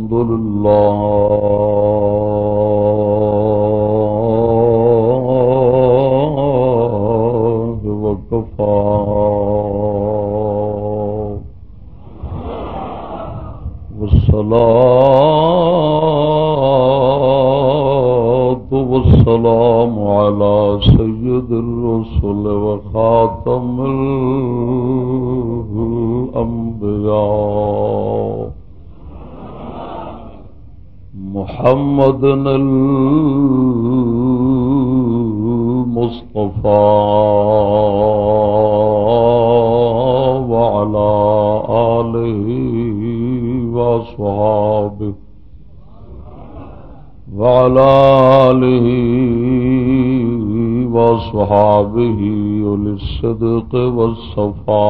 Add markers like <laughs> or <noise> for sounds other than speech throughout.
الحمد لله محمد المصطفى وعلى آله وصحابه وعلى آله وصحابه وللصدق والصفاء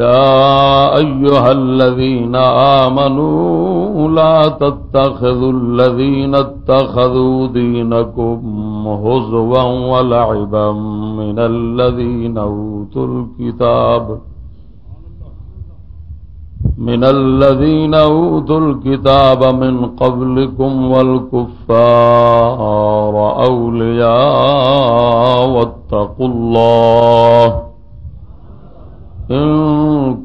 يا أيها الذين آمنوا لا تتخذوا الذين اتخذوا دينكم هزوا ولعبا من الذين أوتوا الكتاب من الذين أوتوا الكتاب من قبلكم والكفار أولياء واتقوا الله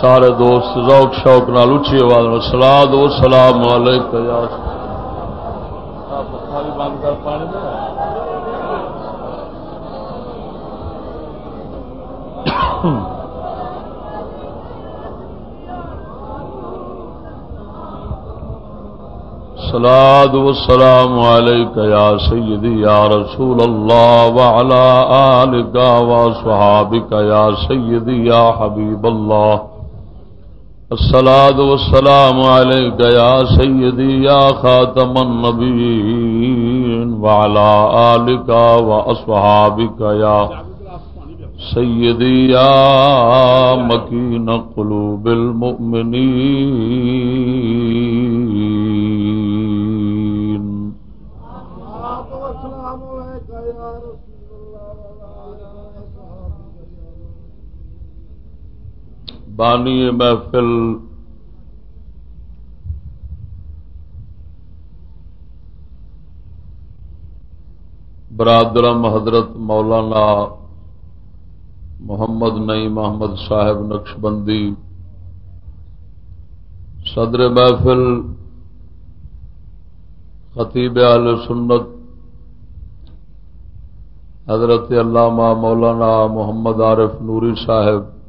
سارے دوست ذوق شوق نال اچھی آواز میں سلا دو سلام علیکم یا بند کر پانی سلاد والسلام عليك يا سيدي يا رسول الله وعلى آلك وصحابك يا سيدي يا حبيب الله الصلاة والسلام عليك يا سيدي يا خاتم النبيين وعلى آلك وأصحابك يا سيدي يا مكين قلوب المؤمنين بانی محفل برادرم حضرت مولانا محمد نعیم احمد صاحب نقش بندی، صدر محفل خطیب اہل سنت، حضرت علامہ مولانا محمد عارف نوری صاحب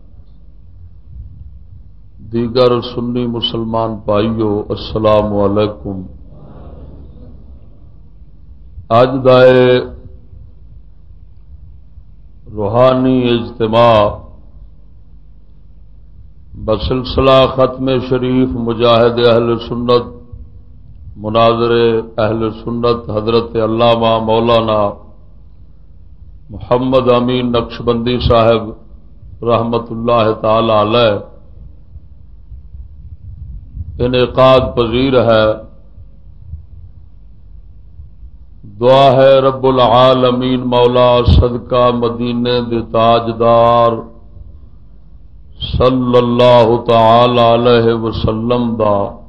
دیگر سنی مسلمان پائیو السلام علیکم۔ اج دائے روحانی اجتماع۔ بسلسلہ ختم شریف مجاہد اہل سنت، مناظر اہل سنت حضرت علامہ مولانا محمد امین نقش بندی صاحب رحمت اللہ تعالی علیہ۔ انعقاد پذیر ہے۔ دعا ہے رب العالمین مولا صدقہ مدینے دے تاجدار صلی اللہ تعالی علیہ وسلم دا۔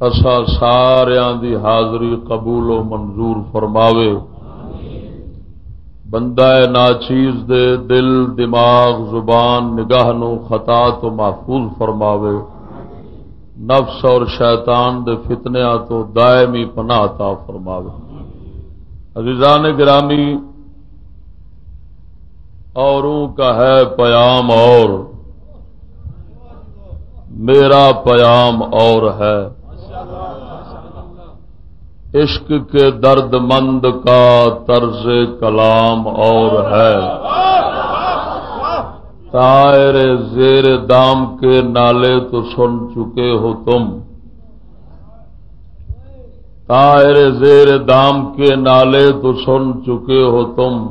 اسا سارا دی حاضری قبول و منظور فرماوے۔ بندہ نا چیز دے دل، دماغ، زبان، نگاہ نو خطا تو محفوظ فرماوے۔ نفس اور شیطان دے فتنیا تو دائمی پناہ تا فرماوے۔ عزیزان گرامی، اوروں کا ہے پیام اور، میرا پیام اور ہے۔ عشق کے درد مند کا طرز کلام اور ہے۔ تائر زیر دام کے نالے تو سن چکے ہو تم۔ تائر زیر دام کے نالے تو سن چکے ہو تم۔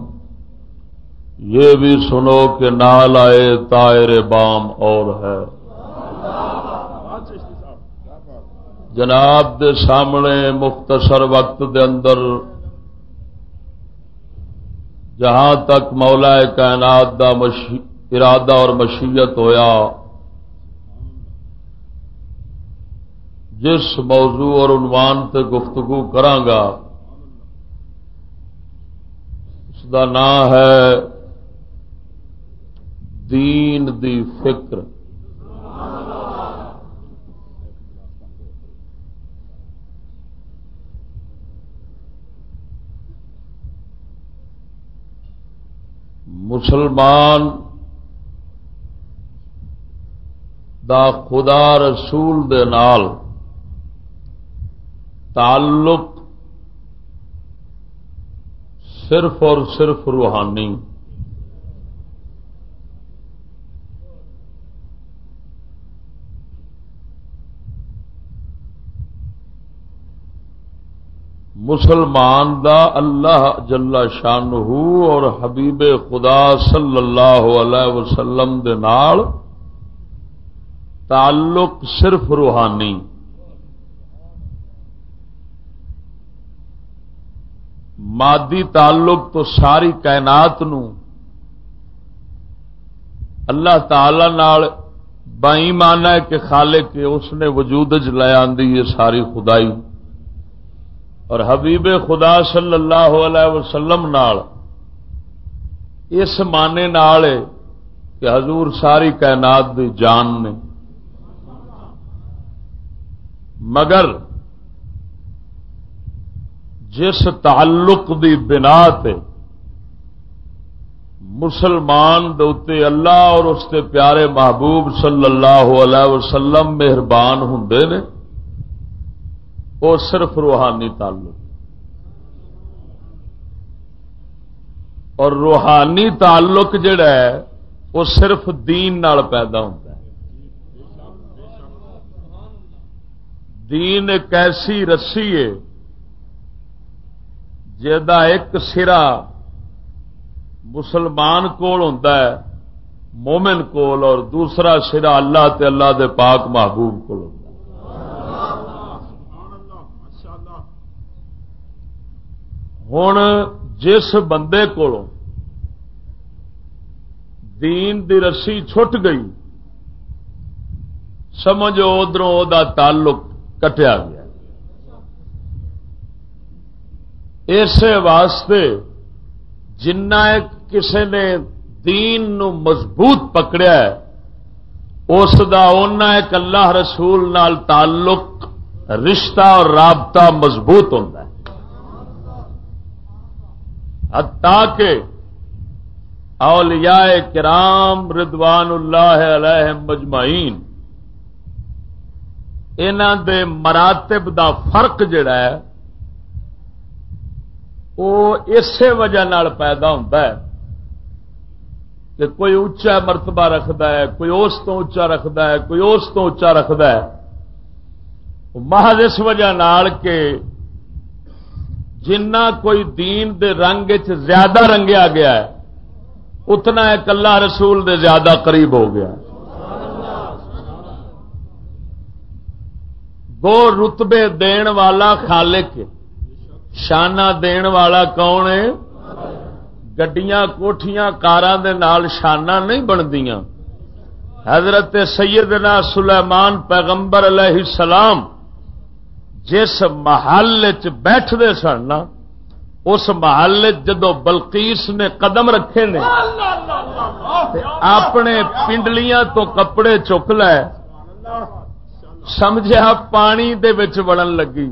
یہ بھی سنو کہ نال آئے تائر بام اور ہے۔ جناب دے سامنے مختصر وقت دے اندر جہاں تک مولا کائنات دا مشی ارادہ اور مشیت ہویا، جس موضوع اور عنوان تے گفتگو کرانگا، اس کا نام ہے دین دی فکر۔ مسلمان دا خدا رسول دے نال تعلق صرف اور صرف روحانی مسلمان دا اللہ جل شان اور حبیب خدا صلی اللہ علیہ وسلم دے نال تعلق صرف روحانی۔ مادی تعلق تو ساری کائنات نو اللہ تعالی نال بائی مانا ہے کہ خالے کے اس نے وجود چ لے آدھی یہ ساری خدائی۔ اور حبیب خدا صلی اللہ علیہ وسلم نال اس معنی نال کہ حضور ساری کائنات دی جان نے۔ مگر جس تعلق دی بنا تے مسلمان دوتے اللہ اور اس کے پیارے محبوب صلی اللہ علیہ وسلم مہربان ہوں نے۔ وہ صرف روحانی تعلق۔ اور روحانی تعلق جڑا ہے، وہ صرف دین نال پیدا ہوتا ہے۔ دین ایک ایسی رسی ہے جا ایک سرا مسلمان کول ہوتا ہے، مومن کول، اور دوسرا سرا اللہ تے اللہ دے پاک محبوب کول ہوتا ہوں جس بندے کو دین دی رسی چھٹ گئی سمجھو ادھر تعلق کٹیا گیا اس واسطے جنہ کسی نے دین نو مضبوط پکڑیا ہے اس دا اونا ایک اللہ رسول نال تعلق رشتہ اور رابطہ مضبوط ہوتا ہے کہ اولیاء کرام ردوان اللہ علیہ مجمعین دے مراتب دا فرق جڑا ہے وہ اسی وجہ نال پیدا ہوتا ہے کہ کوئی اچا مرتبہ رکھتا ہے، کوئی اس تو اچا رکھتا ہے، کوئی اس تو اچا رکھتا ہے۔ محض اس وجہ نال کہ جنہ کوئی دین دے رنگ زیادہ رنگیا گیا ہے، اتنا ایک اللہ رسول دے زیادہ قریب ہو گیا۔ دو رتبے دین والا خالق، شانہ دین والا کون ہے؟ گڈیاں کوٹیاں کارا شانہ نہیں بندیاں حضرت سیدنا سلیمان پیغمبر علیہ السلام جس محل بیٹھتے سن اس محل جدو بلکیس نے قدم رکھے نے، اپنے پنڈلیاں تو کپڑے چک لے سمجھا پانی دے وڑن لگی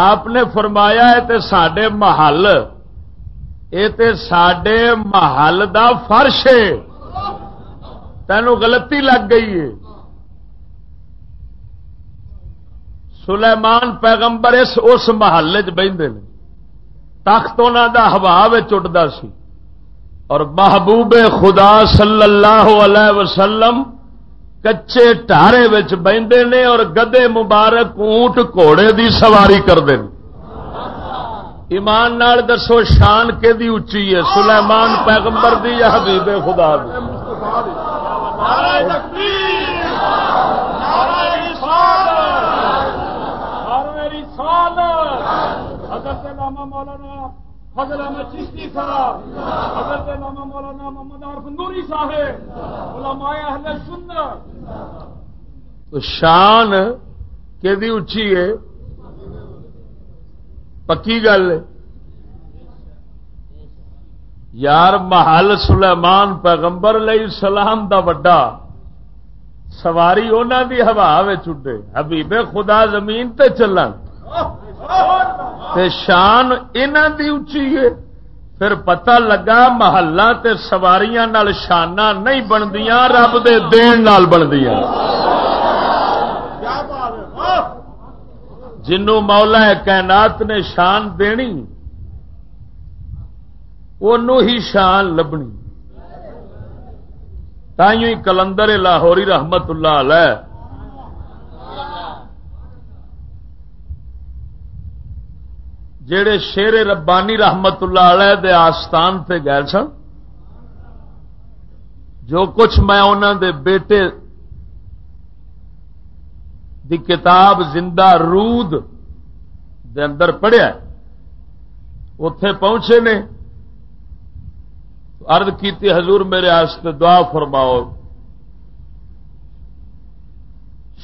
آپ نے فرمایا ہے تے سڈے محل یہ تے سڈے محل دا فرش ہے۔ تینوں غلطی لگ گئی ہے۔ سلیمان پیغمبر اس اس محلے بہتے ہیں تخت دا ہوا چٹتا سی۔ اور محبوب خدا صلی اللہ علیہ وسلم کچے ٹارے بہتے نے اور گدے مبارک اونٹ گھوڑے دی سواری کرتے ہیں ایمان نال دسو شان کہ اچھی ہے، سلیمان پیغمبر دی یا حبیب خدا دی۔ علامہ مولانا فضل احمد چشتی صاحب حضرت علامہ مولانا محمد عارف نوری صاحب علماء اہل سنت تو شان کہ اچھی ہے؟ پکی گل یار محل سلیمان پیغمبر علیہ السلام دا وڈا سواری انہوں دی ہوا چڈے حبیب خدا زمین تے چلن۔ تے شان دی اچھی ہے۔ پھر پتہ لگا محلہ تے سواریاں نال شانہ نہیں بندیاں، رب دے دین نال بندیاں۔ جنوں مولا کائنات نے شان دینی انہوں ہی شان لبنی۔ تھی کلندر لاہوری رحمت اللہ علیہ۔ جڑے شیر ربانی رحمت اللہ علیہ دے آستان تے گئے سن، جو کچھ میں انہوں دے بیٹے دی کتاب زندہ رود دے اندر پڑھیا اتے پہنچے نے ارد کیتی حضور میرے آستے دعا فرماؤ۔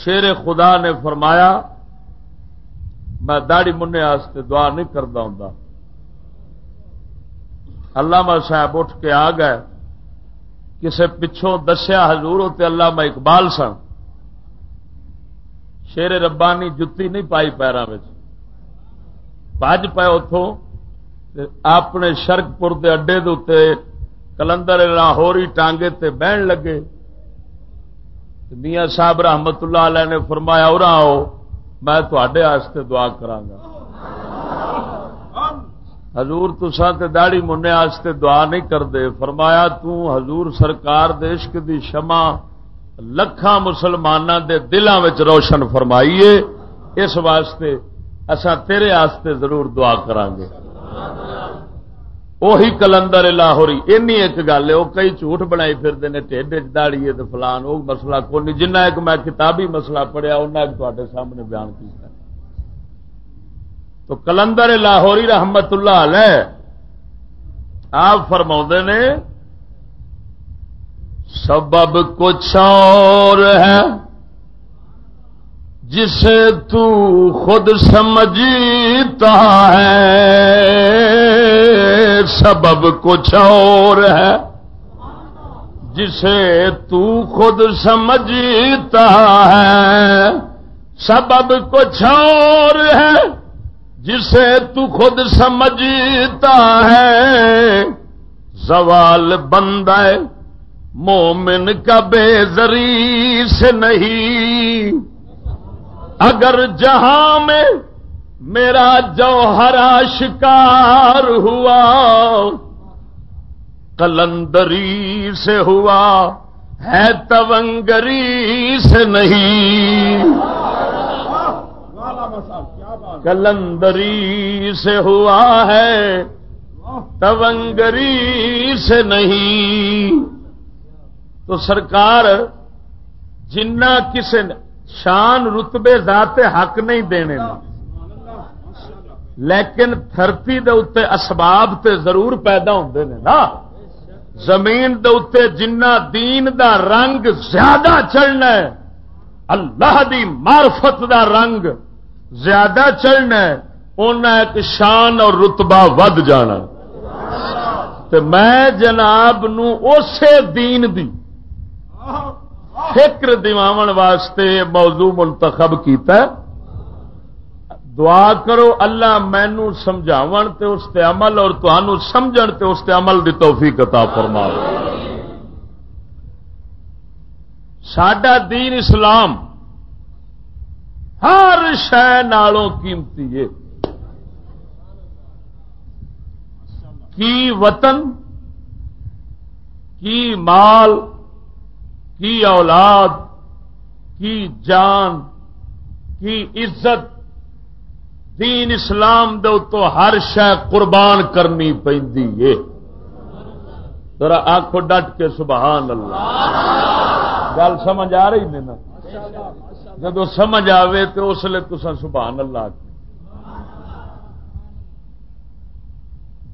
شیر خدا نے فرمایا میں داڑی منہ دعا نہیں کرتا ہوں اللہ صاحب اٹھ کے آ گئے۔ کسے پچھوں دسیا حضور ہوتے اللہ اقبال سن۔ شیر ربانی جتی نہیں پائی پیروں میں بج پائے اتوں اپنے شرک پور کے اڈے دے کلندر لاہوری ٹانگے تے بہن لگے۔ میاں صاحب رحمت اللہ علیہ نے فرمایا اور آؤ۔ میں تھے دعا کرانگا حضور تسا تے داڑی منہ آستے دعا نہیں کرتے فرمایا، تو حضور سرکار دیشک دی شما لکھاں مسلمانوں دے دلوں میں روشن فرمائیے۔ اس واسطے اسا تیرے آستے ضرور دعا کرانگے وہی کلندر لاہوری اینی ایک گل ہے وہ کئی جھوٹ بنائی پھرتے ہیں ٹھڈ داڑی ہے فلان وہ مسئلہ کو نہیں جنہ ایک میں کتابی مسئلہ پڑھیا انہیں سامنے بیان کیا تو کلندر لاہوری رحمت اللہ علیہ آپ فرما نے سبب کچھ اور ہے جسے تو خود سمجھتا ہے سبب کچھ اور ہے جسے تو خود سمجھتا ہے سبب کچھ اور ہے جسے تو خود سمجھتا ہے زوال بندہ مومن کا بے زری سے نہیں۔ اگر جہاں میں میرا جوہرا شکار ہوا کلندری سے ہوا، ہے تونگری سے نہیں۔ کلندری سے ہوا ہے، تونگری سے نہیں۔ تو سرکار، جنہ کسی شان رتبے ذات حق نہیں دینے لیکن دھرتی دے اتنے اسباب تے ضرور پیدا ہوتے ہیں نا۔ زمین دے اتنے جنہ دین دا رنگ زیادہ چڑھنا ہے، اللہ دی معرفت دا رنگ زیادہ چڑھنا ہے ایک شان اور رتبہ ود جانا۔ تو میں جناب نو اسی دین دی فکر دماون واسطے موضوع منتخب کیتا ہے۔ دعا کرو، اللہ مینو سمجھاو تے اس تے عمل اور تنوع سمجھ تے اس تے عمل دی توفیق عطا فرما سڈا دین اسلام ہر شہ نالوں قیمتی ہے۔ کی وطن، کی مال، کی اولاد، کی جان، کی عزت دین اسلام دے تو ہر شہ قربان کرنی پی ذرا آخو ڈٹ کے سبحان اللہ۔ گل سمجھ آ رہی نہیں نا؟ جب سمجھ آئے تو اس لیے تصا سبحان اللہ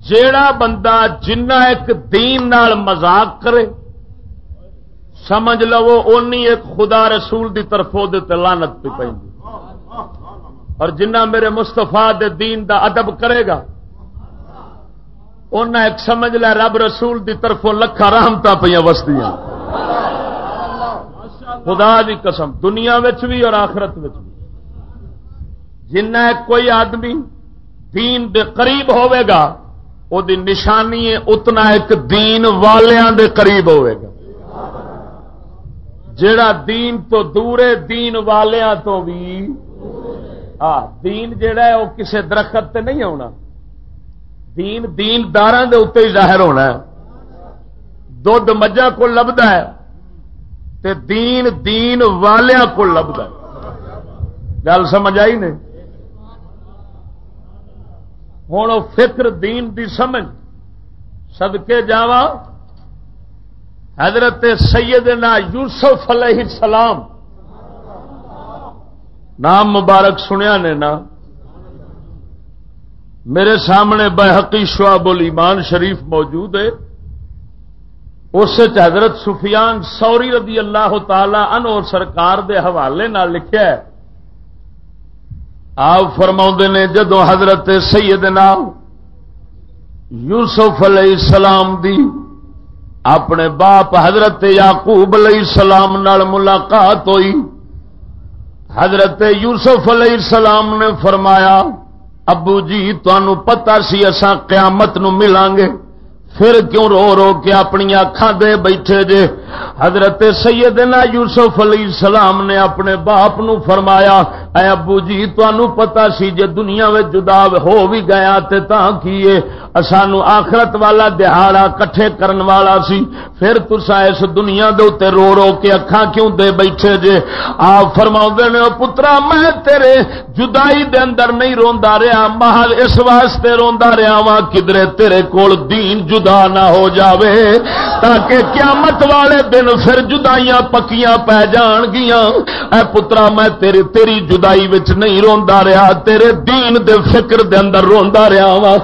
جیڑا بندہ جنہ ایک دین نال مزاق کرے، سمجھ لو، اونی ایک خدا رسول دی طرف لانت پہ پہ اور جنہ میرے مستفا دین دا ادب کرے گا انہیں ایک سمجھ لے رب رسول دی طرف لکھا رحمت پہ وسدیاں خدا دی قسم، دنیا بھی اور آخرت بھی جنہ کوئی آدمی دین دے قریب ہوئے گا وہ دی نشانی ہے اتنا ایک دین والیاں دے قریب ہوئے گا۔ جڑا دین تو دورے دین والیاں تو بھی آ، دین جڑا ہے وہ کسے درخت تے نہیں ہونا دین دین دار دے اتنے ہی ظاہر ہونا ہے۔ دھد مجھا کو لبدا ہے تے دین دین والیاں کو لبدا ہے۔ گل سمجھ آئی نہیں؟ ہوں فکر دین دی سمجھ۔ سدکے جاوا حضرت سیدنا یوسف علیہ السلام نام مبارک سنیا نے نا، میرے سامنے بحقی شعب الایمان شریف موجود ہے۔ اس حضرت سفیان سوری رضی اللہ تعالی ان اور سرکار دے حوالے نہ لکھا ہے۔ آپ فرما نے جدو حضرت سیدنا یوسف علیہ السلام دی اپنے باپ حضرت یعقوب علیہ السلام نال ملاقات ہوئی حضرت یوسف علیہ السلام نے فرمایا، ابو جی تنوع پتا سی اصا قیامت نو ملانگے، پھر کیوں رو رو کے اپنی اکھان دے بیٹھے جے؟ حضرت سیدنا یوسف علیہ السلام نے اپنے باپ نو فرمایا، اے ابو جی تنوع پتا سی جے دنیا میں جدا ہو بھی گیا تے تاں کیے سانو آخرت والا دہاڑا کٹھے کرن والا سی۔ پھر تسا اس دنیا دے تے رو رو کے اکھاں کیوں دے بیٹھے جے؟ آپ فرما نے پترا، میں تیرے جدائی دے اندر نہیں روندا رہا محل اس واسطے روندا رہا وا کدرے تیرے کول دین جدا نہ ہو جاوے، تاکہ قیامت والے دن پھر جدائیاں پکیاں پی جان گیاں۔ اے پترا، میں تیری تیری جدائی وچ نہیں روندا رہا، تیرے دین دے فکر دے اندر روندا رہا وا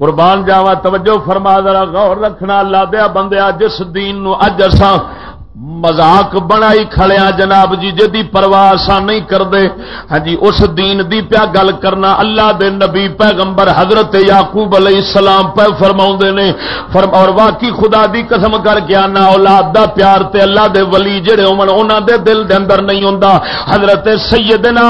قربان جاوا توجہ فرما، ذرا غور رکھنا، اللہ دیا بندیا جس دین نو اج اساں مزاق بنائی کھڑیا جناب جی جی پرواہ سا نہیں کرتے ہاں جی اس دین دی پیا گل کرنا اللہ دے نبی پیغمبر حضرت یاقوب علیہ السلام پہ فرما نے۔ فرما اور واقعی خدا دی قسم کر کے آنا، اولاد دا پیار تے اللہ دے ولی جڑے ہونا دے دل دے اندر نہیں ہوں حضرت سیدنا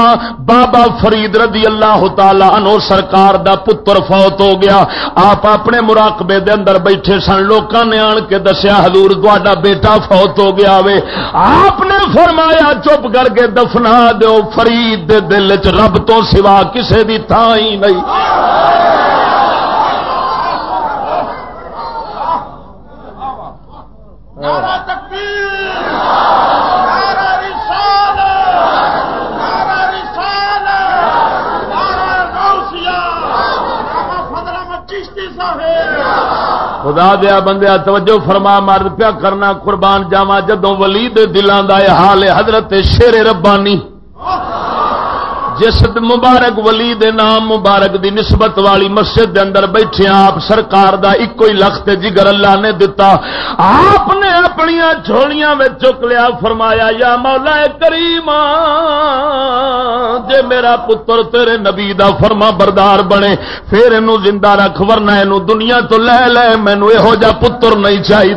بابا فرید رضی اللہ تعالی عنہ سرکار دا پتر فوت ہو گیا۔ آپ اپنے مراقبے دے اندر بیٹھے سن، لوکاں نے آن کے دسیا، حضور تا بیٹا فوت ہو گیا وے آپ نے فرمایا چپ کر کے دفنا دو فرید دے دل چ رب تو سوا کسے دی تھا ہی نہیں۔ خدا دیا بندیا توجہ فرما، مرد پیا کرنا قربان جاوا جدوں ولی دلان کا حال حضرت شیر ربانی۔ جس مبارک ولی دے نام مبارک دی نسبت والی مسجد دے اندر بیٹھے آپ، سرکار دا ایک ہی لخت جگر اللہ نے دتا۔ آپ نے اپنی جھولیاں میں چک لیا، فرمایا، یا مولا کریم، جے میرا پتر تیرے نبی دا فرما بردار بنے، پھر اینو زندہ رکھ، ورنہ اینو دنیا تو لے لے، مینو یہو جا پتر نہیں چاہیے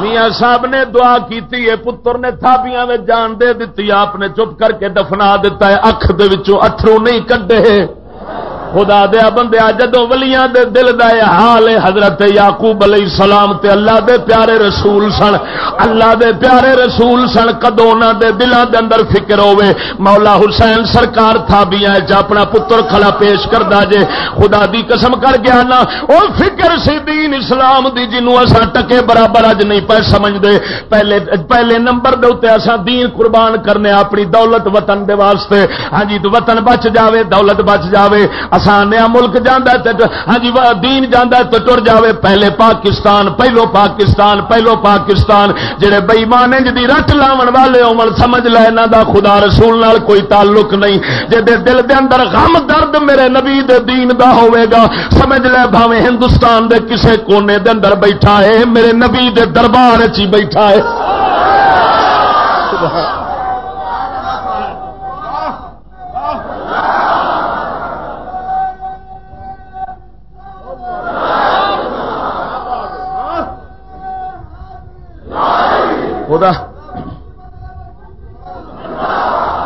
میاں صاحب نے دعا کیتی ہے، پتر نے تھابیاں میں جان دے دیتی آپ نے چپ کر کے دفنا دیتا ہے، اکھ دے وچوں اتھرو نہیں کڈے۔ خدا دیا بندے جدو ولیاں دے دل دا یہ حال ہے، حضرت یعقوب علیہ السلام تے اللہ دے پیارے رسول سن۔ اللہ دے پیارے رسول سن کدو انہاں دے دلاں دے اندر فکر ہوے مولا حسین سرکار تھا بیاں چ اپنا پتر کھلا پیش کردا جے۔ خدا دی قسم کر گیا نا۔ او فکر سی دین اسلام دی، جنوں اساں ٹکے برابر اج نہیں پے سمجھ دے پہلے پہلے نمبر دے اوتے اساں دین قربان کرنے اپنی دولت وطن دے واسطے۔ ہاں جی تو وطن بچ جاوے، دولت بچ جاوے۔ آسانیا ملک جانا ہاں جی دین جانا تو ٹر جائے پہلے پاکستان، پہلو پاکستان پہلو پاکستان۔ جہے بئیمان جی رٹ لاو والے امن سمجھ لے لینا دا خدا رسول نال کوئی تعلق نہیں۔ جی دل دے اندر غم درد میرے نبی دے دین دا ہوئے گا، سمجھ لے بھاوے ہندوستان دے کسے کونے دے اندر بیٹھا ہے، میرے نبی دے دربار چی بیٹھا ہے۔ خدا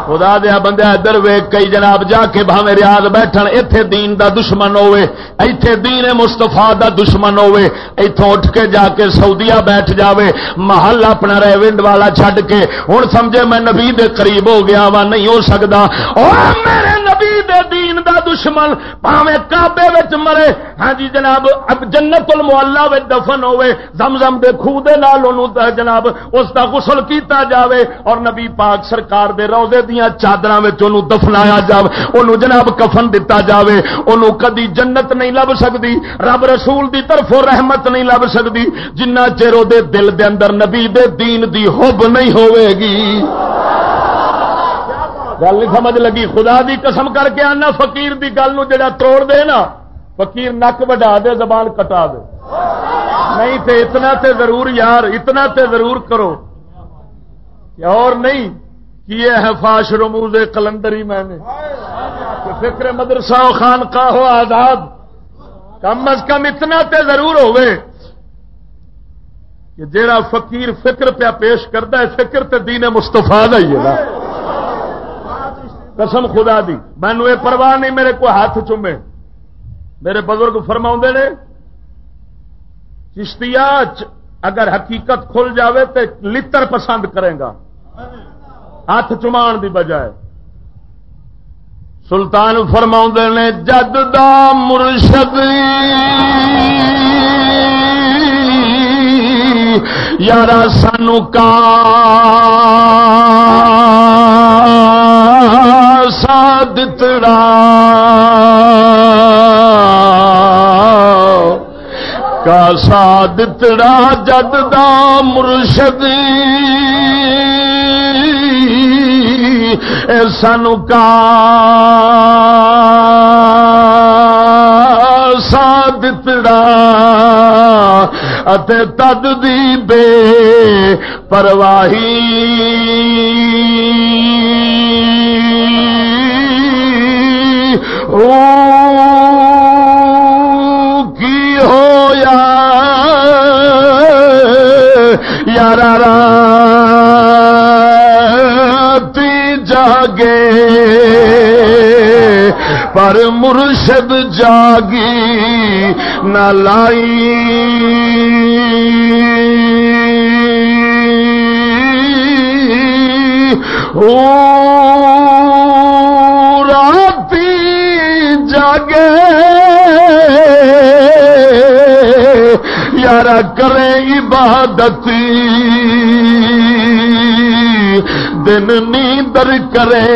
خدا دیا بندہ ادھر وے کئی جناب جا کے بھاوے ریاض بیٹھن، ایتھے دین دا دشمن ہوئے، ایتھے دین مستفا دا دشمن ہوئے، ایتھوں اٹھ کے جا کے سعودیہ بیٹھ جاوے، محل اپنا ریونڈ والا چھڈ کے ہوں سمجھے میں نبی دے قریب ہو گیا وا نہیں ہو سکتا میرے نبی دے دین دا دشمن پاوے کعبے وچ مرے۔ ہاں جی جناب، اب جنت المعلا وچ دفن ہوئے زمزم دے خو دے نال جناب اس دا غسل کیتا جاوے اور نبی پاک سرکار دے روزے دیاں چادر دفنایا جاوے جائے جناب کفن دتا جائے انہوں کدی جنت نہیں لب سکتی رب رسول دی طرف رحمت نہیں لب سکتی جنہ چر وہ دل دے اندر نبی دے دین دی ہوب نہیں ہوئے گی۔ گل نہیں سمجھ لگی، خدا دی قسم کر کے آنا، فقیر دی گل نو جڑا توڑ دے نا، فقیر نک وڈا دے، زبان کٹا دے۔ نہیں تے اتنا تے ضرور یار، اتنا تے ضرور کرو۔ اور نہیں کیے ہے فاش رموز کلندری میں نے۔ فکر مدرسہ خان کا ہو آزاد، کم از کم اتنا تے ضرور ہوئے۔ کہ جیڑا فقیر فکر پہ پیش کرتا ہے، فکر تے دین مستفا ہی ہے قسم خدا دی۔ مینو یہ پرواہ نہیں، میرے کو ہاتھ چومے۔ میرے بزرگ فرما نے چشتیا اگر حقیقت کھل جاوے تو لتر پسند کرے گا۔ ہاتھ چمان دی بجائے۔ سلطان فرما نے، جد دا مرشد یار سانو کا سادتڑا کا سادتڑا جد دا مرشد سانو کا دتڑا تد دی بے پرواہی۔ کی ہو یا یار جاگے پر مرشد جاگی نہ لائی۔ راتی یار کرے عبادت دن نیندر کرے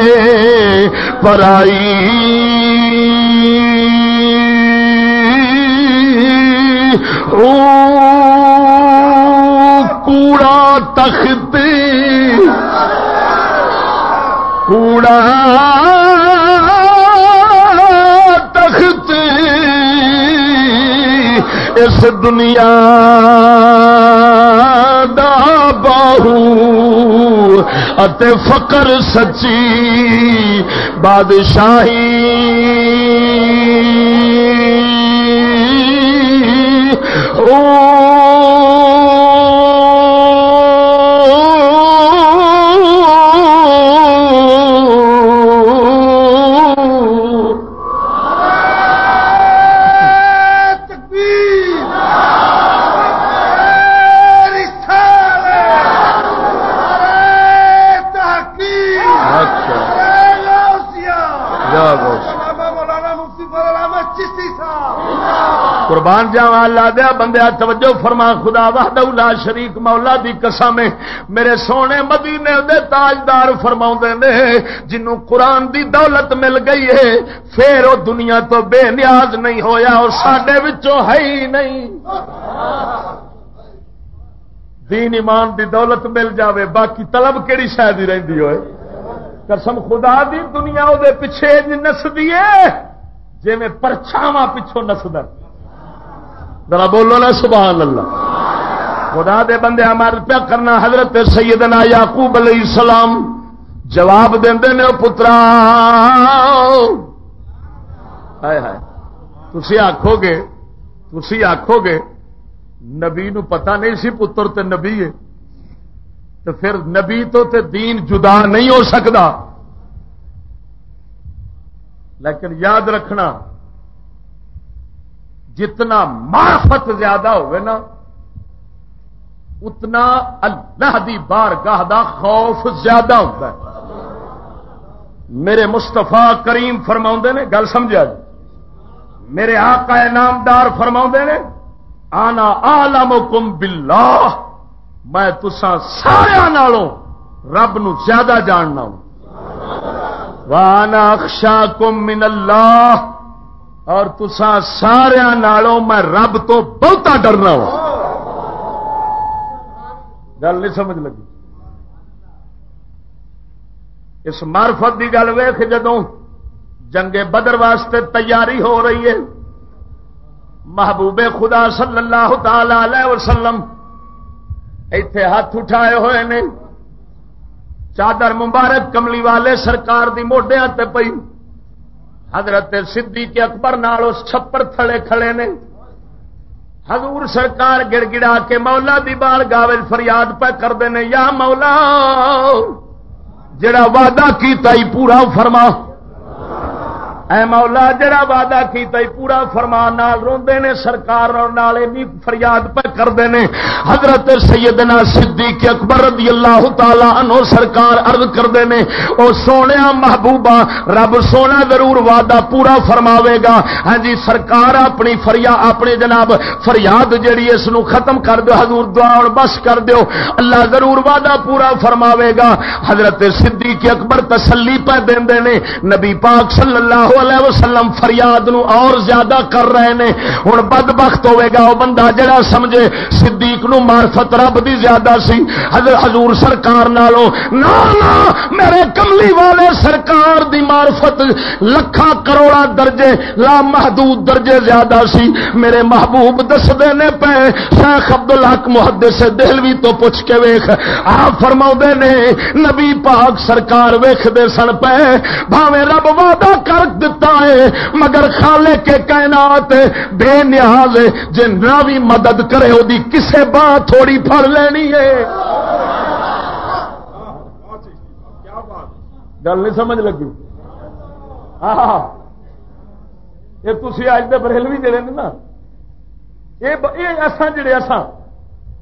پرائی۔ او کوڑا تخت کوڑا اس دنیا دا باہو اتے فقر سچی بادشاہی او قربان جاوا اللہ دیا بندے، توجہ فرما، خدا وحدہ لا شریک مولا دی قسم میرے سونے مدینے دے تاجدار فرما نے، جنوں قرآن دی دولت مل گئی ہے، پھر وہ دنیا تو بے نیاز نہیں ہویا، اور سڈے ہے ہی نہیں۔ دین ایمان دی دولت مل جاوے، باقی طلب کہڑی شاید ہی رہی ہوئے؟ قسم خدا دی دنیا وہ پیچھے جی نسدی ہے جی میں پرچھاوا پچھوں نسد ذرا بولو نا، سبحان اللہ۔ خدا دے بندے ہمارے پیا کرنا، حضرت سیدنا یعقوب علیہ السلام جواب دے پترا۔ تھی آخو گے تھی آخو گے، نبی نو پتا نہیں سی پتر تے نبی ہے۔ تو پھر نبی تو تے دین جدا نہیں ہو سکتا لیکن یاد رکھنا جتنا معرفت زیادہ ہوئے نا، اتنا اللہ دی بار گاہ دا خوف زیادہ ہوتا ہے۔ میرے مستفا کریم فرما نے، گل سمجھا جی؟ میرے آقا نامدار فرما نے، آنا آلم کم بلا میں تسا سارا رب نو زیادہ جاننا ہوں۔ وانا اخشا کم من اللہ اور تسا سارا نالوں میں رب تو بہتا ڈرنا ہوں گل نہیں سمجھ لگی۔ اس مارفت کی گل ویخ جدوں جنگے بدر واسطے تیاری ہو رہی ہے۔ محبوب خدا صلی اللہ تعالی وسلم اتے ہاتھ اٹھائے ہوئے نے۔ چادر مبارک کملی والے سرکار دی موڈیا تے پئی۔ حضرت صدیق اکبر نال اس چھپر تھلے کھڑے نے۔ حضور سرکار گڑ گڑا کے مولا دی بال گاوج فریاد پہ کرتے ہیں یا مولا، جڑا وعدہ کیتا ہی پورا فرما۔ اے مولا، جڑا وعدہ کیتا ہی پورا فرمان نال روندے نے، سرکار اور نال اینی فریاد پہ کردے نے۔ حضرت سیدنا صدیق اکبر رضی اللہ تعالی عنہ سرکار عرض کردے نے، او سونیا محبوبہ، رب سونا ضرور وعدہ پورا فرماوے گا۔ ہاں جی سرکار اپنی فریاد، اپنے جناب فریاد جڑی اس نو ختم کر دیو، حضور دعا اور بس کر دیو۔ اللہ ضرور وعدہ پورا فرماوے گا۔ حضرت صدیق اکبر تسلی پہ دیندے نے، نبی پاک صلی اللہ علیہ وسلم فریاد نو اور زیادہ کر رہے نے۔ ہوں بد بخت ہوے گا وہ بندہ جڑا سمجھے صدیق نو معرفت رب دی زیادہ سی۔ حضرت حضور سرکار نالوں، نا نا، میرے کملی والے سرکار دی معرفت لکھا کروڑا درجے لا محدود درجے زیادہ سی۔ میرے محبوب دس دینے پہ شیخ عبد الحق محدث دہلوی تو پوچھ کے ویخ آپ فرما نے، نبی پاک سرکار ویخ دے سن پہ بھاوے رب وعدہ کر دیتا ہے، مگر خالے کے کائنات بے نیاز جن بھی مدد کرے وہ کسے بات تھوڑی پڑ لینی ہے۔ گل نہیں سمجھ لگی۔ یہ تھی اج دے بریلوی جڑے نا، یہ اصا جڑے اصا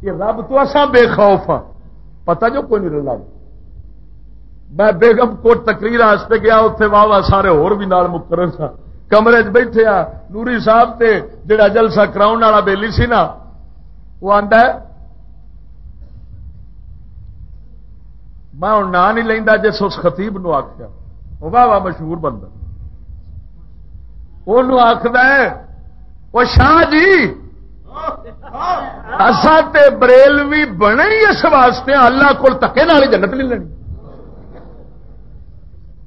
یہ رب تو اصا بے خوف ہاں۔ پتا جو کوئی نہیں رلا میں بیگم کوٹ تقریر واسطے گیا اتنے واہ واہ سارے ہور بھی نال مکرن سا کمرے چ بیٹھے آ نوری صاحب تے جڑا جلسہ کراؤن والا بیلی سی نا، وہ آتا ہے، میں ہوں نہ نہیں لینا جس اس خطیب نو آخیا وہ واہ واہ مشہور بندہ۔ وہ آخد وہ شاہ جی اصا تے بریلوی بنے ہی اس واسطے اللہ کو تکے نال جنت نہیں لینی۔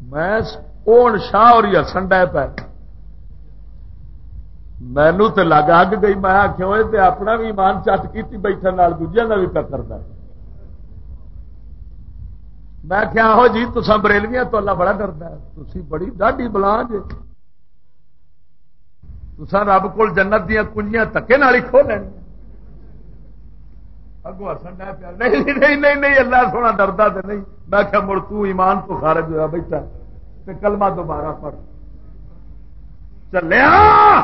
میں اون شاہ اور ہسن ڈے پہ مینو تو لگ اگ گئی میں آخیا تے اپنا بھی ایمان چٹ کی بیٹھے دوجیا کا بھی پہ کرتا میں کیا ہو جی تسا بریلویاں تو اللہ بڑا ڈرتا ہے تھی بڑی ڈاڈی بلا جی تسا رب کو جنت دیا کنجیاں تکے نال ہی کھو لینی اگو ہسن ڈے پیا نہیں نہیں نہیں اللہ سونا ڈردا تو نہیں میں کیا مڑ تو ایمان تو خارج ہوا بیٹھا کلمہ دوبارہ پڑھ۔ چلیا!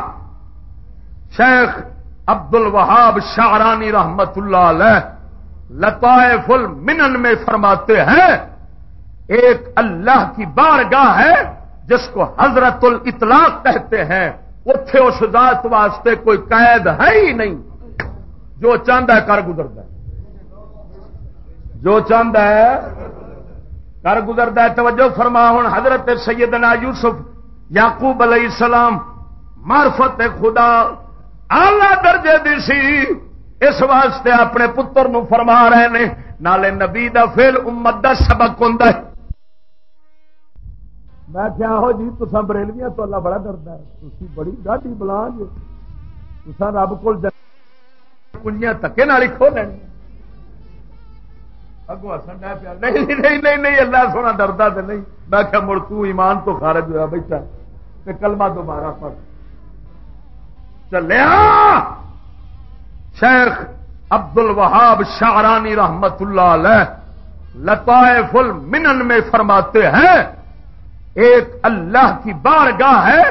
شیخ عبد الوہاب شاہرانی رحمت اللہ علیہ لطائف المنن میں فرماتے ہیں، ایک اللہ کی بارگاہ ہے جس کو حضرت الاطلاق کہتے ہیں۔ اتے اس ذات واسطے کوئی قید ہے ہی نہیں۔ جو چاند ہے، کر گزرتا ہے۔ جو چاند ہے کر گزرتا ہے، توجہ فرما ہوں حضرت سیدنا یوسف یعقوب علیہ السلام معرفت خدا آلہ درجے دی سی۔ اس واسطے اپنے پتر نو فرما رہے نے، نالے نبی دا فیل امت دا سبق ہوں میں کیا ہو جی تسا بریلویاں تو اللہ بڑا ڈرتا ہے۔ تھی بڑی ڈاڈی بلا جی تسا رب کو کنجیاں تکے نال کھو لینی۔ اگو ہسن ڈہ پیا، نہیں نہیں نہیں نہیں اللہ سونا ڈردا تو نہیں۔ میں کیا مڑ تو ایمان تو خارج ہوا بیٹھا تے کلمہ دوبارہ پڑھ۔ چلیا! شیخ عبد الوہاب شاہرانی رحمت اللہ علیہ لطائف المنن میں فرماتے ہیں، ایک اللہ کی بارگاہ ہے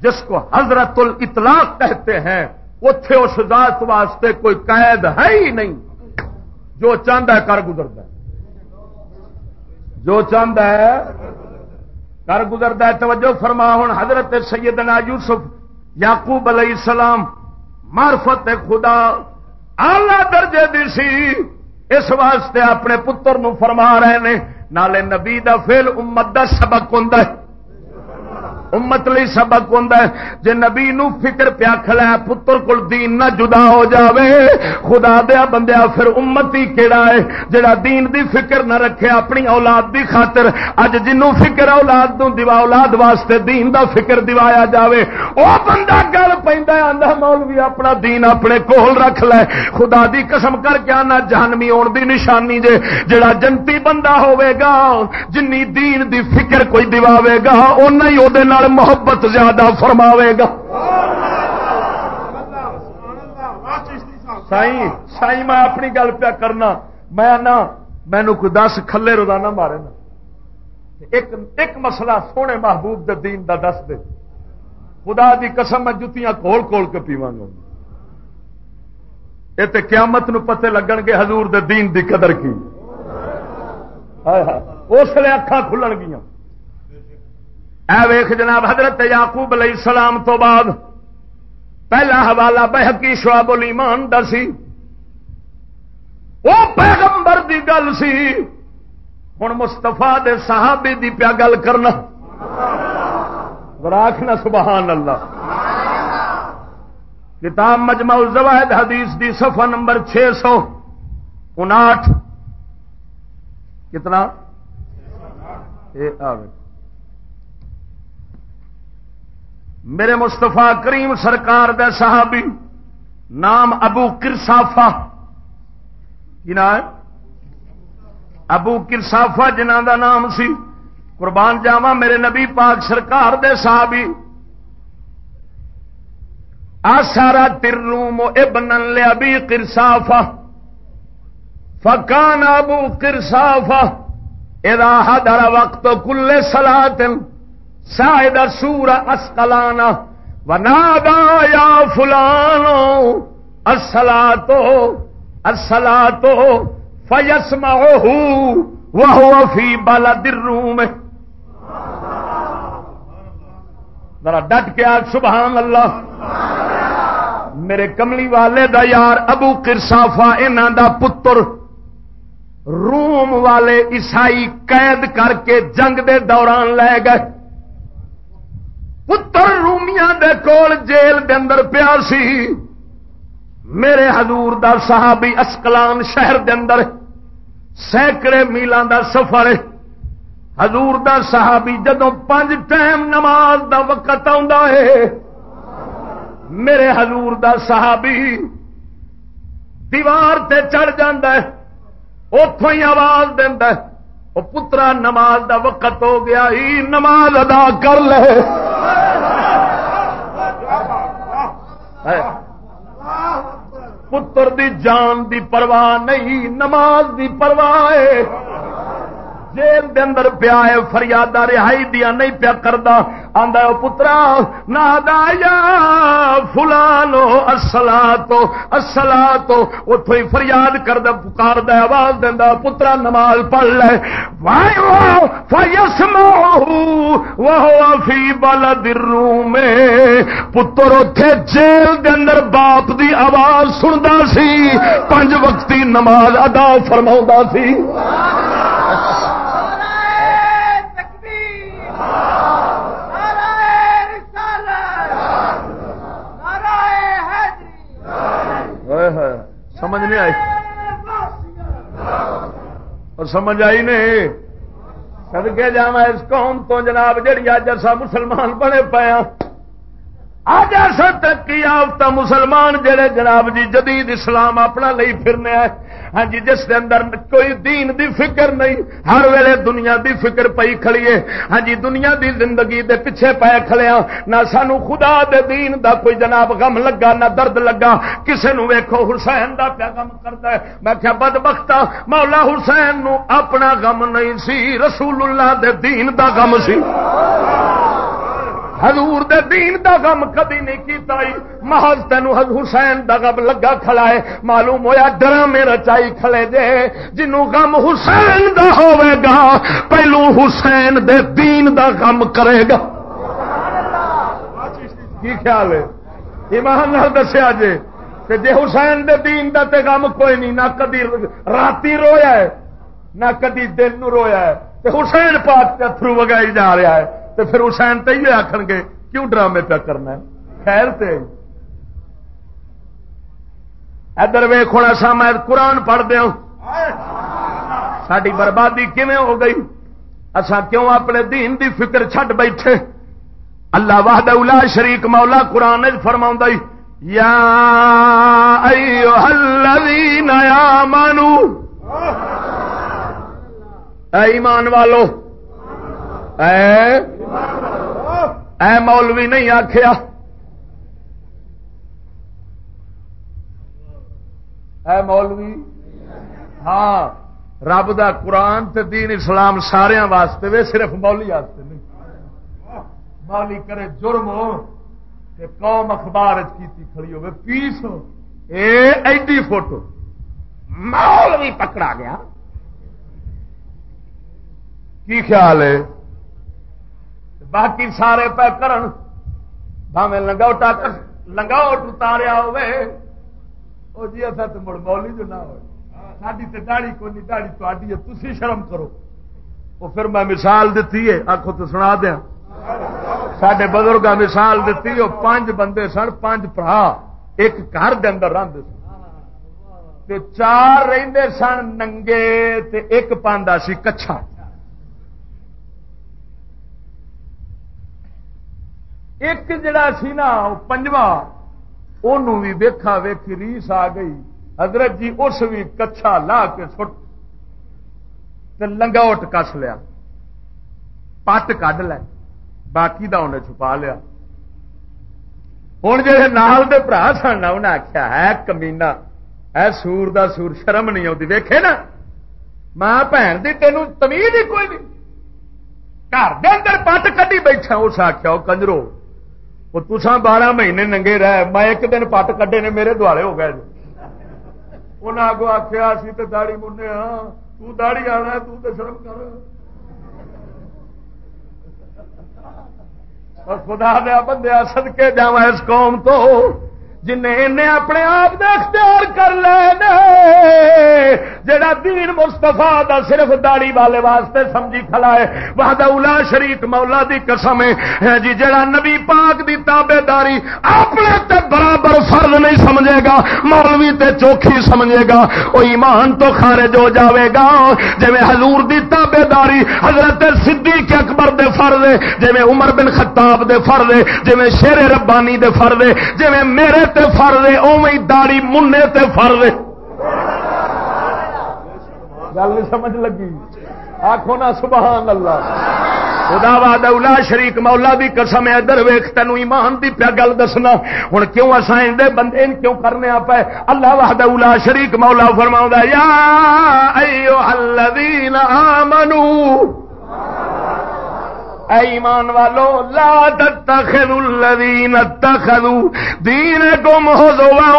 جس کو حضرت الاطلاق کہتے ہیں۔ اتے اس ذات واسطے کوئی قید ہے ہی نہیں۔ جو چاند ہے کر گزرتا ہے۔ جو چاند ہے کر گزرتا ہے، توجہ فرما ہوں حضرت سیدنا یوسف یعقوب علیہ السلام معرفت خدا آلہ درجے دی سی۔ اس واسطے اپنے پتر نو فرما رہے نے، نالے نبی دا فیل امت دا سبق ہوں امت لی سبق ہوں جے نبی نو فکر پیا کھلا پتر کل دین نہ جدا ہو جاوے، خدا دیا بندیا، پھر امت ہی کیڑا ہے؟ جڑا دین دی فکر نہ رکھے، اپنی اولاد دی خاطر اج جنوں فکر اولاد نو دیوا، اولاد واسطے دین دا فکر دیوایا جاوے۔ او بندہ گل پیندا آندا مولوی، اپنا دین اپنے کول رکھ لے۔ خدا دی قسم کر کے آنا جہنمی ہون دی نشانی جے۔ جڑا جنتی بندہ ہوے گا، جنی دین دی فکر کوئی دیواوے گا اونوں ہی او دے نال محبت زیادہ فرماوے گا۔ سائی سائی میں اپنی گل پیا کرنا۔ میں نہ مینو کوئی دس کھلے روزانہ مارے نا۔ ایک ایک مسئلہ سونے محبوب دے دین دا دس دے۔ خدا دی قسم میں جتیاں کھول کھول کے پیوا گا۔ یہ تو قیامت نو پتے لگن گے حضور دے دین دی قدر کی۔ اس لیے اکھان کھلن گیا اے ویخ جناب حضرت یعقوب علیہ السلام تو بعد پہلا حوالہ بحقی شعب الایمان دا سی۔ وہ پیغمبر دی گل سی۔ ہوں مستفا دے صحابی دی پیا گل کرنا۔ راکھنا سبحان اللہ کتاب مجمع الزوائد حدیث دی صفحہ نمبر چھ سو انٹھ کتنا؟ میرے مستفا کریم سرکار دے صحابی نام ابو کرسافا کی ابو کرسافا جنہ دا نام سی، قربان جاوا میرے نبی پاک سرکار دے صحابی۔ آسارا تروم ابن لیا ابی کرسافا فکان ابو کرسافا ادا حدر وقت کل سلاط سائد سور اسکلانا ونا یا فلانو اصلا تو اصلا تو فیس وہ فی بالا در ذرا ڈٹ کے آج سبحان اللہ۔ میرے کملی والے دا یار ابو کرسافا انہوں دا پتر۔ روم والے عیسائی قید کر کے جنگ دے دوران لے گئے۔ پتر رومیاں دے کول جیل دے اندر پیا سی۔ میرے حضور دا صحابی اسکلان شہر دے اندر سینکڑے میلان دا سفر حضور دا صحابی جدو پانچ ٹائم نماز دا وقت ہے۔ میرے حضور دا صحابی دیوار تے چڑھ جاندہ ہے۔ اتوں ہی آواز دینا وہ پترا نماز دا وقت ہو گیا ہی نماز ادا کر لے۔ پتر دی جان دی پرواہ نہیں، نماز دی پرواہ جیل دے اندر پیا ہے، فریادہ رہائی دیا نہیں پیا کرتا آدھا پترا نادا یا فلانو اصلا تو اصلا تو اتو ہی فریاد کر پکار دے آواز دینا پترا، نماز پڑھ لے۔ فیس وہ فی بال درو میں پتر اتے جیل دے اندر باپ دی آواز سنتا سی، پنج وقتی نماز ادا فرما سی۔ نہیں آئی۔ اور سمجھ آئی نہیں۔ سدکے جا اس قوم تو جناب جہی اج اصا مسلمان بنے پایا اج ایسا ترقی یافتہ مسلمان جڑے جناب جی جدید اسلام اپنا لئی پھرنے آئے ہاں جی جس دے اندر کوئی دین دی فکر نہیں، ہر ویلے دنیا دی فکر پئی کھڑیے ہاں جی دنیا دی زندگی دے پیچھے پے کھڑیا ہاں، نہ سانو خدا دے دین دا کوئی جناب غم لگا، نہ درد لگا۔ کسے نو ویکھو حسین دا پیا غم کردا ہے۔ میں کیا بدبختا مولا حسین نو اپنا غم نہیں سی، رسول اللہ دے دین دا غم سی۔ حضور دے دین دا غم کدی نہیں کیتا محض تینو حسین دا غم لگا کھڑا ہے۔ معلوم ہویا ڈرامے رچائی کھڑے جے جنوں غم حسین دا ہوے گا، پہلو حسین دے دین دا غم کرے گا۔ کی خیال ہے؟ ایمان نال دسیا جے کہ جے حسین دے دین دا تے غم کوئی نہیں، نہ کدی راتی رویا ہے، نہ کدی دن نو رویا ہے۔ تے حسین پاک تے تھرو وگائی جا رہا ہے۔ تو پھر حسین تو یہ آخر گے، کیوں ڈرامے پہ کرنا خیر تے۔ ادھر ویخ ہونا سا میں قرآن پڑھ دیا ساری بربادی کیون ہو گئی؟ اصا کیوں اپنے دین دی فکر چھڈ بیٹھے؟ اللہ واہد الا شریک مولا قرآن فرما یا نیا مانو ایمان والو۔ اے اے مولوی نہیں آخیا اے مولوی ہاں رب دا قرآن تے دین اسلام سارا واسطے وے، صرف مولی واسطے نہیں۔ مولی کرے جرم ہو کہ قوم اخبار کی کھڑی ہوگی پیس ہو۔ اے، ایڈی فوٹو۔ مولوی پکڑا گیا۔ کی خیال ہے؟ باقی سارے پہ کرن۔ بھاوے لنگوٹا لنگوٹ اتاریا ہو جی اصا تو مڑ مولی جو نہ ہو ساری تو داڑی کو نہیں داڑی تو تھی شرم کرو۔ وہ پھر میں مثال دیتی ہے آخو تو سنا دیا سڈے بزرگ مثال دیتی وہ پانچ بندے سن پانچ برا ایک گھر دے اندر رہتے سن۔ چار رہندے سن ننگے، تے ایک پاندا سی کچھا۔ ایک جڑا سی نا پنجواں انہوں بھی ویکھا ویکھی ریس آ گئی۔ حضرت جی اس بھی کچھا لا کے سٹ لنگاوٹ کس لیا۔ پٹ کھ لے، باقی دا انہیں چھپا لیا۔ ہوں جہے نال دے برا سن انہیں آخیا ہے کمینا ہے سور دا سور، شرم نہیں آتی ویکھے نا، ماں بھن دی تینوں تمیز ہی کوئی نہیں۔ گھر دے اندر پٹ کٹی بیٹھا، اس آخیا وہ کنجرو وہ تسا بارہ مہینے ننگے رہ میں ایک دن پٹ کڈے نے میرے دوالے ہو گئے انہیں آگو آخیا سی تو داڑی منہ ہاں تاڑی آنا تو شرم کر خدا دیا بندیا سدکے جا اس قوم تو جنہیں اپنے آپ کا اختیار کر لے جڑا دین مستفا دا صرف داڑی والے واسطے سمجھی کھلا ہے وہاں اولا شریف مولا دی قسم ہے۔ ہاں جی جڑا نبی پاک دی تابے داری اپنے تے برابر فرض نہیں سمجھے گا، مولوی تے چوکھی سمجھے گا وہ ایمان تو خارج ہو جاوے گا۔ جی حضور دی تابے داری حضرت صدیق اکبر دے فرض ہے جی عمر بن خطاب دے فرض ہے جی شیر ربانی دے فرض ہے جی میرے تے فرض اوی داڑی منے تے فرض گل نہیں سمجھ لگی۔ آخو نا، سبحان اللہ۔ خدا واد اولا شریک مولا دی قسم ہے، ادھر ویخ تین ایمان دی پیا گل دسنا۔ ہوں کیوں اصل بندے کیوں کرنے آپ اللہ وحد اولا شریک مولا فرما یا ایو الذین آمنو۔ اے ایمان والو، لا تتخذوا الذین اتخذوا دینکم حضوا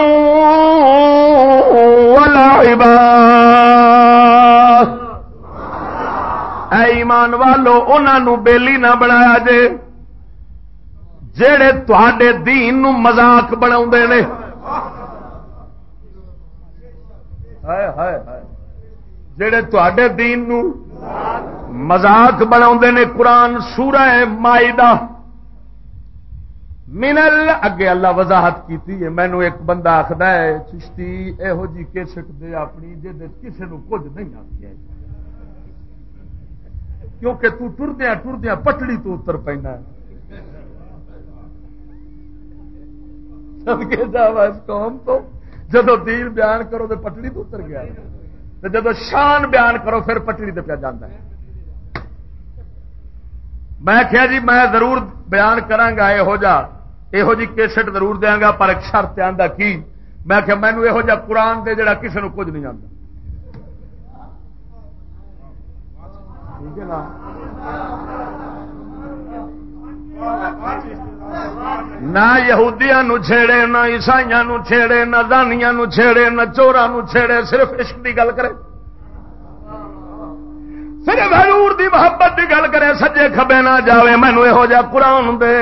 ولعبا اے ایمان والو انہوں بیلی نہ بنایا جے جڑے تے دین نو مزاق بنا نے۔ ہائے ہائے ہائے۔ جڑے تے دین نو مزاق بنا نے قرآن، سورہ مائدہ۔ منل، اگے اللہ وضاحت کی مینو ایک بندہ آخر ہے، چشتی یہو جی کیسٹ دے اپنی جی کسی نو کچھ نہیں آتی کیونکہ تو ٹردیا ٹردیا پٹڑی تو اتر پینا قوم تو، جدو دین بیان کرو تو پٹڑی تو اتر گیا۔ جب شان بیان کرو، پھر پٹڑی پہ جانا ہے۔ میں کیا جی میں ضرور بیان کرا یہو جا یہو جی کیسٹ ضرور دیا گا، پر ایک شرط آدھا کی؟ میں کہ مینو یہو جا قرآن دے جڑا کسی نے کچھ نہیں آتا ٹھیک ہے نا؟ نہ یہودیا چھیڑے نہ عیسائی چھیڑے نہ دانیا چھیڑے نہ چورا چھیڑے صرف عشق کی گل کرے صرف حضور دی محبت کی گل کرے سجے کبے نہ جائے مینو یہو جا قرآن دے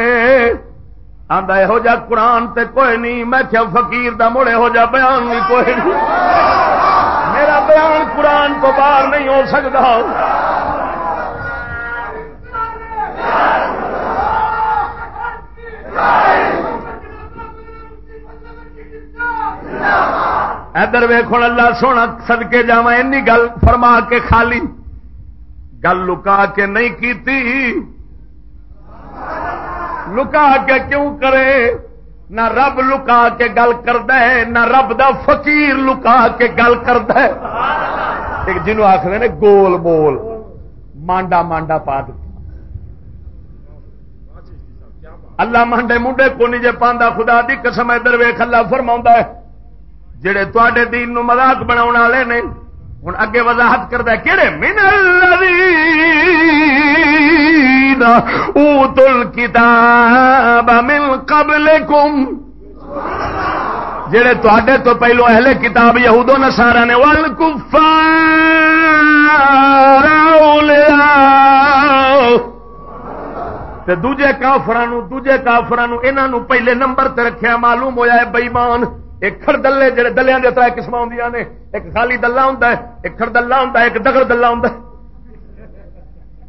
آدھا یہو جا قرآن تے کوئی نہیں میں کیا فقیر دا مڑے ہو جا بیان بھی کوئی نہیں میرا بیان قرآن تو باہر نہیں ہو سکتا ادھر ویخ اللہ سونا سدکے جا گل فرما کے خالی گل لکا کے نہیں کیتی۔ لکا کے کیوں کرے؟ نہ رب لکا کے گل کرد نہ رب دا فقیر لکا کے گل کرد جنوب آخر نے گول بول، مانڈا مانڈا پا دیتا اللہ مانڈے منڈے کو نہیں جے پاندا خدا دی قسم ادھر ویخ اللہ فرما ہے۔ جڑے تے دین نو مذاق بنا والے نے ہوں اگے وضاحت کرتا کہڑے من اوت الکتاب من قبلکم جڑے تے تو پہلو اہل کتاب یہودو نسارا نے والکفار تے دوجے کافران دوجے کافران انہوں پہلے نمبر تے رکھیا معلوم ہویا ہے بئیمان ایک کھڑ دلے جڑے دلیا دے تر قسم آدی نے۔ ایک خالی دلہا ہوں ایک کھڑ دلہا ہوں ایک دگڑ دلہ ہوں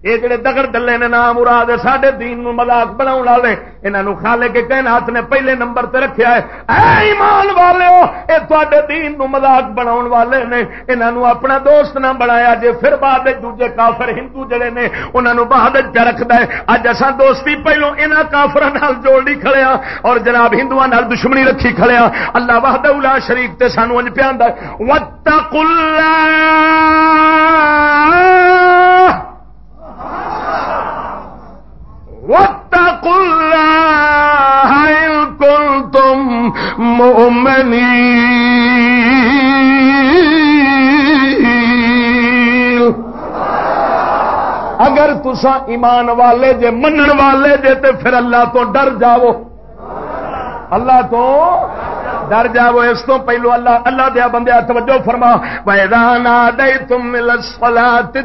یہ جڑے دگڑ دلے نے نام مراد سڈے دین مذاق بنا والے یہاں خالے کے کہنا ہاتھ نے پہلے نمبر تے رکھیا ہے۔ اے ایمان والے ہو یہ تے دین نو مذاق بنا والے نے انہوں اپنا دوست نہ بنایا جے پھر بعد دوجے کافر ہندو جڑے نے انہوں بعد پہ رکھد ہے۔ اج اصا دوستی پہلو یہاں کافر جوڑ نہیں کھڑیا، اور جناب ہندو دشمنی رکھی کھڑیا۔ اللہ وحد الا شریف تے سانو انج پیا وت واتقوا الله إن كنتم مؤمنين. اگر تسا ایمان والے جے، منن والے جے، تے پھر اللہ تو ڈر جاؤ۔ اللہ تو ڈر جاؤ۔ اس تو پہلو اللہ اللہ دیا بندے، توجہ فرما۔ وَإِذَا نَادَيْتُم مِّنَ الصَّلَاةِ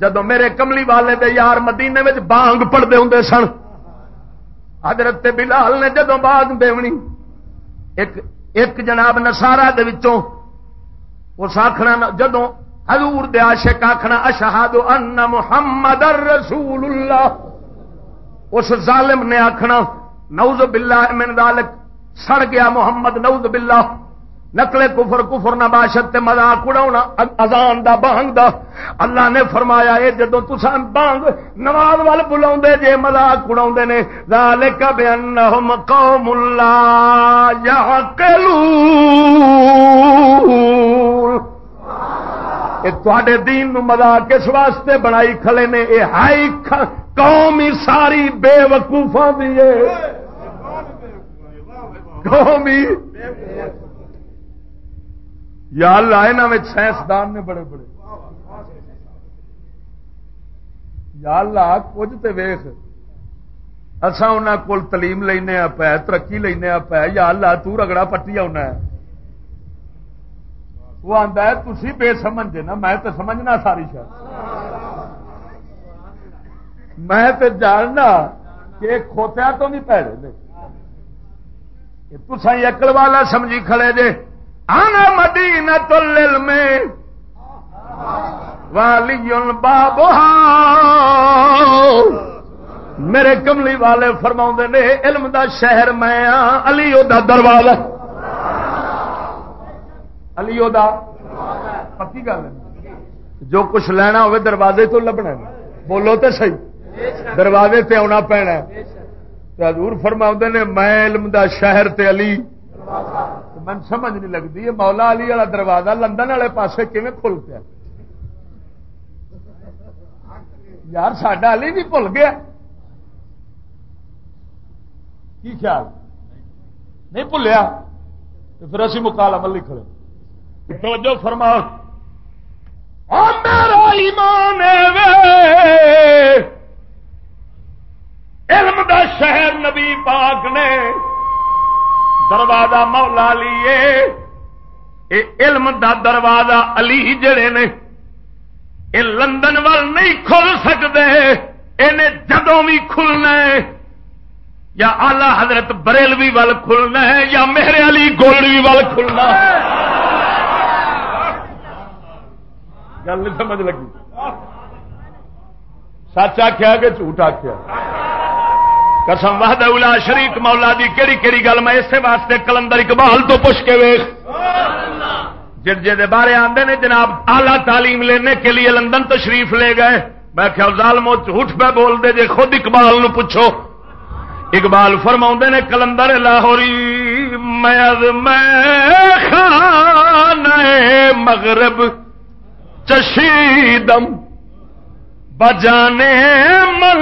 جدو میرے کملی والے دے یار مدینے میں بانگ پڑتے ہوں سن، حضرت بلال نے جدو بانگ دیونی، ایک ایک جناب نسارا اس آخنا جدو حضور دے عاشق آخنا اشہاد ان محمد رسول اللہ اس ظالم نے آخنا نوز باللہ من ذالک. سڑ گیا محمد نوز باللہ. نقلے کفر کفر نباشت تے مذاق اڑاونا اذان دا بانگ دا۔ اللہ نے فرمایا، اے جدوں تساں بانگ نماز وال بلاوندے جے مذاق اڑاوندے نے، ذالک بانہم قوم لا یعقلون۔ اے تواڈے دین نو مذاق کس واسطے بنائی کھلے نے، اے ہائی قوم ہی ساری بے وقوفاں دی اے۔ قوم ہی یا اللہ یہاں سائنسدان نے بڑے بڑے۔ یا اللہ، کچھ تو ویخ اصا ان کو تلیم لینا پہ ترقی لینا پہ یا اللہ، تو رگڑا پٹی آنا ہے۔ وہ آتا ہے تھی بے سمجھ نا، میں تو سمجھنا ساری شاید۔ میں تو جاننا کہ کھوتیا تو نہیں پیڑے تسا اکل والا سمجھی کھڑے جے۔ انا مدینہ العلم والی باب میرے کملی والے فرما نے علم دا شہر میں علی دا دروازہ علی دا پکی گل جو کچھ لینا ہوئے دروازے تو لبنا بولو تو صحیح دروازے تے آنا پینا حضور فرما نے میں علم دا شہر تے علی من سمجھ نہیں لگتی مولا علی والا دروازہ لندن والے پاسے کھل پیا یار سڈا علی بھی بھول گیا کی خیال نہیں بھولیا تو پھر اسی مکال عمل لکھ لیں توجہ فرما میرا ایمان علم دا شہر نبی پاک نے دروازہ مولا لیے۔ اے علم دا دروازہ علی جڑے نے یہ لندن وال نہیں کھل سکتے انہیں جدوں بھی کھلنا ہے۔ یا آلہ حضرت بریلوی وال کھلنا ہے، یا میرے علی گولوی وال کھلنا گل نہیں سمجھ لگی۔ سچ آخیا کہ جھوٹ آخیا قسم وحد اولا شریک مولا دی، کیڑی کیڑی گل میں اسے واسطے کلندر اقبال تو پوچھ کے ویخ جرجے دے بارے آندے نے، جناب اعلی تعلیم لینے کے لیے لندن تشریف لے گئے۔ میں خیال ظالمو، جھوٹ پہ بول دے، جے خود اقبال نو پوچھو۔ اقبال فرما نے، کلندر لاہوری، میں خان مغرب چشیدم۔ بجانے من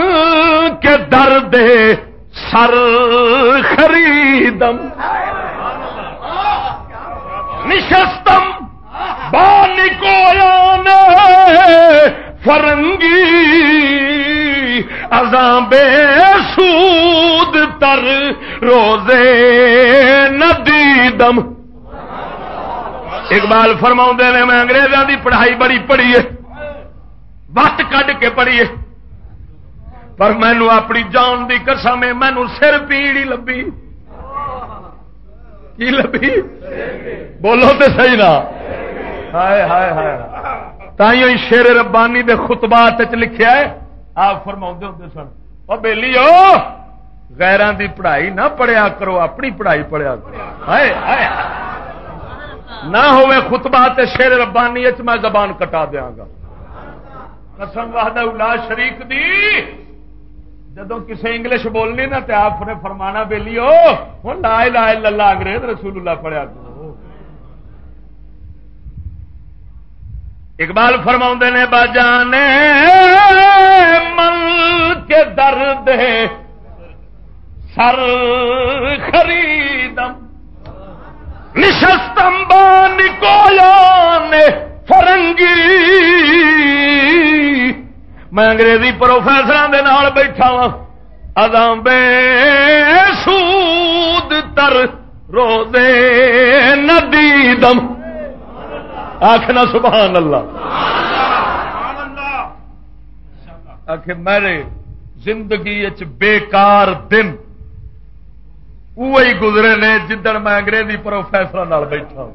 کے درد سر خریدم۔ نشستم، بانی کو فرنگی ازاں بے سود تر روزے ندیدم اقبال فرما نے، میں انگریزوں دی پڑھائی بڑی پڑھی ہے۔ وٹ کھ کے پڑھیے۔ پر مینو اپنی جان کی قسم مینو سر پیڑی لبی کی لبھی؟ بولو تو صحیح نا۔ ہائے ہائے ہائے۔ تھی شیر ربانی دے خطبات لکھیا ہے۔ آپ فرما ہوں سن وہ بہلی غیران دی پڑھائی نہ پڑھیا کرو، اپنی پڑھائی پڑھیا کرو۔ ہائے ہائے۔ نہ ہوئے خطبات شیر ربانی میں زبان کٹا دیا گا۔ قسم وحدہ الا شریک دی۔ جدو کسی انگلش بولنی نا تو آپ نے فرمانا بےلی ہو لا لا اللہ، انگریز رسول اللہ پڑھیا کرو اقبال فرما نے باجانے من کے درد سر خریدم، نشستم بان کو فرنگی۔ میں انگریزی پروفیسر نال بیٹھا وا ادام بے سود تر رو دے ندی دم آخنا سبحان اللہ۔ آخ میرے زندگی بیکار دن۔ وہی گزرے نے جدن میں انگریزی پروفیسر بیٹھا ہوں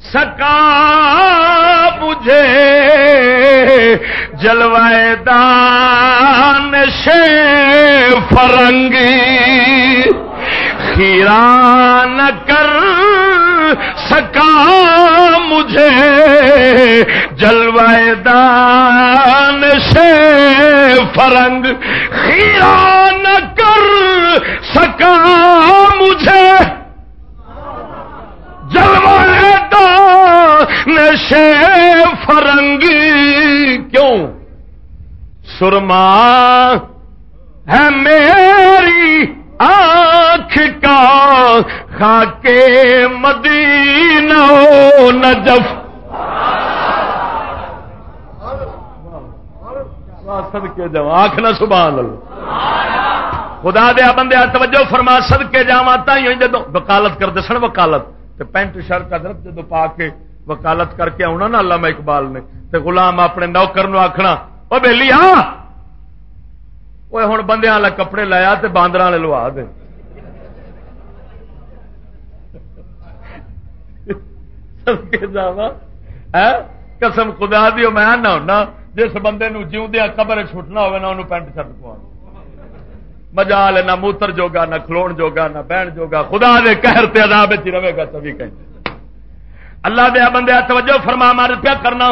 سکا مجھے جلوائے دان شے فرنگی خیران کر سکا مجھے، جلوائے دان سے فرنگ خیران کر سکا مجھے۔ جلوائے دان سے فرنگی کیوں؟ سرما ہے میری آنکھ کا خاکے مدینہ نجف۔ کے جا آخ نہ سبحان اللہ۔ خدا دیا بندے، توجہ فرما سد کے جا تھی جدو وکالت کرتے سن وکالت۔ پینٹ شرٹ ادرت جدو پا کے وکالت کر کے آنا نا علامہ اقبال نے، تے غلام اپنے نوکر نو آخنا وہ بہلی ہاں وہ ہوں بندے والے کپڑے لایا تے باندر والے لوا دے۔ قسم خدا دی، میں نہ ہونا، جس بندے نو جیوندیا قبر چھٹنا ہوگا نہ انہوں پینٹ شرٹ پوا مجا لے نہ موتر جوگا، نہ کھلون جوگا، نہ بہن جوگا۔ خدا دے قہر تے عذاب ہی رہے گا تبھی کہیں۔ اللہ دیا بندے، توجہ فرما مار پیا کرنا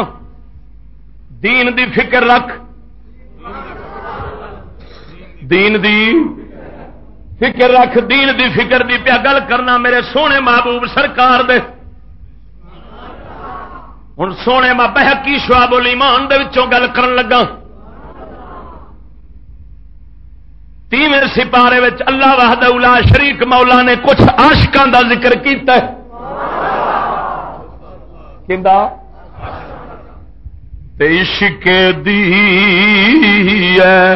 دین دی فکر رکھ۔ دین دی فکر رکھ، دین دی فکر دی پیا گل کرنا۔ میرے سونے محبوب سرکار دے۔ ہوں سونے ماں بہکی شواب الایمان دے وچوں گل کرن لگا تیویں سپارے وچ اللہ وحد اولا شریک مولا نے کچھ آشکان دا ذکر کیتا ہے۔ کیندا؟ عشق دی ہے،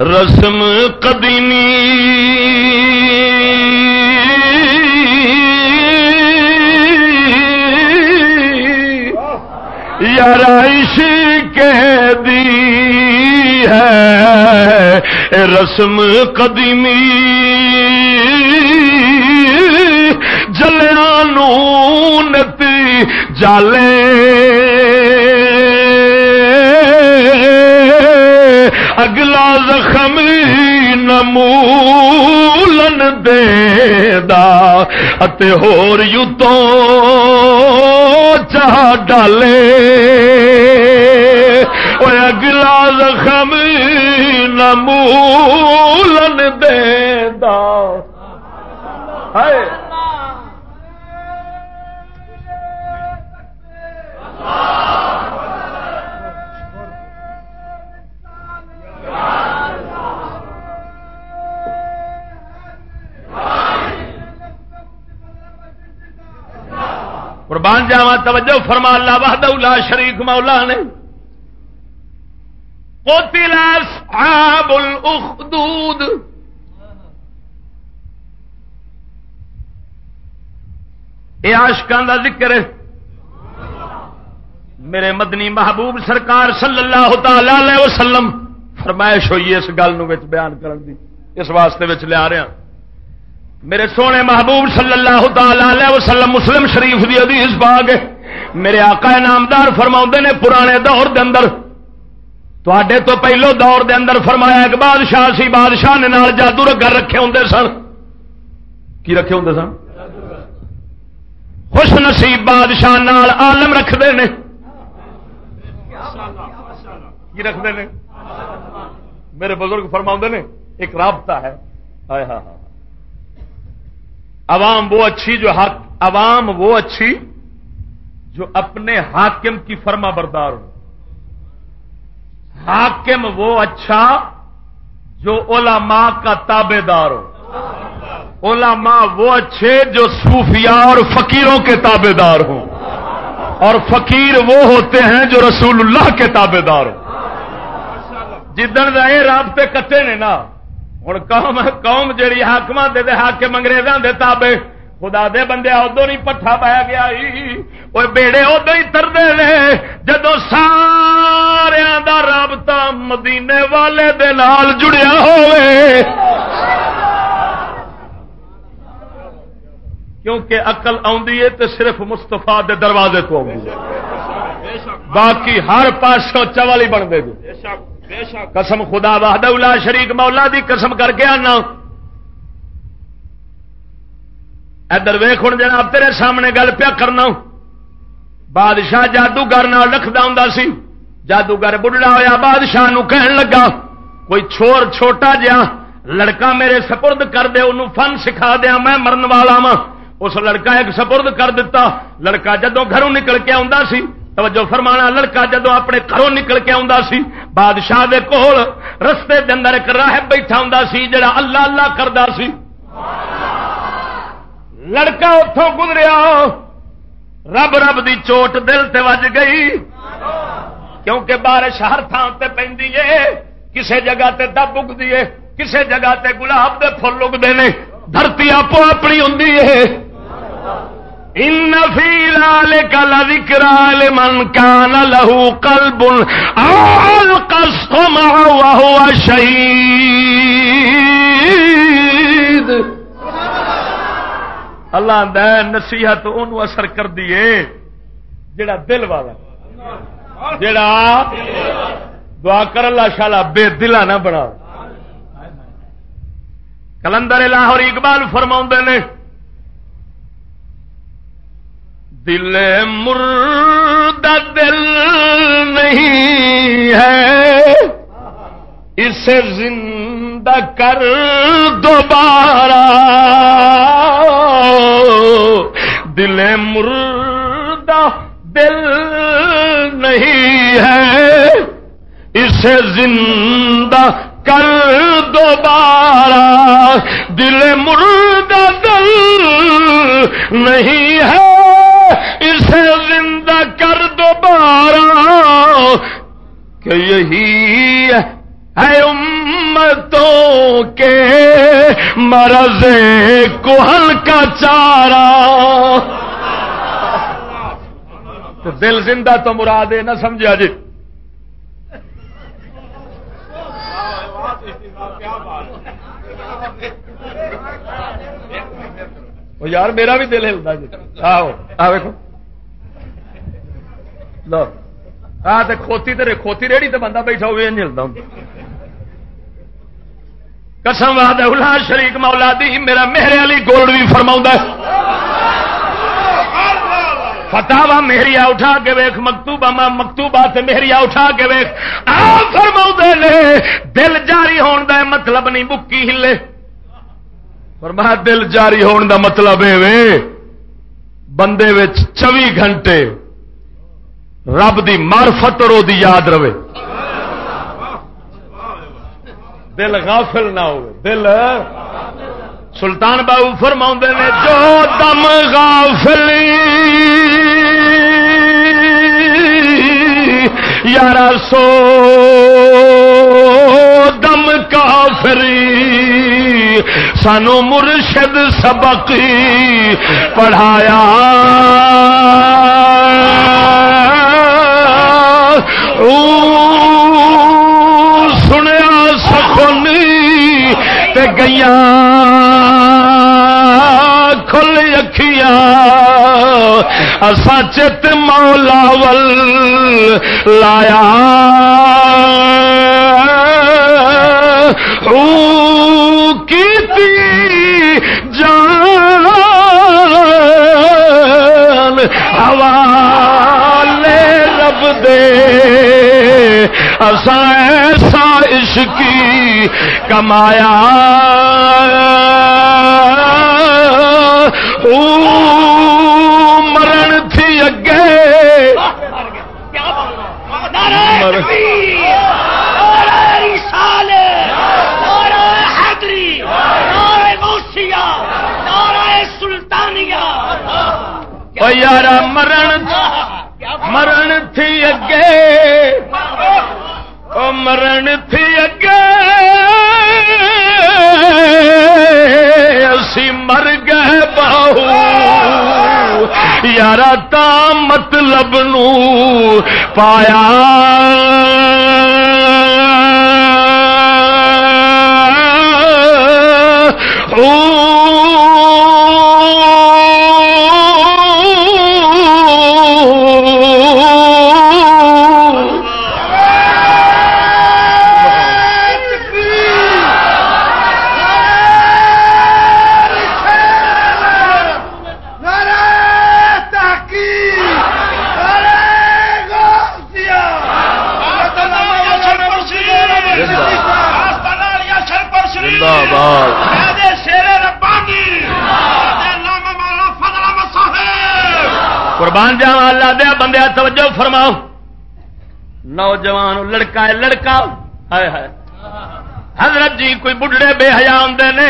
رسم قدیمی۔ یارائش کے دی ہے۔ رسم قدیمی جلیا نتی جالے۔ اگلا زخم نمولن دے دا۔ اتے ہور یتوں چاہ ڈالے۔ اگلا زخم نمولن دے دا ہائے قربان جاوا توجہ فرما اللہ وحدہ لا شریک مولا نے قتل اصحاب الاخدود یہ آشکان کا ذکر ہے۔ میرے مدنی محبوب سرکار صلی اللہ تعالی وسلم، فرمائش ہوئی اس گل بیان کرن دی۔ اس واسطے لیا رہا ہاں۔ میرے سونے محبوب صلی اللہ تعالی وسلم مسلم شریف دی حدیث باغ میرے آقا نامدار فرما نے، پرانے دور دے اندر تے تو پہلو دور دے اندر فرمایا ایک بادشاہ سی بادشاہ نے نال جادو رگر رکھے ہوں سن۔ کی رکھے ہوں سن؟ خوش نصیب بادشاہ نال عالم رکھتے ہیں کی رکھتے ہیں میرے بزرگ فرما نے، ایک رابطہ ہے۔ ہاں، ہاں۔ عوام وہ اچھی جو حق عوام وہ اچھی جو اپنے حاکم کی فرما بردار ہو حاکم وہ اچھا جو علماء کا تابے دار ہو۔ علماء وہ اچھے جو صوفیاء اور فقیروں کے تابے دار ہوں۔ اور فقیر وہ ہوتے ہیں جو رسول اللہ کے تابے دار ہوں۔ جدن یہ رابطے کٹے نے نا ہوں قوم قوم جیڑی حاقم دے دے، حاکم انگریزاں دے تابے خدا دے بندے ادو نہیں پٹھا پایا گیا وہ بیڑے ادو ہی ترتے ہیں جدو سارا دا رابطہ مدینے والے دے نال جڑیا ہوئے۔ کیونکہ اقل آدھی ہے تو صرف مستفا دے دروازے تو آ باقی ہر پاسوں ہی بنتے قسم خدا واہد شریک مولا دی قسم کر کے آنا۔ ادھر ویخ ہوں جناب، تیرے سامنے گل پیا کرنا۔ بادشاہ جادوگر رکھتا ہوں سی۔ جادوگر بڑھڑا ہوا بادشاہ نو کہن لگا، کوئی چھوڑ چھوٹا جا لڑکا میرے سپرد کر دے انہوں فن سکھا دیا، میں مرن والا وا اس لڑکا ایک سپرد کر دیتا لڑکا جدو گھروں نکل کے آ سی، توجہ فرمانا، لڑکا جدو اپنے گھروں نکل کے آ سی، بادشاہ دے کول رستے دے اندر ایک راہب بیٹھا ہوں سی، جڑا اللہ اللہ کرتا سی۔ لڑکا اتوں گزریا۔ رب رب دی چوٹ دل تے وج گئی۔ کیونکہ بارش ہر تھان سے پہ کسی جگہ تے دب اگتی ہے کسی جگہ تے گلاب دے فل اگتے ہیں دھرتی آپ اپنی ہوں ان فی ذلک لذکر لمن کان له قلب القسم وهو شہید اللہ دے نصیحت انہوں اثر کر دیے جڑا دل والا جڑا دعا کر اللہ شالا بے دلا نہ بنا۔ کلندر لاہور اقبال فرما نے، دل مرد دل نہیں ہے۔ اسے زندہ کر دوبارہ۔ دل مردہ دل نہیں ہے۔ اسے زندہ کر دوبارہ۔ دل مردہ دل نہیں ہے۔ اسے زندہ کر دوبارہ۔ کہ یہی ہے امتوں کے مرض کوہل کا چارہ۔ تو دل زندہ تو مراد ہے، نہ سمجھا جی۔ یار، میرا بھی دل ہلتا جی۔ آو لو۔ آ کھوتی تے کھوتی ریڑی تے بندہ بیٹھا ہوئے ہلتا ہوں۔ قسم واد شریک مولا دی، میرا میرے علی گولڈ بھی فرما فتح میریا اٹھا کے ویخ مکتوبہ مکتوبہ سے میریا اٹھا کے ویخ آ فرما نے دل جاری ہون دا مطلب نہیں، بکی ہلے۔ فرمایا، دل جاری ہون دا مطلب بندے چوی گھنٹے رب دی مارفت اور دی یاد رہے۔ دل غافل نہ ہو دل سلطان بابو فرما نے، جو دم غافلی یار سو دم کافری سانو مرشد سبق پڑھایا۔ سنیا تے گیا کھل اکھیاں۔ چت مولا ول لایا۔ کی جان، حوالے رب دے۔ اسا ایسا عشقی کمایا۔ مرن تھی اگے۔ یار مرن مرن تھی اگے۔ مرن تھی اگے۔ یار تا مطلب نو پایا او فرماؤ۔ نوجوان لڑکا ہے لڑکا۔ ہے حضرت جی کوئی بڑھڑے بے حیا آدھے نے؟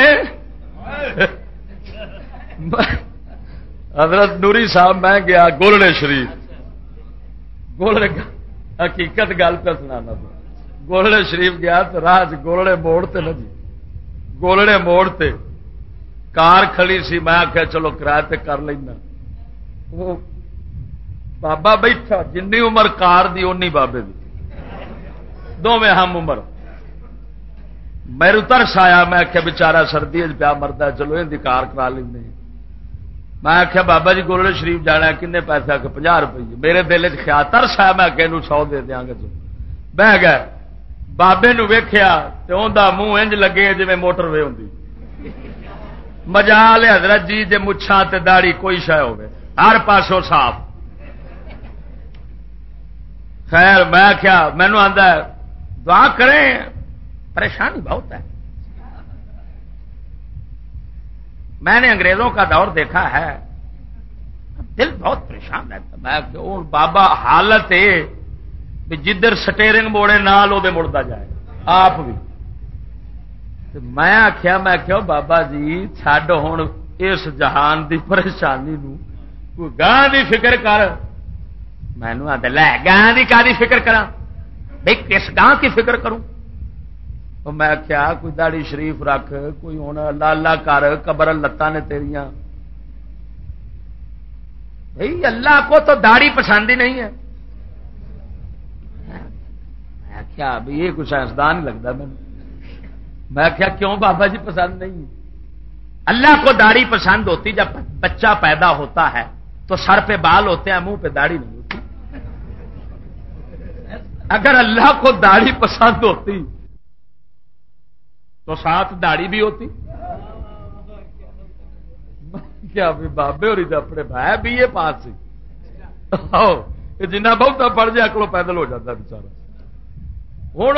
حضرت نوری صاحب، میں گیا گولڑے شریف۔ گولڑے حقیقت گل پہ سنا گولڑے شریف گیا تو راج گولڑے موڑ تے نا جی گولڑے موڑ تے۔ کار کھڑی سی، میں آخیا چلو کرایہ کر لینا۔ وہ بابا بیٹھا جن عمر کار دی، اونی بابے دی۔ دونوں ہم عمر۔ میرے ترس آیا میں آخیا بچارا سردی پیا مرد چلو یہ کار کرا لیں میں آخیا بابا جی گولڈ شریف جانا کن پیسے آ کے پناہ روپیے میرے دل چیا ترس آیا میں کہ سو دے دیا گا بہ گئے۔ بابے نو ویخیا تو انہ منہ انج لگے جی موٹر وے ہوں مزا لیا حضرت جی جی مچھا داڑی کوئی شہ ہو ہر پاسوں صاف۔ خیر، میں کیا مینو آتا ہے، دعا کریں، پریشانی بہت ہے۔ میں نے انگریزوں کا دور دیکھا ہے، دل بہت پریشان رہتا میں بابا حالت جدھر سٹیرنگ موڑے، نال وہ مڑتا جائے۔ آپ بھی۔ میں آخیا میں کہ بابا جی چڈ ہوں اس جہان دی پریشانی نو گاہ دی فکر کر۔ مینو آدھے لے گاہ کی کا فکر کرا بھائی کس گاہ کی فکر کروں؟ میں کیا کوئی داڑی شریف رکھ، کوئی ہوں اللہ اللہ کر، قبر لتاں نے تیریاں۔ بھائی اللہ کو تو داڑھی پسند ہی نہیں ہے۔ میں کیا بھی یہ کچھ سائنسدان لگتا میں میں کیا کیوں بابا جی پسند نہیں اللہ کو داڑھی پسند ہوتی جب بچہ پیدا ہوتا ہے تو سر پہ بال ہوتے ہیں، منہ پہ داڑھی نہیں ہوتی۔ اگر اللہ کو داڑھی پسند ہوتی تو ساتھ داڑھی بھی ہوتی۔ کیا بابے ہو رہی اپنے بھائی بھی یہ پاس جنا بہت پڑ جائے اکلو پیدل ہو جاتا بچارا ہوں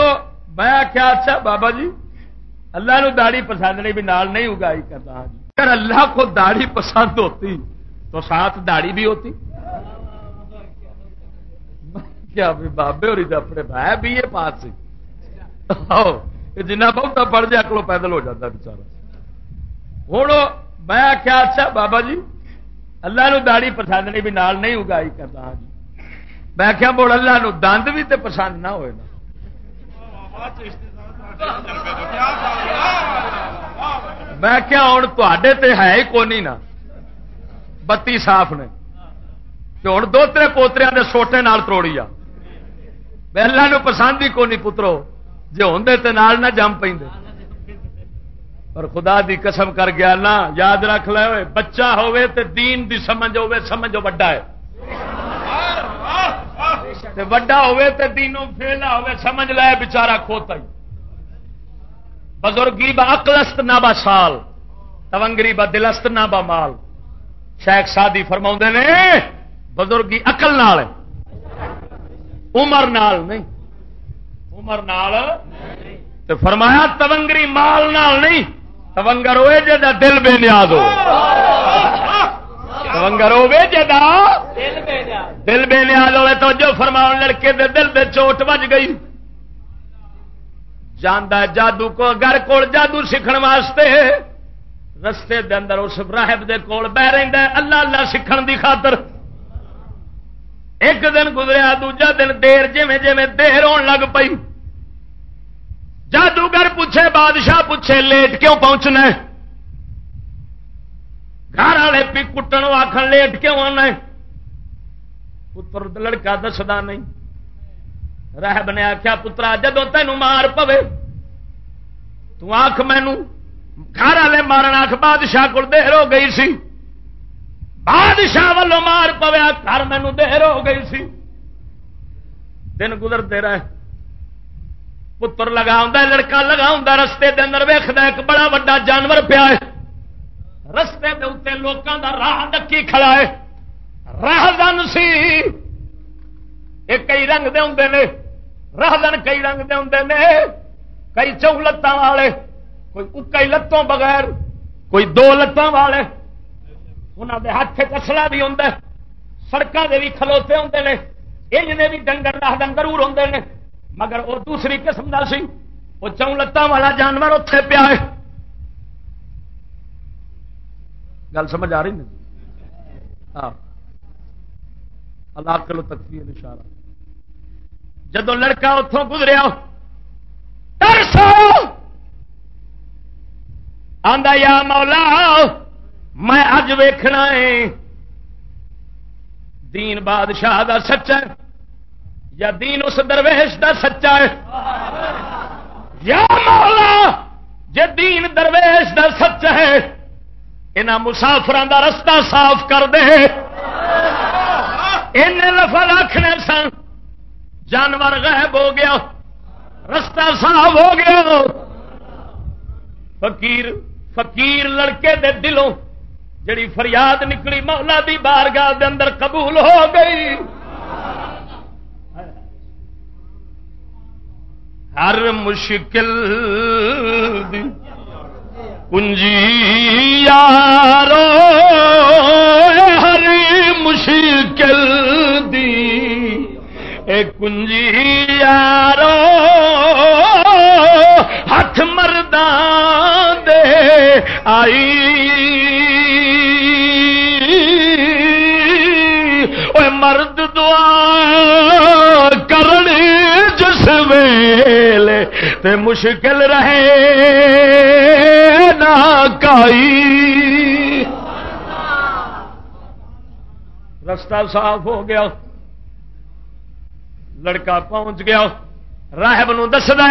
میں کیا اچھا بابا جی اللہ نو داڑھی پسند نہیں بھی نال نہیں اگائی کرتا۔ اگر اللہ کو داڑھی پسند ہوتی تو ساتھ داڑھی بھی ہوتی۔ کیا بابے ہو رہی اپنے بھائی بھی یہ پاس جنا بہت پڑ جائے اکلو پیدل ہو جاتا بچارا ہوں میں آخیا اچھا بابا جی اللہ نو داڑی پسند نہیں بھی نال نہیں اگائی کرتا ہاں جی میں کیا بول اللہ نو دند بھی تے پسند نہ ہوئے نا میں کیا ہوں تے ہے ہی کونی نا بتی صاف نے ہوں دوترے پوتریا کے سوٹے نال تروڑی آ اللہ نو پسند ہی کونی پترو؟ جی ہوں تو نال نہ جم پہ پر خدا دی قسم کر گیا نا، یاد رکھ لے ہوئے بچہ ہوئے تے دین دی سمجھ ہوئے، سمجھو وڈا ہے۔ تے وڈا ہوئے تے دینوں فیلا ہوئے، سمجھ لے بچارا کھوتا ہی۔ بزرگی با اقلست نہ با سال، تونگری با دلست نہ با مال۔ شیخ سادی فرما نے، بزرگی اقل نال عمر نال نہیں۔ عمر نال؟ تو فرمایا تونگری مال نال نہیں۔ تونگر ہوئے جا دل بے نیاز ہو۔ تونگر ہوئے جا دل بے نیاز ہوئے تو جو فرماؤ لڑکے دے دل دے چوٹ بج گئی۔ جانا جادو کو گھر کول جادو سیکھنے واسطے۔ رستے دے اندر اس راہب دے کول بہ رہا اللہ اللہ سیکھن دی خاطر۔ ایک دن گزریا، دوجا دن دیر جی جی دیر ہون لگ پئی۔ جادوگر پوچھے، بادشاہ پوچھے، لیٹ کیوں پہنچنا گھر والے پی کٹن آخر لیٹ کیوں آنا پتر لڑکا دستا نہیں۔ رحب نے آخیا پترا جدو تین مار پوے تخ مینو گھر والے مارن آخ بادشاہ کو دیر ہو گئی سی۔ بادشاہ والوں مار پویا، گھر مینو دیر ہو گئی سی۔ دن گزرتے رہے۔ پتر لگا لڑکا لگا رستے دے اندر ویخد ایک بڑا وا جانور پیا ہے۔ رستے دے اتنے لوگوں دا راہ ڈکی کھڑا ہے۔ راہ دن سی۔ یہ کئی رنگ دے ہوں نے۔ راہ دن کئی رنگ دے ہوں نے۔ کئی چو لتان والے، کوئی اکئی لتوں بغیر، کوئی دو لتان والے۔ انہوں دے ہاتھ کسلا بھی ہوں سڑکوں کے بھی کھلوتے ہوں نے یہ بھی ڈنگر راہ دن ضرور ہوں نے مگر وہ دوسری قسم کا سی وہ چون لتان والا جانور اتے پیا ہے۔ گل سمجھ آ رہی نہیں؟ ہاں۔ اللہ کلو تکتی اشارہ۔ جدو لڑکا اتوں گزریا آندا یا مولا! میں اج ویکھنا ہے۔ دین بادشاہ دا سچا ہے یا دین اس درویش دا سچا ہے؟ یا مولا، جے دین درویش دا سچا ہے، انہاں مسافران دا رستہ صاف کر دے۔ ان لفظ آخنے سن، جانور غائب ہو گیا، رستہ صاف ہو گیا۔ فقیر فقیر لڑکے دے دلوں جڑی فریاد نکلی مولا دی بارگاہ دے اندر قبول ہو گئی۔ ہر مشکل کنجی یارو، ہر مشکل دی اے کنجی یارو ہاتھ مردان دے آئی۔ مرد دعا کرنی جس ویلے تے مشکل رہے نہ کائی۔ رستہ صاف ہو گیا۔ لڑکا پہنچ گیا۔ راہب نو دسدا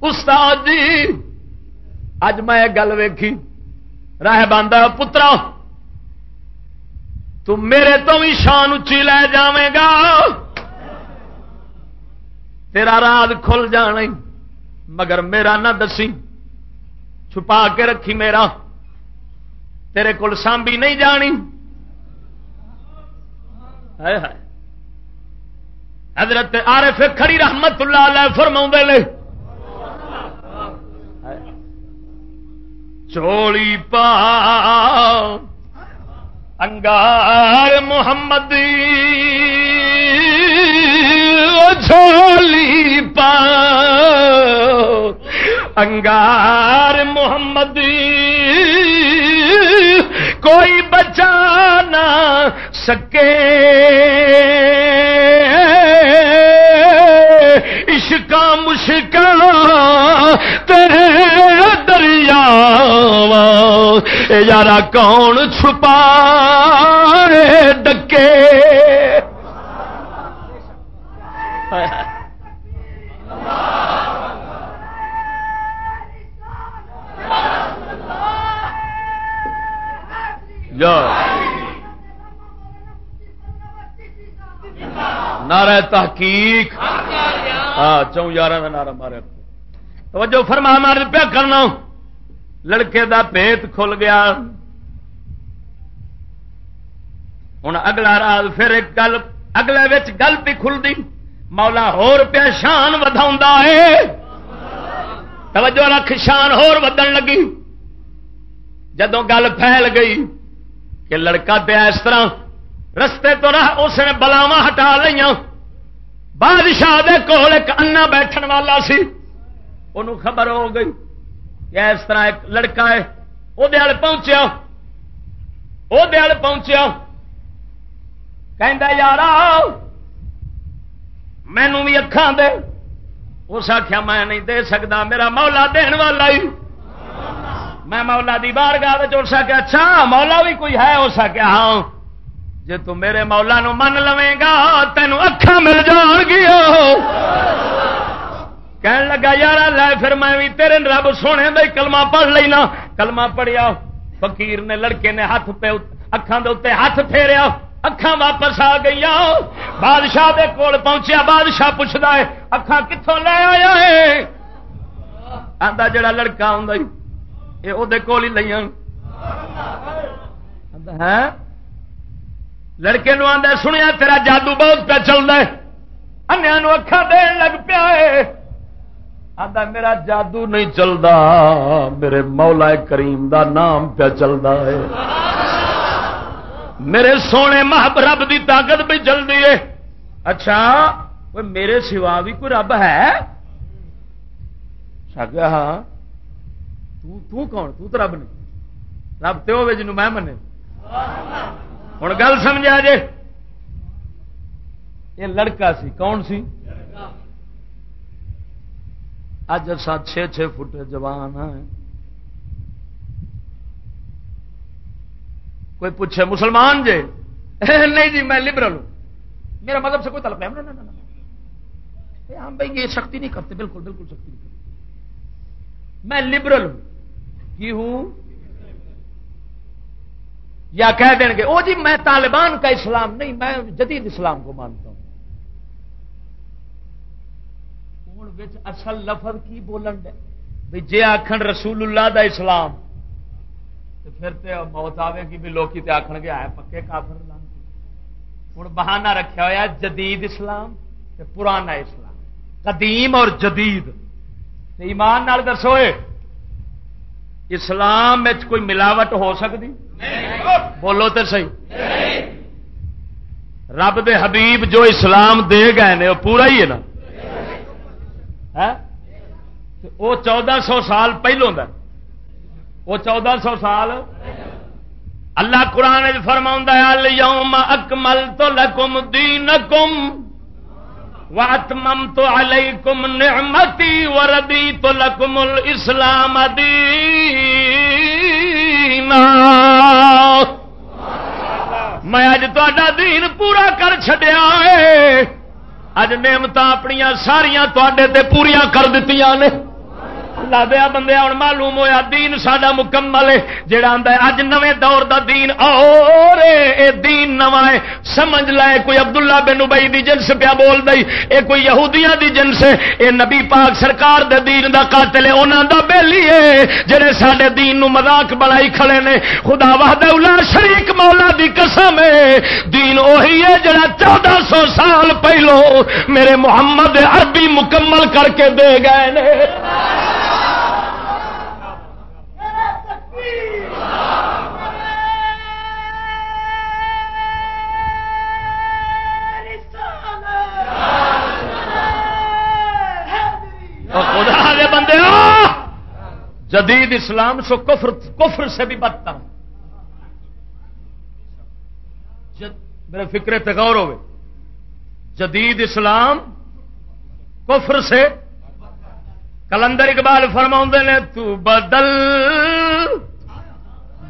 استاد جی اج میں گل ویکھی۔ راہب آدھا پترا تو میرے تو بھی شان اچھی لے جائے گا۔ تیرا راز کھل جانا مگر میرا نہ دسی۔ چھپا کے رکھی میرا۔ تیرے کول سانبی نہیں جانی۔ حضرت عارف کھڑی رحمت اللہ علیہ فرما لے چوڑی پا۔ انگار محمد جھولی پا انگار محمد کوئی بچا نہ سکے۔ عشقا مشکا تیرے دریا یارا کون چھپا ڈکے؟ نعرہ تحقیق۔ ہاں چون یار کا نعرہ مارے توجہ فرما مار پیا کرنا۔ لڑکے دا پیت کھل گیا۔ ہوں اگلا راز پھر ایک گل، اگلے گل بھی کھلتی مولا ہور پیا شان ودا ہے۔ توجہ رکھ، شان ہور ودن لگی۔ جدو گل پھیل گئی کہ لڑکا پیا اس طرح رستے تو رہ اس نے بلاوا ہٹا لیا بادشاہ دے کول ایک انا بیٹھن والا سی۔ انہوں خبر ہو گئی کہ اس طرح ایک لڑکا ہے۔ وہ دل پہنچیا۔ وہ دل پہنچیا۔ کہ یار مینو بھی اکھان دے۔ اس آخیا میں نہیں دے سکتا میرا مولا دین والا ہی۔ میں مولا دی بار گاہ چڑ سکیا اچھا مولا بھی کوئی ہے؟ ہو سکیا ہاں. جی تو میرے مولا نو من لو گا تینوں اکھا مل جان گیا کہن لگا یار لے پھر میں بھی تیرے رب سونے دے کلمہ پڑھ لینا۔ کلمہ پڑھیا، فقیر نے، لڑکے نے ہاتھ پہ اکھان دے اتنے ہاتھ پھیریا۔ اکھان واپس آ گئی بادشاہ دے کول پہنچیا، بادشاہ پوچھتا ہے اکھان کتوں لے آیا ہے؟ آدھا جڑا لڑکا آ یہ وہ کول ہی لیا ہے؟ لڑکے نو آدھا سنیا تیرا جادو بہت پہ چلتا ہے۔ انیا اکھا دین لگ پیا ہے۔ آدھا میرا جادو نہیں چلتا میرے مولا کریم دا نام پیا چلتا ہے۔ میرے سونے محب رب دی طاقت بھی چلتی ہے۔ اچھا میرے سوا بھی کوئی رب ہے؟ ہاں۔ تو تو کون؟ تو تو رب نہیں رب تو ہوے جنوں میں منے ہوں گل سمجھا جے؟ یہ لڑکا سی، کون سی؟ اج سات چھ چھ فٹ جوان ہے کوئی پوچھے، مسلمان جے؟ نہیں جی میں لبرل ہوں۔ میرا مذہب سے کوئی طلب ہے ہم بھائی، یہ سختی نہیں کرتے۔ بالکل بالکل سختی نہیں کرتے۔ میں لبرل ہوں۔ کی ہوں؟ یا کہہ دیں گے او جی میں طالبان کا اسلام نہیں، میں جدید اسلام کو مانتا ہوں۔ اصل لفظ کی بولن دے؟ بھائی جی آخر رسول اللہ دا اسلام تو پھر تو موت آئے گی بھی لوگ آخر گے آئے پکے کافر ہوں بہانہ رکھا ہوا جدید اسلام پرانا اسلام۔ قدیم اور جدید۔ ایمان نال دسوئے اسلام کوئی ملاوٹ ہو سکتی بولو تو سی رب دے حبیب جو اسلام دے گئے نے، وہ پورا ہی ہے نا؟ ہاں؟ وہ چودہ سو سال پہلوں دا۔ وہ چودہ سو سال اللہ قرآن فرما یوم اکمل تو لکم دین کم واتمم تو علیکم نعمتی وردی تو لکم الاسلام دینا میں اج تا دین پورا کر چڈیا ہے اج نعمت اپنی ساریا تے پوریا کر دیتی نے۔ لا دیا بندے، ہوں معلوم ہوا دین ساڈا مکمل ہے۔ جہاں آتا ہے، اج نویں دور دا دین، اور اے دین نواں ہے۔ سمجھ لائے کوئی عبداللہ بن ابئی دی جنس پیا بول دئی، اے کوئی یہودیاں دی جنس ہے۔ اے نبی پاک سرکار دے دین دا قاتل ہے، انہاں دا بیلی ہے۔ جڑے ساڈے دین نو مذاق بنائی کھڑے نے، خدا وحدہ الا شریک مولا دی قسم ہے۔ دین وہی ہے جڑا چودہ سو سال پہلو میرے محمد عربی مکمل کر کے دے گئے نے۔ خدا دے بندے جدید اسلام سو کفر کفر سے بھی بدتر۔ میرے فکرے غور ہوئے۔ جدید اسلام کفر سے کلندر اقبال فرما نے، تو بدل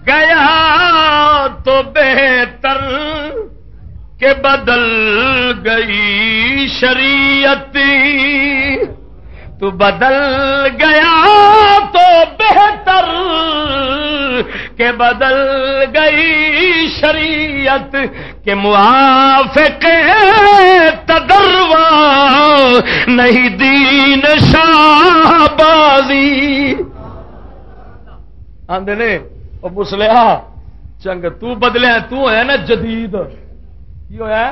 گیا تو بہتر کہ بدل گئی شریعت تو بدل گیا تو بہتر کہ بدل گئی شریعت کے موافق تدروا نہیں دین شاہ بازی آدھے نے مسلیا چنگ تو بدلیا تو ہے نا جدید۔ کی ہوا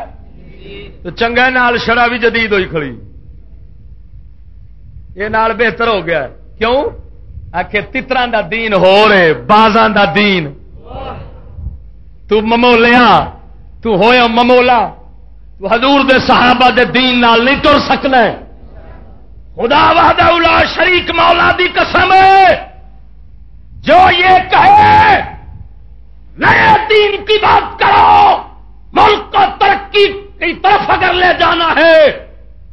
تو چنگا نال شرا بھی جدید ہوئی کھڑی۔ یہ نال بہتر ہو گیا کیوں؟ آخ تترا دا دین ہو رہے بازاں دا دین۔ تو ممولیا تو ہویا ممولا۔ تو حضور دے صحابہ دے دین نال نہیں تر سکنا خدا وحدہ اولا شریک مولا دی قسم ہے۔ جو یہ کہے، نئے دین کی بات کرو۔ ملک کو ترقی کی طرف اگر لے جانا ہے،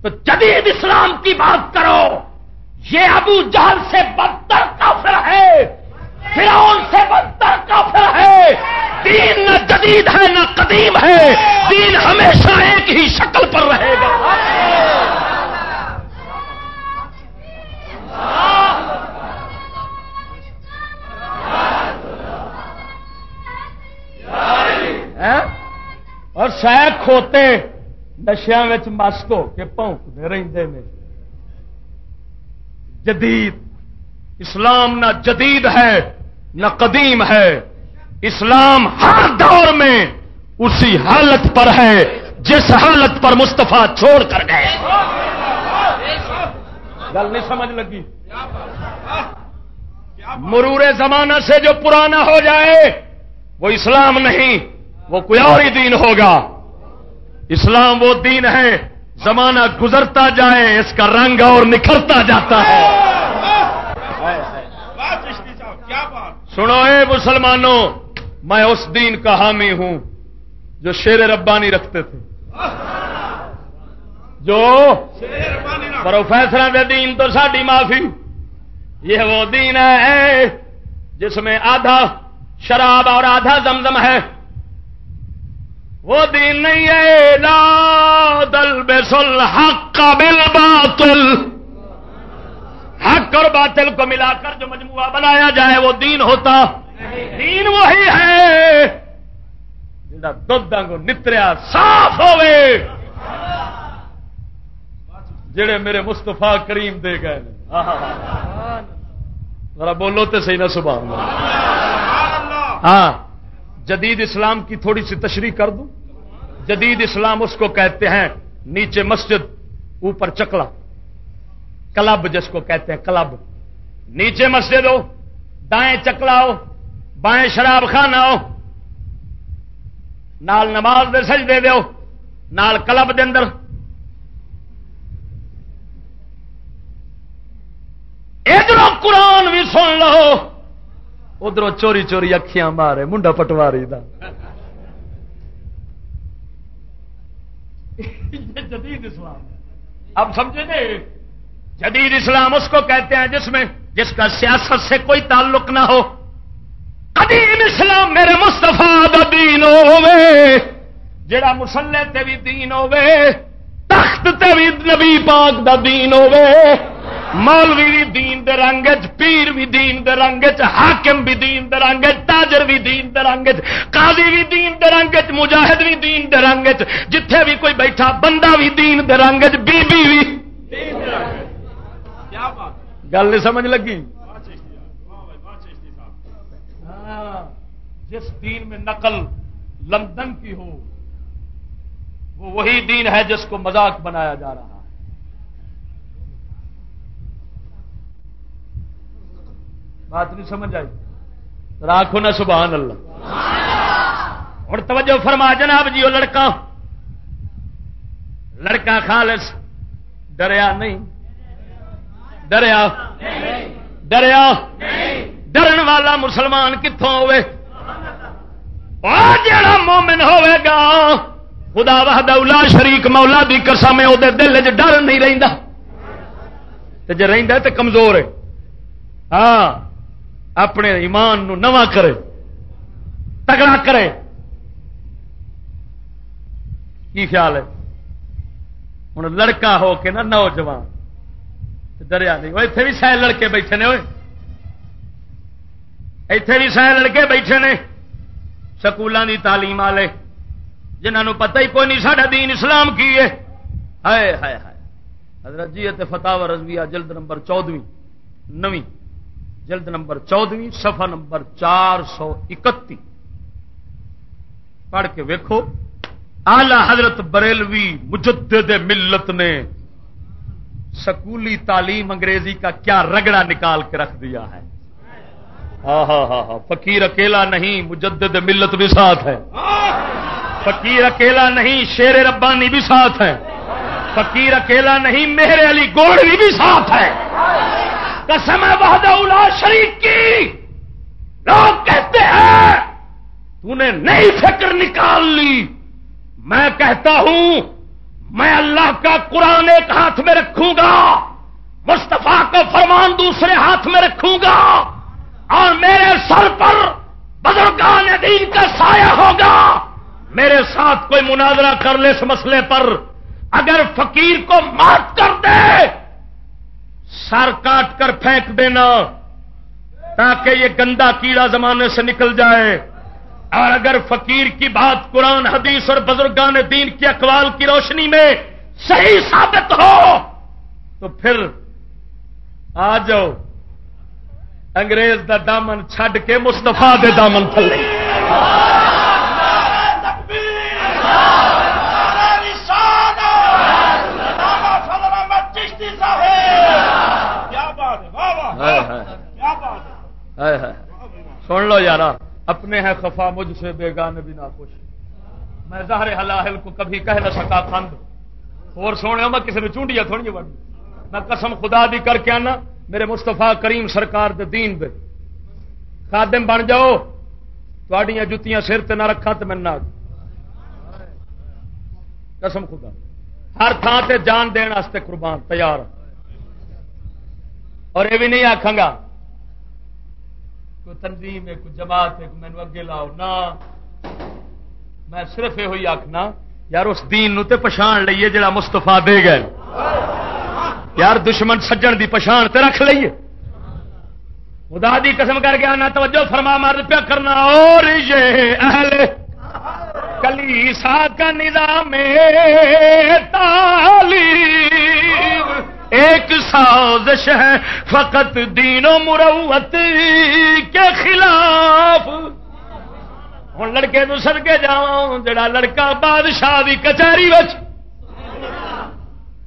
تو جدید اسلام کی بات کرو۔ یہ ابو جہل سے بدتر کافر ہے۔ فرعون سے بدتر کافر ہے۔ دین نہ جدید ہے، نہ قدیم ہے۔ دین ہمیشہ ایک ہی شکل پر رہے گا۔ اور سہ کھوتے نشیا مست ہو کے پونکتے رہتے ہیں جدید۔ اسلام نہ جدید ہے، نہ قدیم ہے۔ اسلام ہر دور میں اسی حالت پر ہے، جس حالت پر مستفا چھوڑ کر گئے۔ گل نہیں سمجھ لگی۔ مرور زمانہ سے جو پرانا ہو جائے، وہ اسلام نہیں، وہ کوئی اور ہی دین ہوگا۔ اسلام وہ دین ہے زمانہ گزرتا جائے، اس کا رنگ اور نکھرتا جاتا ہے۔ سنو اے مسلمانوں، میں اس دین کا حامی ہوں جو شیر ربانی رکھتے تھے۔ جو پروفیسر دے دین تو ساری معافی۔ یہ وہ دین ہے جس میں آدھا شراب اور آدھا زمزم ہے۔ وہ دین نہیں ہے لا دل بسل حق بل باطل۔ حق اور باطل کو ملا کر جو مجموعہ بنایا جائے وہ دین ہوتا۔ دین وہی ہے جا دھو نتریا صاف ہوئے۔ جڑے میرے مستفا کریم دے گئے ذرا بولو تو صحیح نہ سبحان ہاں۔ جدید اسلام کی تھوڑی سی تشریح کر دوں۔ جدید اسلام اس کو کہتے ہیں، نیچے مسجد، اوپر چکلا۔ کلب جس کو کہتے ہیں، کلب۔ نیچے مسجد ہو، دائیں چکلا ہو، بائیں شراب خانہ ہو۔ نال نماز دے سج دے دو نال کلب دے اندر۔ ادھر قرآن بھی سن لو۔ ادھر چوری چوری اکھیاں مارے منڈا پٹواری دا۔ جدید اسلام۔ اب سمجھے گے جدید اسلام اس کو کہتے ہیں جس میں جس کا سیاست سے کوئی تعلق نہ ہو۔ قدیم اسلام میرے مستفا دین ہوے جڑا مسلے تے بھی دین ہوے تخت تے بھی نبی پاک دا دین ہوے مولوی بھی دین دے رنگ پیر بھی دین دے رنگ حاکم بھی دین دے رنگ تاجر بھی دین دے رنگ قاضی بھی دین دے رنگ مجاہد بھی دین دے رنگ جتھے بھی کوئی بیٹھا بندہ بھی دین دے رنگ بی بی بھی گل نہیں سمجھ لگی؟ ہاں، جس دین میں نقل لندن کی ہو وہ وہی دین ہے جس کو مذاق بنایا جا رہا ہے۔ بات نہیں سمجھ آئی۔ راکھو نا سبحان اللہ۔ ہوں توجہ فرما جناب جی وہ لڑکا لڑکا خالص، ڈریا نہیں۔ ڈریا۔ ڈریا۔ ڈرن والا مسلمان کتوں ہوے جڑا مومن ہوے گا، خدا وحد اولا شریک مولا دی قسم ہے وہ دل چ ڈر نہیں رہتا جی رہتا تو کمزور ہے۔ ہاں۔ اپنے ایمان نو نواں کرے، تگڑا کرے۔ کی خیال ہے؟ ہوں لڑکا ہو کے نا نوجوان دریا نہیں۔ وہ اتنے بھی سہ لڑکے بیٹھے نے اتے بھی سہ لڑکے بیٹھے نے، سکولوں کی تعلیم والے۔ جنہوں پتہ ہی کوئی نہیں، ساڈا دین اسلام کی ہے۔ ہائے ہائے ہائے۔ حضرت جی فتح رضویہ جلد نمبر چودویں، نویں۔ جلد نمبر چودویں سفا نمبر چار سو اکتی پڑھ کے ویکو آلہ حضرت بریلوی مجدد ملت نے سکولی تعلیم انگریزی کا کیا رگڑا نکال کے رکھ دیا ہے۔ ہاں ہاں ہاں ہاں فقیر اکیلا نہیں، مجدد ملت بھی ساتھ ہے۔ فقیر اکیلا نہیں، شیر ربانی بھی ساتھ ہے۔ فقیر اکیلا نہیں میرے علی گوڑی بھی ساتھ ہے۔ قسم اولا شریف کی۔ لوگ کہتے ہیں، تو نے نئی فکر نکال لی۔ میں کہتا ہوں، میں اللہ کا قرآن ایک ہاتھ میں رکھوں گا مستفا کا فرمان دوسرے ہاتھ میں رکھوں گا، اور میرے سر پر بزرگان دین کا سایہ ہوگا۔ میرے ساتھ کوئی مناظرہ کر لے اس مسئلے پر، اگر فقیر کو مات کر دے سر کاٹ کر پھینک دینا تاکہ یہ گندا کیڑا زمانے سے نکل جائے۔ اور اگر فقیر کی بات قرآن، حدیث اور بزرگان دین کے اقوال کی روشنی میں صحیح ثابت ہو، تو پھر آ جاؤ۔ انگریز دا دامن چھڈ کے مستفا دے دامن تھلے۔ سن لو یار اپنے ہیں خفا مجھ سے بیگان بھی نہ خوش میں ظاہر حلاحل کو کبھی کہہ نہ سکا کھند اور سونے، میں کسی نے چونڈیا تھوڑی جی بڑھ میں قسم خدا دی کر کے آنا، میرے مستفا کریم سرکار دے دین دے۔ خادم بن جاؤ تھوڑیاں جتیاں سر تے نہ رکھا تو میں نہ قسم خدا۔ ہر تھان تے جان دین واسطے قربان، تیار۔ ہوں اور یہ بھی نہیں آخا گا۔ کوئی تنظیم ہے کوئی جماعت ہے مینو اگے لاؤ۔ نہ، میں صرف یہ آخنا یار اس دین نو تے پچھان لیے جڑا مستفا دے گئے۔ یار دشمن سجن دی پچھان تے رکھ لیے خدا دی قسم کر کے آنا، توجہ فرما مرد پیا کرنا۔ اور یہ اہل کلی سا کا نظام تعلیم۔ ایک سازش ہے، فقط دین و مروت کے خلاف۔ ہوں لڑکے تو سد کے جا جڑا لڑکا بادشاہ کی کچہری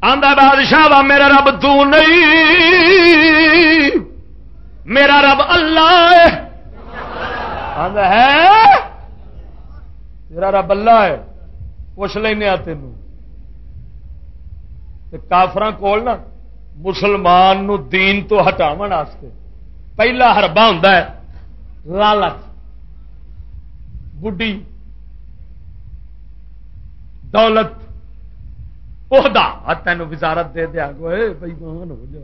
آدھا بادشاہ، وا میرا رب تو نہیں۔ میرا رب اللہ ہے۔ میرا رب اللہ ہے۔ پوچھ لینا تین کافر کول نا مسلمان نو دین تو ہٹاو واسطے۔ پہلا ہربا ہوں لالچ۔ بڈی دولت، عہدہ۔ تین وزارت دے دیا گو بھائی مان ہو جا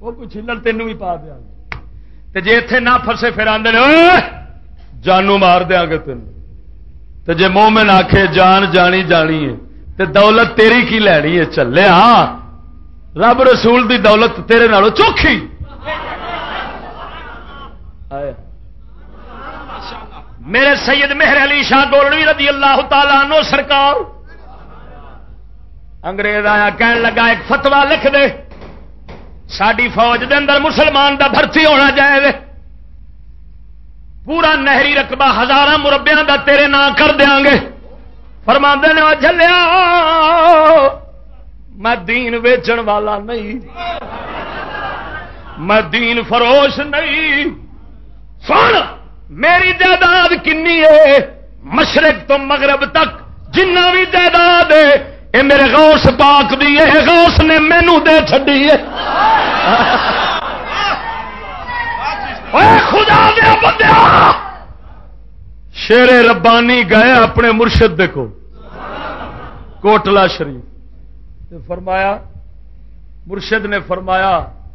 وہ کوئی چلر تینوں بھی پا دیا گا۔ جی اتے نہ فسے پھر آدھے جانو مار دیا گے تین تو جی مومن آخے جان جانی جانی ہے۔ تو دولت تیری کی لینی ہے؟ چلے ہاں رب رسول دی دولت تیرے نالوں چوکھی۔ میرے سید مہر علی شاہ گولڑی رضی اللہ تعالیٰ نو سرکار۔ انگریز آیا کہن لگا، ایک فتوا لکھ دے۔ ساری فوج دے اندر مسلمان دا بھرتی ہونا جائے۔ پورا نہری رقبہ ہزار مربیا دا تیرے نام کر دیا گے۔ فرما نے جلیا میں دین ویچن والا نہیں۔ میں دین فروش نہیں۔ سن، میری جائیداد کنی ہے؟ مشرق تو مغرب تک جنہ بھی جائیداد ہے یہ میرے غوث پاک دی ہے۔ غوث نے مینو دے چڈی ہے۔ خدا دیا بندہ شیر ربانی گئے اپنے مرشد دیکھو کوٹلا شریف۔ فرمایا، مرشد نے فرمایا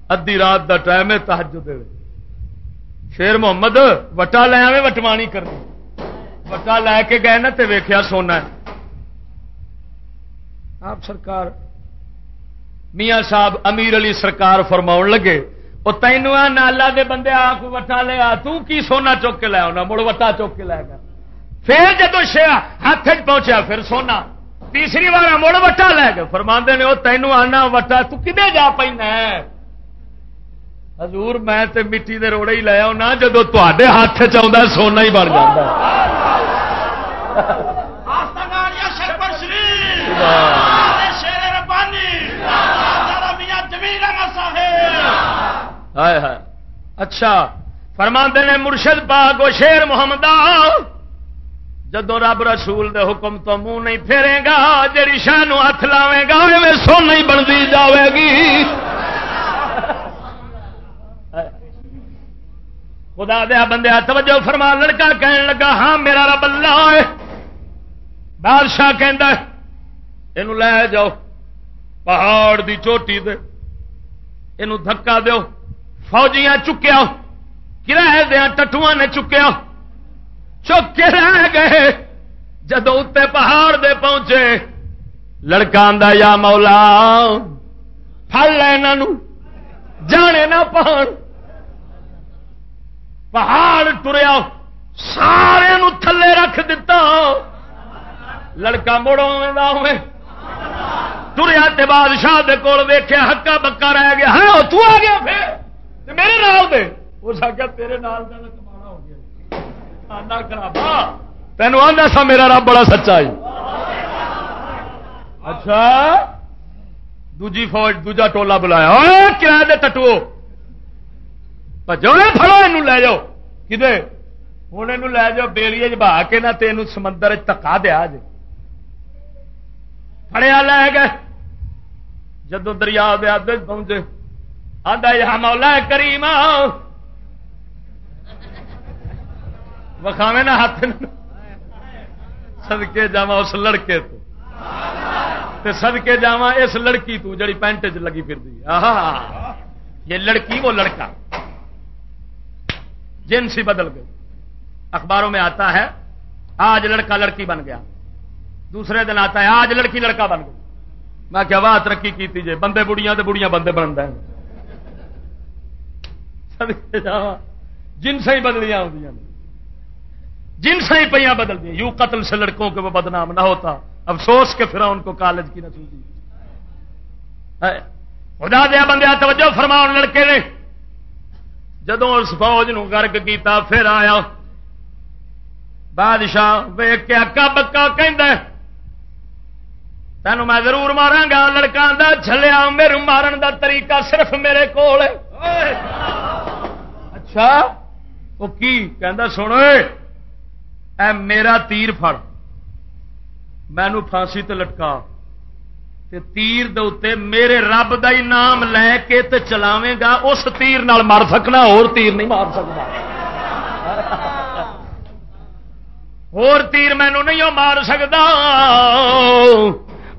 ادی رات دا ٹائم ہے تحجد دے شیر محمد، وٹا لیا وٹوانی کرنی۔ وٹا لے کے گئے نا ویخیا سونا آپ سرکار، میاں صاحب، امیر علی سرکار فرما لگے وہ تینوں نالا دے بندے آ کو وٹا لیا کی سونا چک کے لیا ہونا مڑ وٹا چک کے لے گا۔ پھر جدو شیا ہاتھ پہنچیا، پھر سونا۔ تیسری بار مڑ وٹا لے گا فرما نے وہ تینوں آنا وٹا تدے جا پہ حضور، میں تے مٹی دے روڑے ہی لیا ہونا جدو تے ہاتھ چاہتا سونا ہی بن جاتا اچھا فرماندے نے، مرشد پاک و شیر محمد جدو رب رسول دے حکم تو منہ نہیں پھیرے گا جی شاہ ہاتھ لاوے گا سونا ہی بنتی جاوے گی۔ خدا دیا ہاں بندے، توجہ فرما، لڑکا کہنے لگا ہاں میرا رب اللہ ہے۔ بادشاہ کہ لے جاؤ، پہاڑ دی چوٹی دے۔ یہ دھکا دو فوجیاں چکیا کرایہ دیا ٹٹو نے چکیا چک کے رہ گئے۔ جدو اتنے پہاڑ دے پہنچے لڑکا یا مولا پل لے جانے نہ پہاڑ پہاڑ ٹریا، سارے تھلے رکھ دتا۔ لڑکا مڑ ہوئے تریا تے بادشاہ دے کول ویخیا ہکا بکا رہ گیا۔ ہاں تو آ گیا پھر میرے نال دے۔ اس آگیا تیرے نال دا کمانا ہو گیا آنا آدھا سا میرا رب بڑا سچا ہے۔ اچھا۔ دوجی فوج، دوجا ٹولا بلایا۔ کرایہ دے ٹٹو پڑو یہ لے جاؤ۔ کدے؟ ہوں یہ لے جاؤ بیڑی جی بہا کے نہ تین سمندر تکا دیا جی۔ فڑیا لے گئے۔ جدو دریا دیا پہنچے۔ آدھا یہ مولا کریم۔ وکھاوے نا ہاتھ سدکے جا اس لڑکے تو۔ سدکے جا اس لڑکی تو جڑی پینٹ چ لگی پھر یہ لڑکی وہ لڑکا۔ جنس ہی بدل گئی۔ اخباروں میں آتا ہے، آج لڑکا لڑکی بن گیا۔ دوسرے دن آتا ہے، آج لڑکی لڑکا بن گئی۔ میں کیا واہ، ترقی کی تھی بندے بڑیاں تو بڑیاں بندے بن جنس ہی بدلیاں ہوتی جنس ہی پہ بدل دیا یوں قتل سے لڑکوں کے وہ بدنام نہ ہوتا۔ افسوس کے پھر ان کو کالج کی نہ سوچی خدا دیا بندے توجہ فرماؤ لڑکے نے۔ جدو اس فوج گرک کیتا پھر آیا۔ بادشاہ ویگ کے اکا بکا کہ تینوں میں ضرور مارا گا لڑکا چلیا میرے مارن دا طریقہ صرف میرے کول اچھا وہ کی؟ سن اے میرا تیر فڑ مینو پھانسی تے لٹکا۔ تے تیر دے میرے رب دا ہی نام لے کے تے چلاویں گا، اس تیر نال مار سکنا، اور تیر نہیں مار سکتا اور تیر مینو نہیں مار سکتا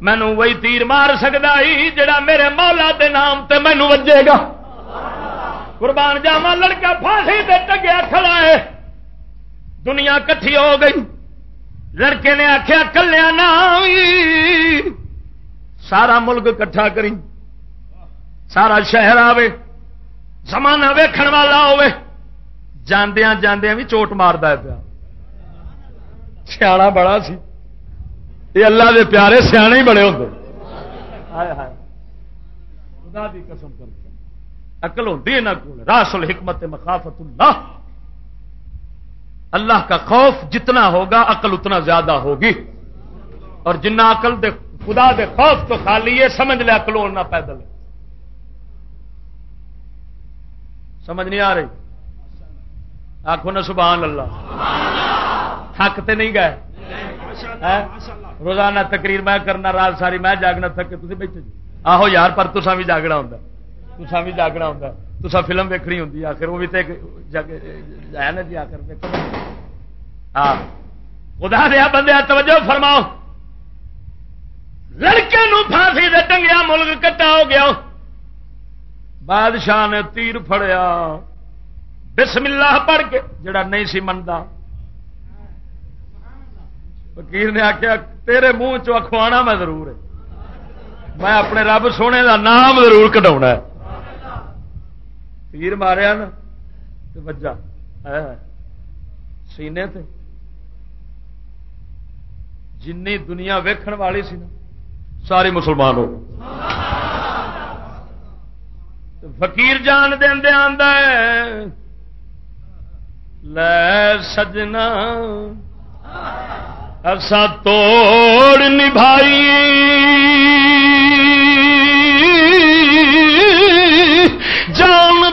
مینو وہی تیر مار سکتا ہی جڑا میرے مولا دے نام تے مینو وجے گا۔ قربان جاوا لڑکا پھانسی تے ٹگیا کھڑا ہے۔ دنیا کٹھی ہو گئی۔ لڑکے نے آخیا کلیا نام سارا ملک کٹھا کری سارا شہر آوے۔ زمانہ ویکھن والا ہوے جاندیاں جاندیاں بھی چوٹ مارتا پیا۔ سیاح بڑا سی۔ یہ اللہ دے پیارے سیانے ہی بڑے ہوتے خدا دی قسم کر کے۔ اقل ہوتی نہ کو راس الحکمت مخافت اللہ اللہ کا خوف جتنا ہوگا عقل اتنا زیادہ ہوگی۔ اور جنہ عقل دے خدا دے خوف تو خالی ہے سمجھ لیا کلو نہ پیدل۔ سمجھ نہیں آ رہی؟ آخو نا سبحان اللہ۔ تھک نہیں گئے؟ روزانہ تقریر میں کرنا، رات ساری میں جاگنا، تھک تھی بیٹھے جی۔ آہو یار، پر تسا بھی جاگنا ہوں تسا بھی جاگنا ہوں تسا فلم ویکنی ہوں آخر وہ بھی تو ہے نا جی آخر ہاں۔ خدا دیا بندے، توجہ فرماؤ۔ لڑکے نو پھانسی دے ٹنگیا ملک کٹا ہو گیا۔ بادشاہ نے تیر فڑیا بسم اللہ پڑھ کے، جڑا نہیں سی منتا فکیر نے آخیا تیرے منہ چکھوانا میں ضرور ہے۔ میں اپنے رب سونے دا نام ضرور کٹا تیر ماریا نا بجا سینے تے۔ جن دنیا ویکھن والی سی نا، ساری مسلمان ہو۔ فقیر جان دے آدھا لے سجنا ایسا توڑ نبھائی۔ جان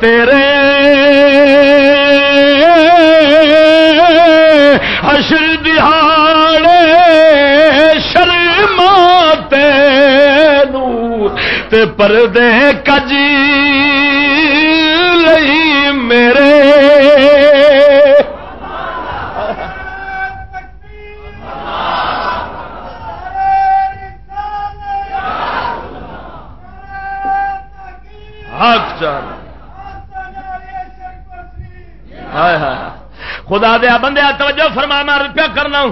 تیرے اشر دہاڑے شرما تے پردے کجی لئی میرے حق چار خدا دیا بندے توجہ فرما مار پیا کرنا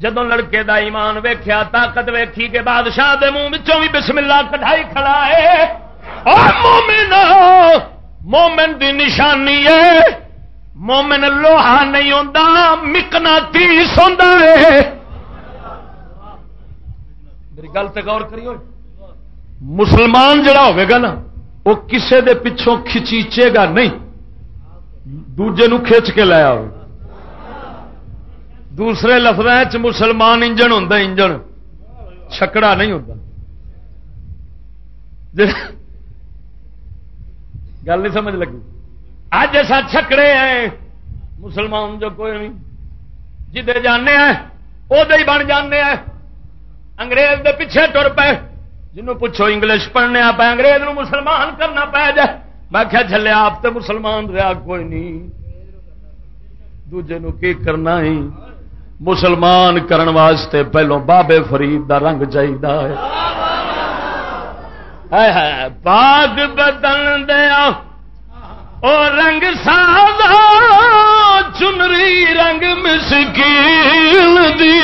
جدو لڑکے دا ایمان ویخیا طاقت ویکھی کے بادشاہ دے منہ بھی بسم اللہ کٹائی کھڑا ہے۔ مومن مومن دی نشانی ہے۔ مومن لوہا نہیں ہوتا مکنا تیس ہوتا ہے۔ میری گل تو غور کری مسلمان جڑا ہوگا نا وہ کسے دے پچھوں کھچیچے گا نہیں۔ دوجے نو کھچ کے لایا ہو دوسرے لفظ مسلمان انجن ہوں انجن چھکڑا نہیں ہوتا گل نہیں سمجھ لگی اج ایسا چھکڑے ہیں مسلمان جو کوئی نہیں جدے جانے ہیں وہ بن جانے ہیں انگریز دے پیچھے تر پے جنوں پوچھو انگلش پڑھنے آپ انگریز نو مسلمان کرنا پی جائے میں کیا چلے آپ تو مسلمان رہا کوئی نہیں۔ دوجے نو کی کرنا ہی مسلمان کرن واسطے پہلو بابے فرید دا رنگ چاہیے پاگ بدل دیا او رنگ ساد چنری رنگ مسکیل دی۔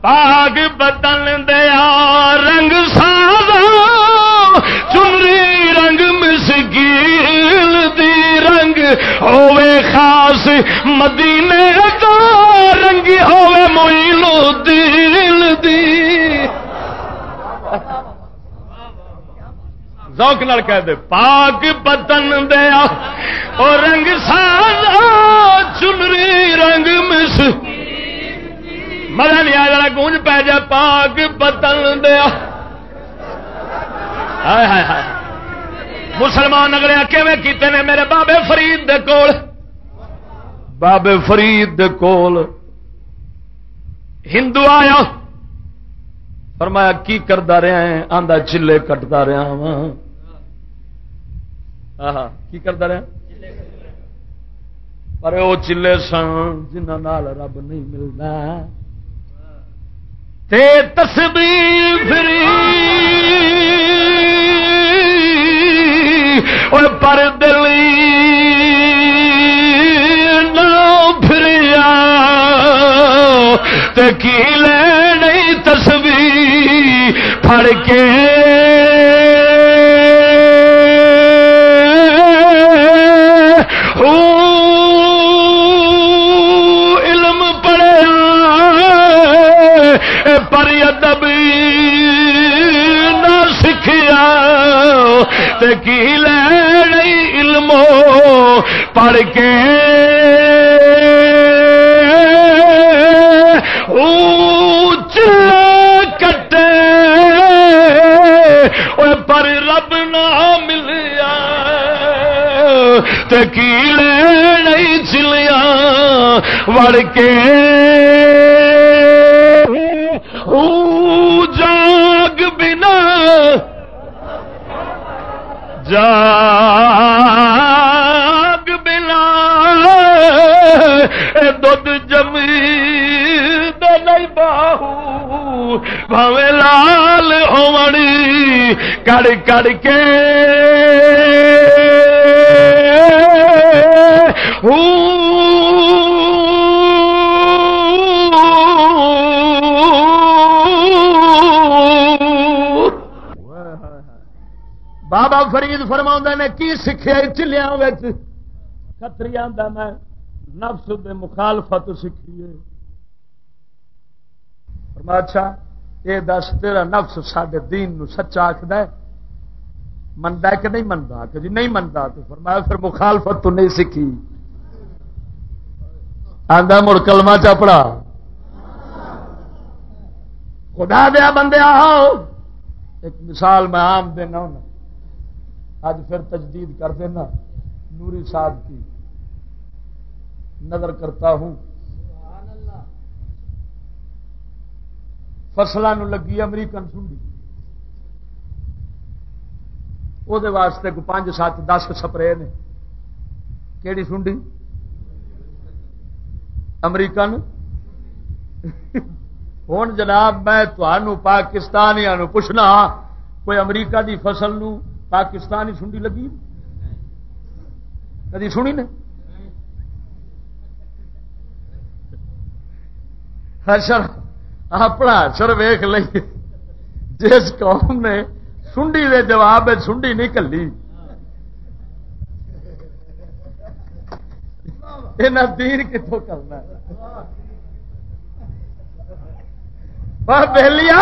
پاگ بدل دیا رنگ ساد چنری رنگ مسکیل دی رنگ ہوے خاص مدینے کا رنگ ہوے موئلو دل دی۔ ذوق نال کہہ دے، پاک پتن دیا اور رنگ سالا چنری رنگ مس مزہ نہیں آ جا گونج پی جا، پاک پتن دیا۔ مسلمان اگلے کیویں کیتے نے؟ میرے بابے فرید دے کول۔ بابے فرید دے کول۔ ہندو آیا۔ فرمایا کی کرتا رہا ہے آندا چلے کٹتا رہا وا کی کرتا رہا پر وہ چلے سن جنہ رب نہیں ملتا تے تسبیح فری۔ پر دلی نریا کی لے نہیں تصویر پھڑ کے کی لے علم پڑھ کے کٹے پر رب نہ ملیا کیلے نہیں چلیا وڑ کے۔ جاگ بلا دھد جمی نہیں باہو بھاوے لال ہومڑی کڑ کڑ کے۔ ہوں بابا فرید فرما نے کی سیکھا چلیا کتری میں نفس دے مخالفت سیکھی اچھا یہ دس، تیرا نفس سڈے دین نو سچا آخد منتا کہ نہیں منتا کہ جی نہیں منتا تو فرمایا پھر مخالفت تو نہیں سیکھی آدھا مڑ کلمہ چپڑا خدا دیا بندے آؤ ایک مثال میں آم دینا ہوں۔ اج پھر تجدید کر دینا نوری صاحب کی نظر کرتا ہوں۔ فصلوں لگی امریکن سنڈی۔ وہ واسطے کو پانچ سات دس سپرے نے۔ کہڑی سنڈی؟ امریکن؟ ہوں جناب میں تمہوں پاکستانیا پوچھنا، کوئی امریکہ دی فصل نو پاکستانی سنڈی لگی؟ کدی سنی نے اپنا سر ویخ لئی جس قوم نے سنڈی دے جواب سنڈی نہیں کلی۔ یہ دین کتوں کرنا؟ بہلیا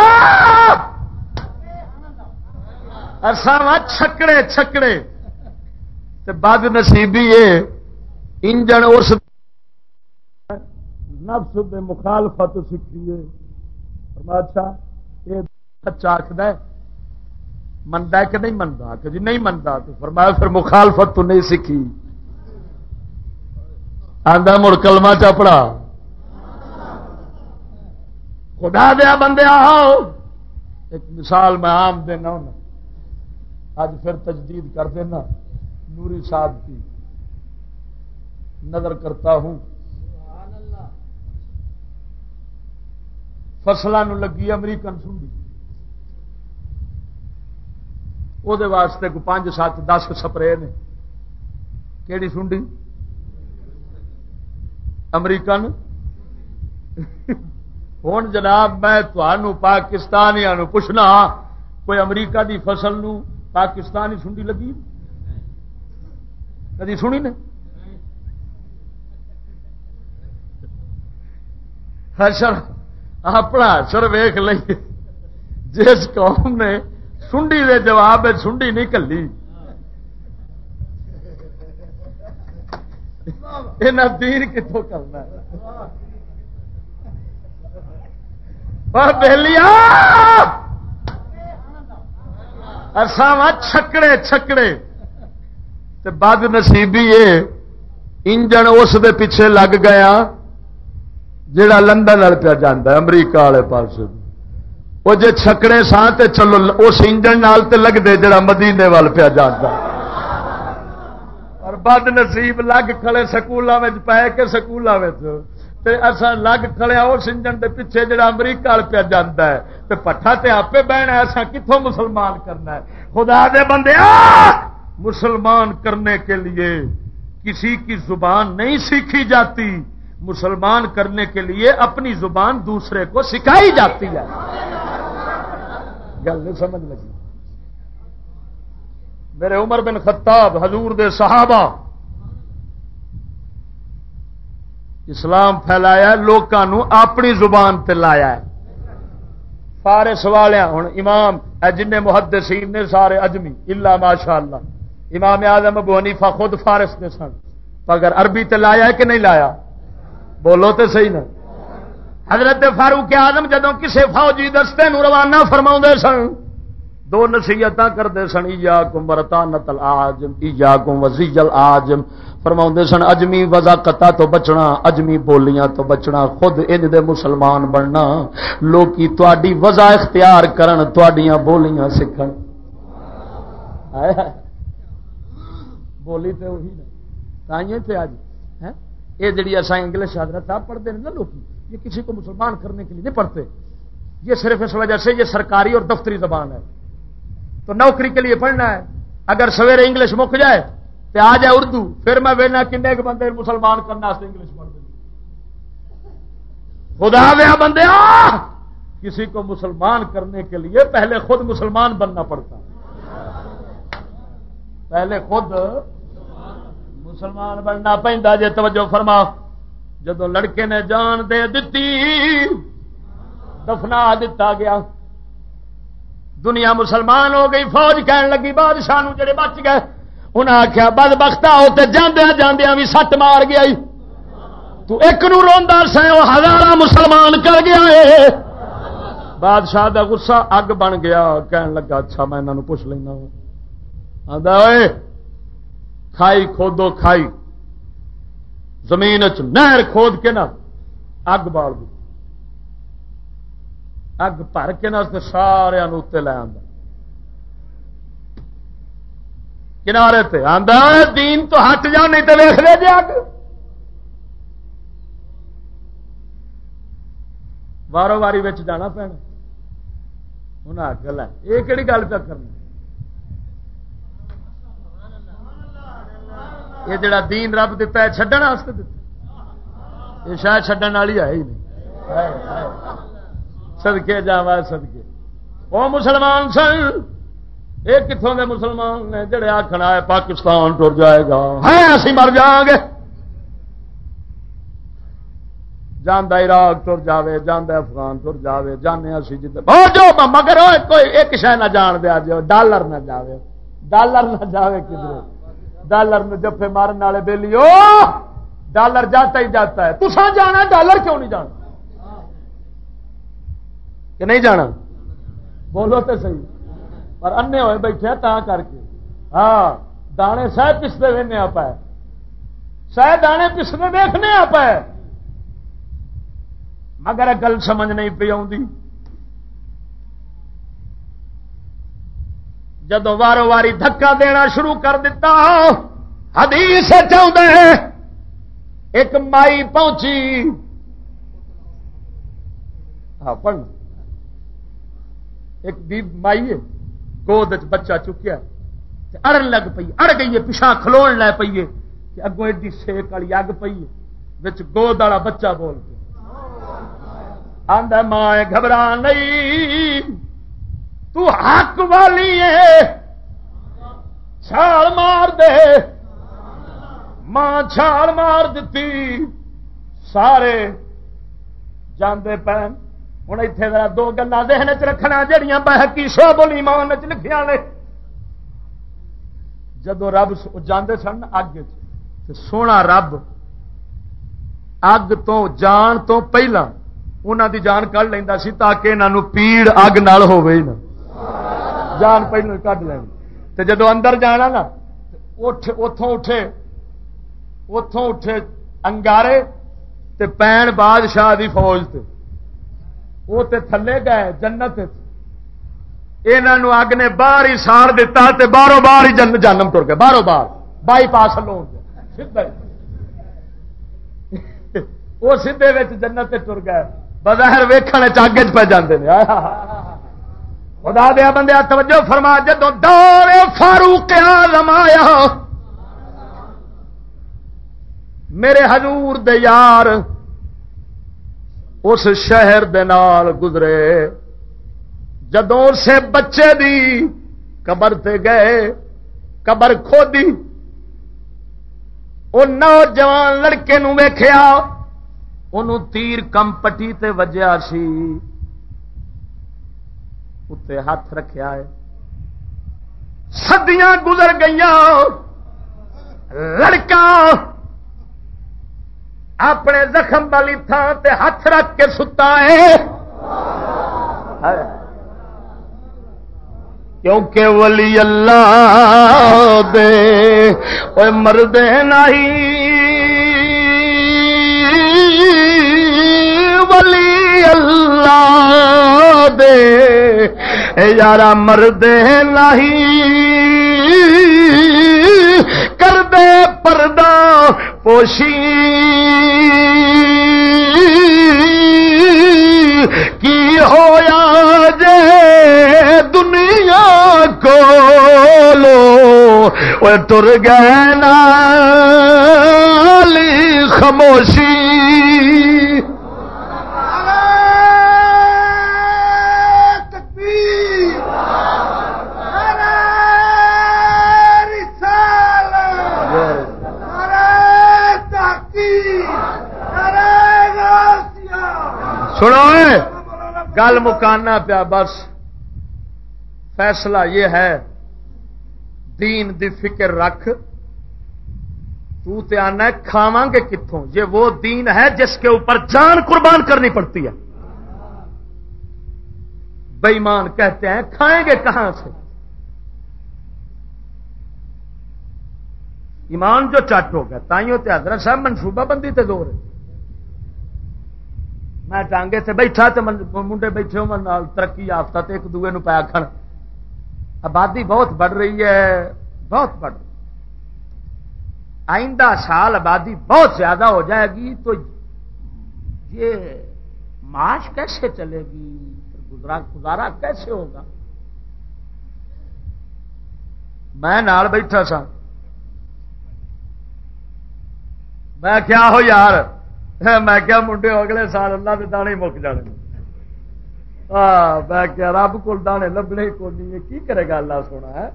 ارساوا چھکڑے چھکڑے۔ بد نصیبی انجن اس نفس دے مخالفت سیکھی اچھا یہ سچا آخد منتا کہ نہیں منتا کہ جی نہیں منتا تو فرمایا، پھر مخالفت تو نہیں سیکھی آدھا مڑ کلمہ چپڑا خدا دیا بندے آؤ ایک مثال میں آم دینا ہوں۔ اج پھر تجدید کر دینا۔ نوری صاحب کی نظر کرتا ہوں۔ فصلوں لگی امریکن سنڈی۔ وہ واسطے کو پانچ سات دس سپرے نے۔ کہڑی سنڈی؟ امریکن؟ ہوں جناب میں تمہوں پاکستانیا پوچھنا کوئی امریکہ دی فصل نو پاکستانی سنڈی لگی؟ کدی سنی نے سر اپنا سر ویخ لئی۔ جس قوم نے سنڈی دے جواب سنڈی نہیں کلی۔ دین کتوں کرنا؟ بہلیا ارساوا چھکڑے چھکڑے۔ بد نصیبی انجن اس دے پیچھے لگ گیا جڑا لندن وال پیا جا امریکہ والے پاس وہ جی چھکڑے سا تے چلو، اس انجن نال تے لگتے جڑا مدینے وال پیا جانا اور بد نصیب لگ کھڑے سکولوں میں کے سکولوں اصا لگ کھڑیا اس انجن دے پیچھے جڑا امریکہ وال پیا جانا ہے تو پٹھا تے آپ بہنا ایسا کتوں مسلمان کرنا ہے؟ خدا دے بندے مسلمان کرنے کے لیے کسی کی زبان نہیں سیکھی جاتی۔ مسلمان کرنے کے لیے اپنی زبان دوسرے کو سکھائی جاتی ہے۔ گل نہیں سمجھ لگی۔ میرے عمر بن خطاب، حضور دے صحابہ اسلام پھیلایا لوگوں اپنی زبان تے لایا ہے۔ سارے سوالیا ہوں امام جن محدثین نے سارے اجمی اللہ ماشاء اللہ امام آدم ابو حنیفہ خود فارس نے سن۔ اگر عربی تے لایا ہے کہ نہیں لایا؟ بولو تو صحیح نا۔ حضرت فاروق آدم جدو کسی فوجی دستے نو روانہ فرما سن، دو نصیحت کرتے سن یا کم برتا نتل آجم یا کم وزیجل آجم فرما سن، اجمی وزا کتا تو بچنا، اجمی بولیاں تو بچنا، خود ان دے مسلمان بننا، لوکی تاری وزا اختیار کرن تڈیاں بولیاں سیکھ بولی تو وہی نا تھی اج یہ جڑی ایسا انگلش حضرت صاحب پڑھتے ہیں نا لوگ یہ کسی کو مسلمان کرنے کے لیے نہیں پڑھتے۔ یہ صرف اس وجہ سے یہ سرکاری اور دفتری زبان ہے۔ تو نوکری کے لیے پڑھنا ہے۔ اگر سویرے انگلش مک جائے تو آ جائے اردو، پھر میں وینا کن بندے مسلمان کرنا انگلش پڑھ خدا ویا بندے کسی کو مسلمان کرنے کے لیے پہلے خود مسلمان بننا پڑتا۔ پہلے خود مسلمان بننا پہنتا جی توجہ فرما۔ جدو لڑکے نے جان دے دیتی دفنا دتا گیا۔ دنیا مسلمان ہو گئی، فوج کہن لگی، بادشاہ جڑے بچ گئے انہیں آخیا بد بخت جاندیا جاندیا بھی سٹ مار گیا تو ایک نو روا سا وہ ہزار مسلمان کر گیا ہے بادشاہ دا غصہ اگ بن گیا، کہن لگا اچھا میں انہوں پوچھ لینا آدھا کھائی کھودو، کھائی۔ زمین نہر کھود کے نا، اگ بال دی اگ بھر کے نا سارے اتنے لے آ کنارے تے آدھا دین تو ہٹ جا، نہیں تو ویخ لے جی اگ۔ وارو واری جانا پینا۔ انہیں آخر ہے۔ یہ کہڑی گل پہ کرنا یہ جڑا دین رب دتا ہے چڈن واسطے دتا یہ شاید چڈن والی ہے ہی نہیں۔ سدکے جا سدکے وہ مسلمان سن یہ کتوں کے مسلمان نے جڑے آخنا ہے پاکستان ٹر جائے گا۔ اسی مر جاؤں گے۔ جانا عراق تر جائے جانا افغان تر جائے جانے اسی جی مگر کوئی ایک شہ نہ جان دیا جو ڈالر نہ جائے ڈالر نہ جائے کدھر ڈالر میں جفے مارن والے بےلی ڈالر جاتا ہی جاتا ہے۔ تسا جانا ڈالر کیوں نہیں جانا؟ کہ نہیں جانا؟ بولو تو صحیح۔ پر انے ہوئے بیٹھے تا کر کے۔ ہاں دانے سہ پستے وہنے آپ سہ دانے پستے دیکھنے آپ مگر گل سمجھ نہیں پی آ جدو وارو واری دھکا دینا شروع کر دیتا حدیث چاہتے ایک مائی پہنچی۔ ہاں پڑھ۔ ایک مائی ہے۔ گود بچہ چکیا اڑن لگ پی اڑ گئی ہے پچھا کھلو لے پیے اگوں ایڈی سیک والی اگ پی گود والا بچہ بول کے آدھا ماں گھبرا نہیں، تو حق والی ہے چھال مار دے۔ ماں چھال مار دیتی، سارے جانے پین ہوں اتنے ذرا دو گلا دہن چ رکھنا جہیا بحقی شو بولی مان چ لکھیا نے جدو رب جانے سن اگ سونا رب اگ تو جان تو پہلا انہوں دی جان کھ لینا سی تاکہ انہوں پیڑ اگ نال ہوئے نا جان پہلو کھ لینی تو جدو اندر جانا نا اتوں اٹھے اتوں اٹھے انگارے تے پین بادشاہ دی فوج تے وہ تے تھلے گئے جنت یہ اگ نے باہر ہی ساڑ دتا تے باہروں باہر ہی جن جنم تر گئے باہروں باہر۔ بائی پاس لو <laughs> وہ سیدے جنت تر گئے۔ بظاہر ویخنے چاگے پہ جاندے ہیں خدا دیا بندے توجہ فرما جدو دور فاروق آزم آیا، میرے حضور دے یار اس شہر دے نال گزرے۔ جدو سے بچے دی قبر تے گئے، قبر کھودی۔ وہ نوجوان لڑکے نو ویخیا انہوں تیر کم پٹی تے وجیا سی۔ اتنے ہاتھ رکھا ہے۔ سدیاں گزر گئی لڑکا اپنے زخم والی تھان تے ہاتھ رکھ کے ستا ہے۔ کیونکہ ولی اللہ دے مرد نہیں۔ ولی اللہ دے یار مرد نہیں۔ کر دے پردہ پوشی۔ کی ہو جے دنیا کو لو؟ تر گئے خاموشی۔ گل مکانا پیا، بس فیصلہ یہ ہے، دین دی فکر رکھ۔ تو تے آنا کھاواں گے کتوں یہ وہ دین ہے جس کے اوپر جان قربان کرنی پڑتی ہے۔ بےمان کہتے ہیں، کھائیں گے کہاں سے؟ ایمان جو چٹ ہو گیا، تائیوں تے حضرت صاحب منصوبہ بندی تے زور ہے۔ میں ٹانگے سے بیٹھا تو منڈے بیٹھے ہو ترقی یافتہ ایک دوے نو پیا کھڑ آبادی بہت بڑھ رہی ہے، بہت بڑھ رہی آئندہ سال آبادی بہت زیادہ ہو جائے گی تو یہ معاش کیسے چلے گی؟ گزارا کیسے ہوگا؟ میں نال بیٹھا سا میں کیا ہو یار؟ میں کیا منڈے، اگلے سال اللہ کے دانے مک جانے میں کیا رب کو دانے لبنے کو نہیں کی کرے گا اللہ سونا، ہے؟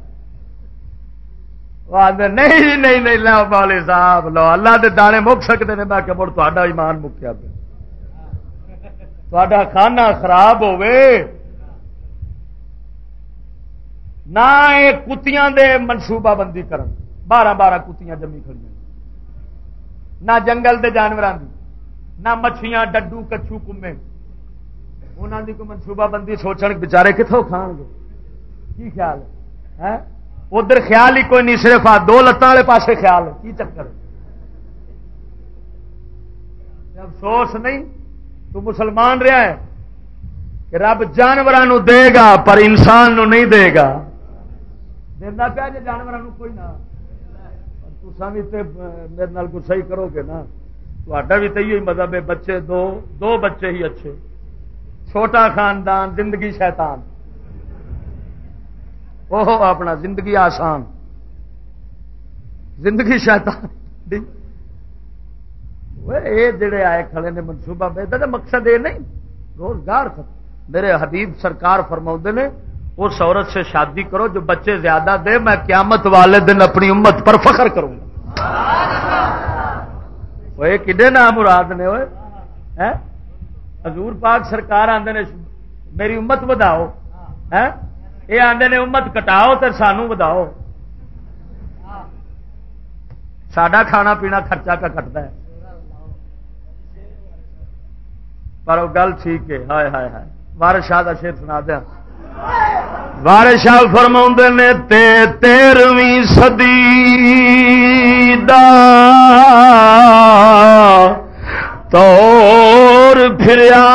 نہیں نہیں نہیں لو بالی صاحب، لو، اللہ دے دانے مک سکتے ہیں۔ میں کہ مڑ تا ایمان مکیا پہ تا کھانا خراب ہوے نہ کتیاں دے منصوبہ بندی کرن۔ بارہ بارہ کتیاں جمی کھڑی نہ جنگل دے جانوروں کی نہ مچھیاں، ڈڈو، کچھو، کمے۔ انہوں کی کوئی منصوبہ بندی سوچن، بچارے کتوں کھان گے؟ کی خیال ہے؟ ادھر خیال ہی کوئی نہیں، صرف آ دو لتان والے پاسے خیال ہے۔ کی چکر افسوس نہیں، تو مسلمان رہا ہے کہ رب جانوروں دے گا، پر انسان نو نہیں دے گا۔ دینا پیا جی جانوروں کوئی نہ۔ بھی میرے کو صحیح کرو گے نا۔ تا بھی تو یہ مذہب ہے بچے دو دو بچے ہی اچھے چھوٹا خاندان زندگی شیطان وہ اپنا زندگی آسان زندگی شیطان یہ جڑے آئے کھڑے نے منصوبہ بے مقصد یہ نہیں روزگار میرے حبیب سرکار فرما نے اس عورت سے شادی کرو جو بچے زیادہ دے میں قیامت والے دن اپنی امت پر فخر کروں گا وہ کڈے نام مراد نے وہ حضور پاک سرکار آدھے نے میری امت بداؤ یہ آدھے نے امت کٹاؤ تو سانو بداؤ سڈا کھانا پینا خرچہ کا کٹتا ہے پر وہ گل ٹھیک ہے ہائے ہائے ہائے وارش شاہ کا شیر سنا دیا وارش شاہ فرما نے تیرویں سدی دا تور پھریا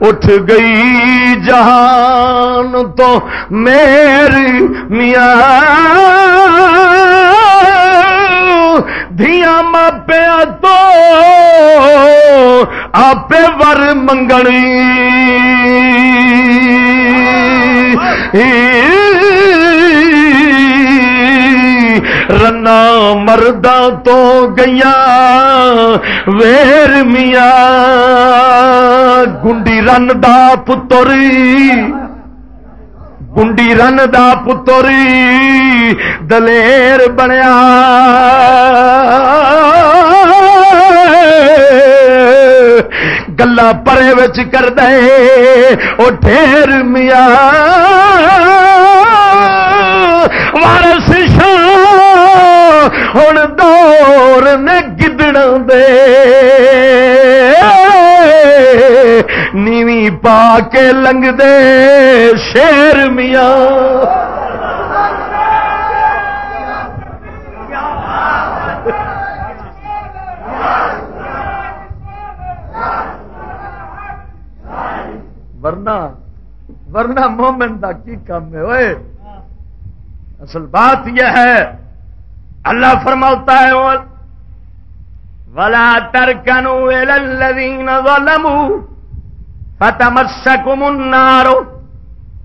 اٹھ گئی جہان تو میری میاں۔ دیا ماپیا تو آپ ور منگنی۔ رنا مردہ تو گیا ویر میاں، گنڈی رن دا پتری گنڈی رن دا پتری دلیر بنیا۔ گلا پرے کر دے وہ ڈھیر میاں۔ وارس ہوں دور نے گدڑ دے نیوی پا کے لنگ دے شیر میاں ورنہ ورنہ مومن کا کی کام ہے وہ اصل بات یہ ہے اللہ فرماتا ہے ولا ترکنوا الى الذين ظلموا فتمسكم النار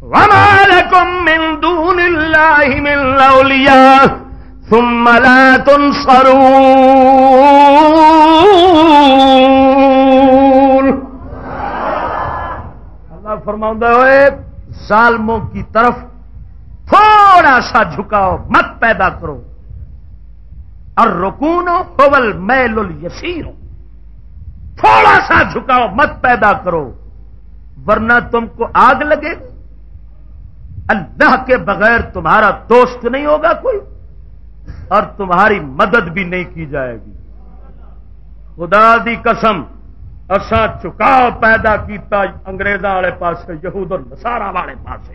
وما لكم من دون الله من اولياء ثم لا تنصرون اللہ فرماؤں ہوئے ظالموں کی طرف تھوڑا سا جھکاؤ، مت پیدا کرو۔ اور رکون ہوبل میل یسیر تھوڑا سا جھکاؤ مت پیدا کرو، ورنہ تم کو آگ لگے گی۔ اللہ کے بغیر تمہارا دوست نہیں ہوگا کوئی، اور تمہاری مدد بھی نہیں کی جائے گی۔ خدا دی قسم اصا چکاؤ پیدا کیتا انگریزوں والے پاس یہود اور نسارا والے پاس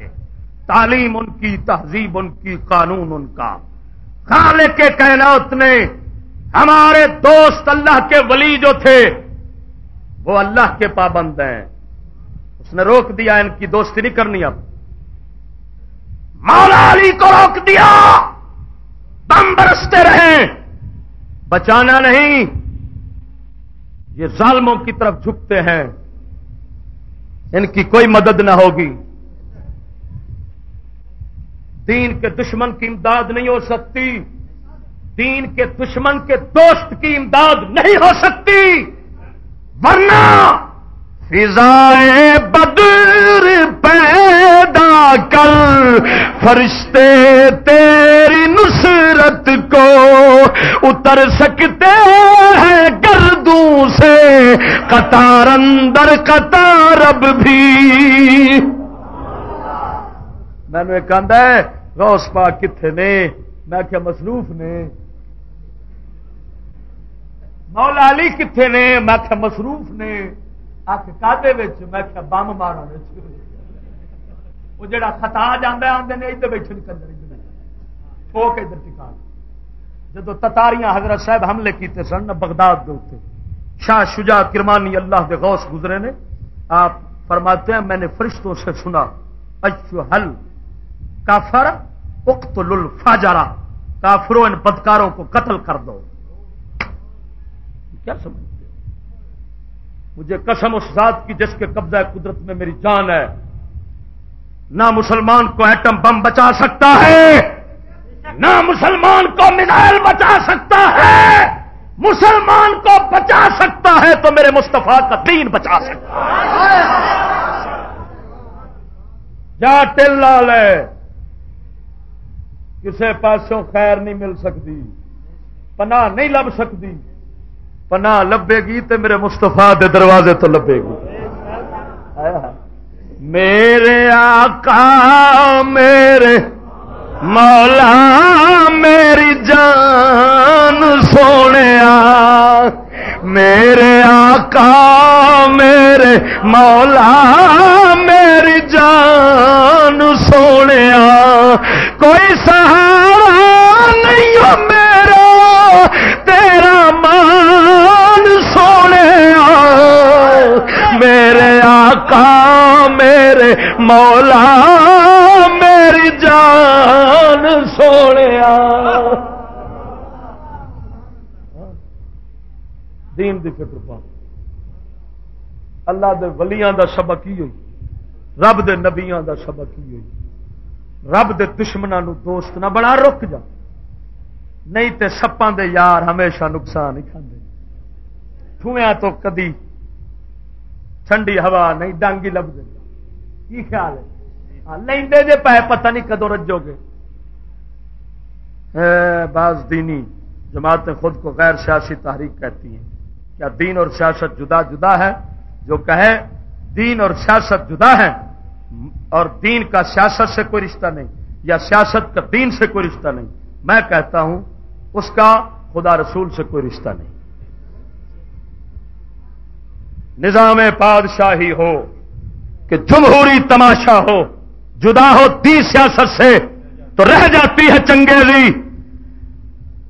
تعلیم ان کی، تہذیب ان کی، قانون ان کا۔ خالق کے کائنات نے ہمارے دوست اللہ کے ولی جو تھے، وہ اللہ کے پابند ہیں۔ اس نے روک دیا، ان کی دوستی نہیں کرنی اب۔ مولا علی کو روک دیا۔ بم برستے رہے بچانا نہیں۔ یہ ظالموں کی طرف جھکتے ہیں۔ ان کی کوئی مدد نہ ہوگی۔ دین کے دشمن کی امداد نہیں ہو سکتی۔ دین کے دشمن کے دوست کی امداد نہیں ہو سکتی۔ ورنہ فضائے بدر پیدا کر فرشتے تیری نصرت کو اتر سکتے ہیں گردوں سے۔ قطار اندر قطار اب بھی میں نے کہا ہے روس پاک کتنے نے؟ میں کیا مصروف نے۔ مولا علی کتنے نے؟ میں کیا مصروف نے۔ اک کادے میں کیا بم مارا وہ جڑا خطا جانا آدھے نے ادھر بیٹھے کندر ٹھوک ادھر ٹکا جدو تتاریاں حضرت صاحب حملے کیتے سن، بغداد کے اتنے شاہ شجا کرمانی اللہ کے غوث گزرے نے۔ آپ فرماتے ہیں، میں نے فرشتوں سے سنا اچھو حل کافر، اقتل الفاجرا کافروں ان بدکاروں کو قتل کر دو۔ کیا سمجھتے مجھے قسم اس ذات کی جس کے قبضہ قدرت میں میری جان ہے۔ نہ مسلمان کو ایٹم بم بچا سکتا ہے، نہ مسلمان کو میزائل بچا سکتا ہے۔ مسلمان کو بچا سکتا ہے تو میرے مستفا کا دین بچا سکتا ہے۔ جا ٹل لال ہے کسی پاسوں خیر نہیں مل سکتی، پناہ نہیں لب سکتی۔ پناہ لبے گی تو میرے مستفا دے دروازے تو لبے گی۔ میرے آقا، میرے مولا، میری جان سونے میرے آقا، میرے مولا، میری جان سونے کوئی سہارا نہیں ہو میرا، تیرا مان سونے میرے آقا، میرے مولا، میری جان سونے۔ دین دی فکر پا اللہ دے ولیاں دا سبق ہی ہوئی، رب دے نبیاں دا سبق ہی ہوئی۔ رب دے دشمنوں دوست نہ بنا، رک جا۔ نہیں تے سپاں دے یار ہمیشہ نقصان ہی کھانے ٹھویا تو کدی ٹھنڈی ہوا نہیں ڈانگی لب دے کی خیال ہے؟ لے جے پائے پتہ نہیں کدو رجو گے۔ بعض دینی جماعتیں خود کو غیر سیاسی تحریک کہتی ہیں۔ کیا دین اور سیاست جدا جدا ہے؟ جو کہے، دین اور سیاست جدا ہے اور دین کا سیاست سے کوئی رشتہ نہیں یا سیاست کا دین سے کوئی رشتہ نہیں میں کہتا ہوں اس کا خدا رسول سے کوئی رشتہ نہیں۔ نظام پادشاہی ہو کہ جمہوری تماشا ہو، جدا ہو دی سیاست سے تو رہ جاتی ہے چنگیزی۔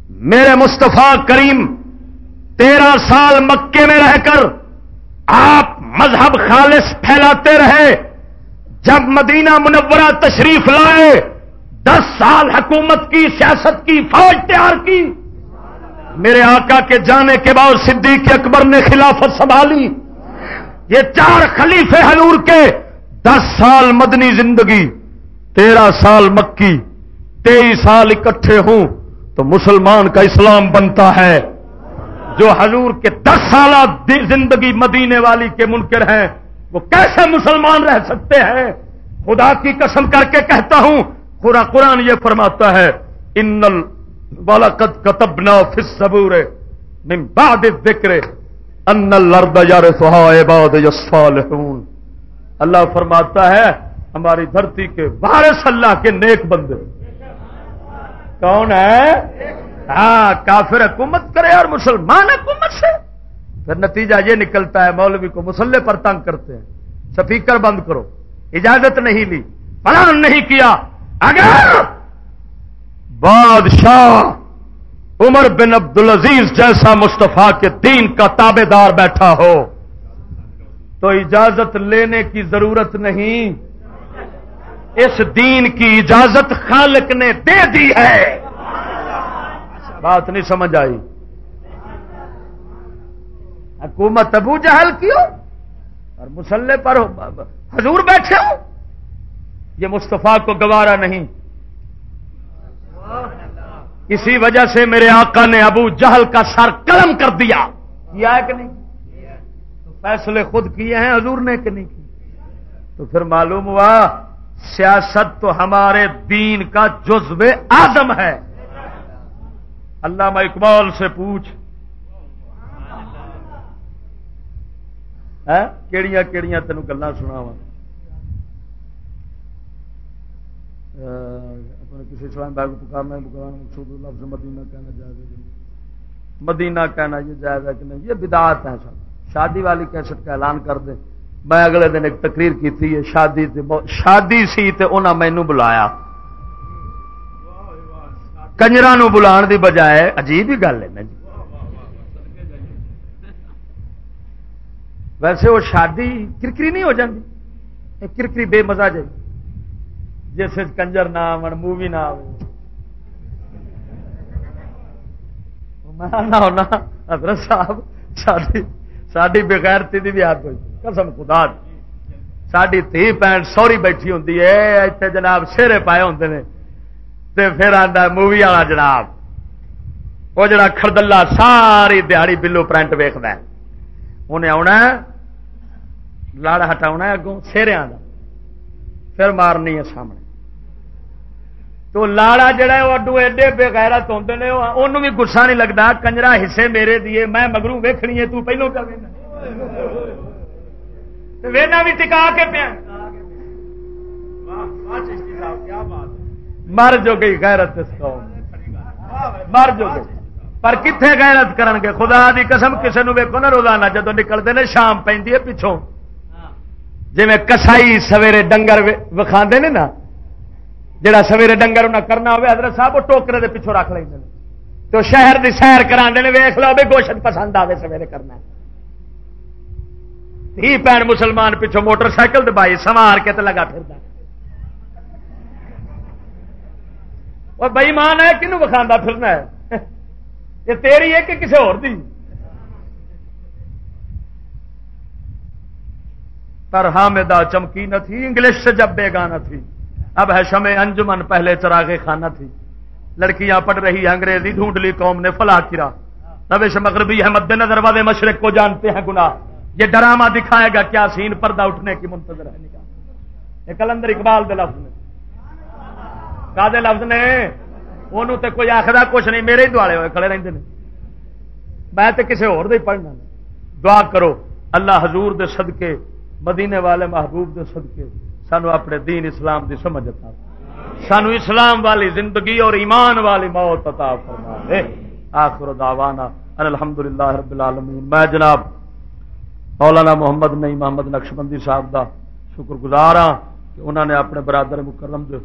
میرے مصطفیٰ کریم، تیرہ سال مکے میں رہ کر آپ مذہب خالص پھیلاتے رہے۔ جب مدینہ منورہ تشریف لائے، دس سال حکومت کی، سیاست کی، فوج تیار کی۔ میرے آقا کے جانے کے بعد صدیق اکبر نے خلافت سنبھالی۔ یہ چار خلیفے حضور کے دس سال مدنی زندگی، تیرہ سال مکی، تیئیس سال اکٹھے ہوں، تو مسلمان کا اسلام بنتا ہے۔ جو حضور کے دس سالہ زندگی مدینے والی کے منکر ہیں وہ کیسے مسلمان رہ سکتے ہیں؟ خدا کی قسم کر کے کہتا ہوں پورا قرآن یہ فرماتا ہے ان بالکت کتبنا فس صبور من بعد ذکر ان الارض یرثها عباد اللہ فرماتا ہے، ہماری دھرتی کے وارث اللہ کے نیک بندے. کون ہے؟ ہاں کافر حکومت کرے اور مسلمان حکومت سے۔ پھر نتیجہ یہ نکلتا ہے، مولوی کو مسلح پر تنگ کرتے ہیں۔ سپیکر بند کرو۔ اجازت نہیں لی۔ پلان نہیں کیا۔ اگر بادشاہ عمر بن عبد العزیز جیسا مستفا کے دین کا تابے دار بیٹھا ہو، تو اجازت لینے کی ضرورت نہیں۔ اس دین کی اجازت خالق نے دے دی ہے۔ بات نہیں سمجھ آئی۔ حکومت ابو جہل کیوں؟ اور مسلح پر حضور بیٹھے ہو یہ مستفا کو گوارا نہیں۔ اسی وجہ سے میرے آقا نے ابو جہل کا سر قلم کر دیا۔ کیا ہے کہ نہیں؟ فیصلے خود کیے ہیں، حضور نے کہ نہیں کی تو پھر معلوم ہوا، سیاست تو ہمارے دین کا جزو آدم ہے۔ اللہ اقبال سے پوچھ کیڑیاں کیڑیاں تینوں گلا سنا وا اپنے کسی اسلام باغ پکارنا مقصود لفظ مدینہ کہنا جائز ہے مدینہ کہنا یہ جائز ہے کہ نہیں؟ یہ بدعت ہے سب۔ شادی والی کیسٹ کا اعلان کر دیں۔ میں اگلے دن ایک تقریر کی تھی شادی شادی سی تے انہاں مینو بلایا۔ کنجرا بلا دی بجائے عجیب ہی گل ہے نا جی۔ ویسے وہ شادی کرکری نہیں ہو جاتی کرکری بے مزہ جائے جس کنجر نہ آن مووی نہ ہونا، حضرت صاحب ساری بغیرتی بھی یاد ہوئی قسم خدا ساری تھی پینٹ سوری بیٹھی ہوں اتنے جناب سیرے پائے ہوں نے۔ پھر آتا مووی والا جناب۔ وہ جڑا خردلہ ساری دیہڑی بلو پرنٹ ویکد انہیں آنا لڑ ہٹا اگوں سیریا کا پھر مارنی ہے سامنے تو لاڑا جڑا ہے وہ اڈو ایڈے بےغیرت ہوتے ہیں انہوں بھی گسا نہیں لگتا کنجرا حصے میرے دیے میں مگرو ویکنی ہے تو پہلو کر وینا بھی ٹکا کے پیا مر جو گئی غیرت مر جو گئی پر کتنے غیرت کرن گے خدا دی قسم کسی نے ویکو نا روزانہ جدو نکلتے ہیں شام پہ پچھوں جی کسائی سویرے ڈنگر وکھا نے نا جہاں سویرے ڈنگر انہیں کرنا ہوئے حضرت صاحب، وہ ٹوکرے دے پیچھوں رکھ لیں تو شہر دی سیر کرا ویخ لو بھی گوشت پسند آئے سویرے کرنا۔ ہی پین مسلمان پیچھوں موٹر سائیکل دبائی سوار کے تو لگا پھر اور بئی مان ہے کنو وکھا پھرنا ہے؟ یہ تیری ہے کہ کسی اور دی پر حامدہ چمکی نہ تھی، انگلش سے جب بے گانا تھی۔ اب ہے شمع انجمن، پہلے چراغ خانہ تھی۔ لڑکیاں پڑھ رہی انگریزی ڈھونڈ لی قوم نے فلا کرا روش مغربی ہے مد نظر والے مشرق کو جانتے ہیں گنا یہ ڈرامہ دکھائے گا کیا سین پردہ اٹھنے کی منتظر ہے نکال یہ کلندر اقبال دے لفظ نے۔ کا دے لفظ نے؟ انہوں تے کوئی آخر کچھ نہیں، میرے ہی دوالے ہوئے، کھڑے رہتے ہیں میں تے کسی اور دے پڑھنا۔ دعا کرو، اللہ حضور دے صدقے مدینے والے محبوب دے صدقے، سانو اپنے دین اسلام دی سمجھ عطا سانو اسلام والی زندگی اور ایمان والی موت عطا فرما۔ دے آخر دعوانا ان الحمدللہ رب العالمین۔ میں جناب مولانا محمد نئی محمد نقشبندی صاحب دا شکر گزار ہاں کہ انہوں نے اپنے برادر مکرم جو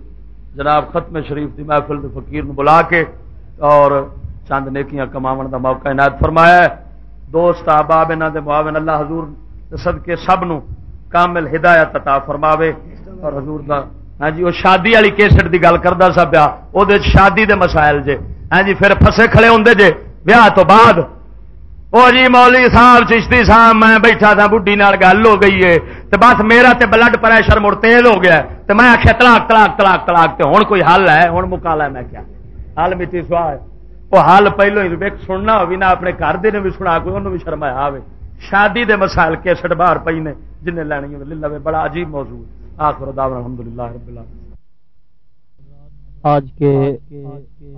جناب ختم شریف دی محفل دے فقیر نو بلا کے اور چند نیکیاں کماون دا موقع عنایت فرمایا ہے۔ دوست احباب انہاں دے معاون اللہ حضور صدقے سب نو کامل ہدایت عطا فرماوے۔ اور حضور دا ہاں جی وہ شادی والی کیسٹ دی گل کرتا سا پیا۔ وہ شادی دے مسائل جے۔ ہاں جی پھر فسے کھڑے ہوں جے ویاہ تو بعد۔ وہ جی مولی صاحب چشتی صاحب، میں بیٹھا تھا بڈی گل ہو گئی ہے۔ تو بس میرا تے بلڈ پریشر مڑ تیل ہو گیا تو میں آخیا تلاک تلاک تلاک تلاک تو ہوں کوئی حل ہے؟ ہوں مکالا میں کیا؟ حل میٹھی سوا وہ حل پہلو ہی سننا ہو نہ اپنے گھر دے بھی سنا، کوئی انہوں بھی شرمایا آئے شادی دے مسائل کیسٹ باہر پی نے۔ جن لینی لے بڑا عجیب موضوع آخر دعوی الحمد للہ رب اللہ آج کے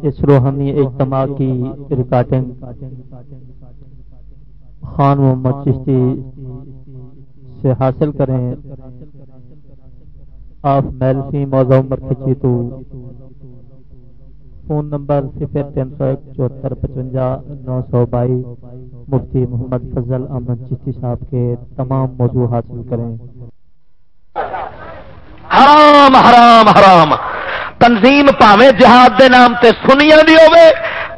اس روحانی اجتماع کی ریکارڈنگ، خان محمد چشتی سے حاصل کریں۔ آپ میلسی موضوع عمر کھچی تو فون نمبر صفر تین سو ایک چوہتر پچوجا نو سو بائی مفتی محمد فضل احمد چشتی صاحب کے تمام موضوع حاصل کریں۔ حرام حرام حرام۔ تنظیم پاوے جہاد دے نام تے سنیا دی ہوئے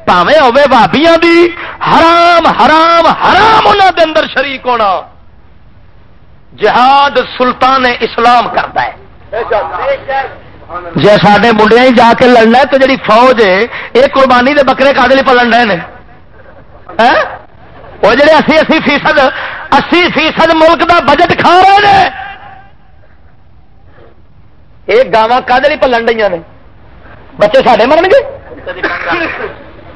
پاوے ہوے بابیاں دی۔ حرام حرام حرام انہوں دے اندر شریک ہونا۔ جہاد سلطان اسلام کرتا ہے۔ جی سڈے منڈیا ہی جا کے لڑنا ہے تو جی فوج ہے یہ قربانی دے بکرے کا پلن رہے ہیں وہ جڑے اسی اسی فیصد اسی فیصد ملک دا بجٹ کھا رہے ہیں یہ گاوا کدے پلن ڈی نے۔ بچے ساڈے مرن گے؟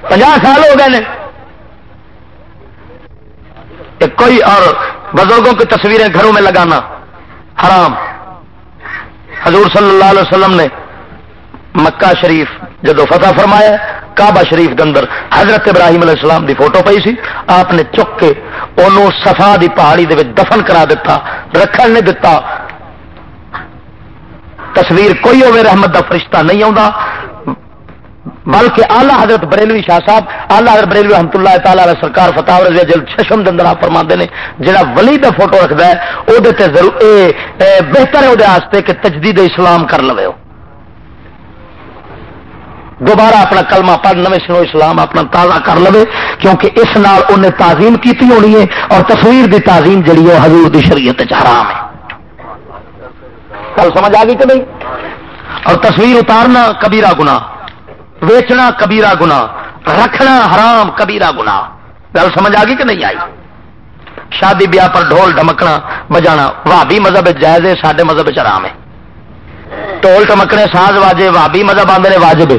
پناہ سال ہو گئے کوئی اور بزرگوں کی تصویریں گھروں میں لگانا حرام۔ حضور صلی اللہ علیہ وسلم نے مکہ شریف جدو فتح فرمایا، کعبہ شریف کے اندر حضرت ابراہیم علیہ السلام دی فوٹو پی سی، آپ نے چک کے انہوں سفا دی پہاڑی دے دفن کرا دیتا رکھن نہیں دتا۔ تصویر کوئی ہوئے رحمت دا فرشتہ نہیں آتا بلکہ آلہ حضرت بریلوی شاہ صاحب آلہ حضرت بریلوی رحمت اللہ تعالی علیہ سرکار فتح رضی جل چشم دن آپ فرما نے، جڑا ولی دا فوٹو رکھتا ہے وہ ضرور، اے اے، بہتر ہے وہ کہ تجدید اسلام کر لو دوبارہ اپنا کلمہ پڑھ نویں سنو اسلام، اپنا تازہ کر لو کیونکہ اس نال انہیں تعظیم کی ہونی ہے اور تصویر دی تعظیم جڑی ہے حضور دی شریعت حرام ہے۔ کل سمجھ آ گئی کہ نہیں؟ اور تصویر اتارنا کبیرہ گنا ویچنا کبیرہ گنا رکھنا حرام کبیرہ گنا گل سمجھ آ گئی کہ نہیں آئی؟ شادی بیاہ پر ڈھول ڈمکنا بجانا بھابی مذہب جائز ہے سارے مذہب چرام ہے۔ ٹول ٹمکنے ساز واجے بھابی مذہب آدھے واجب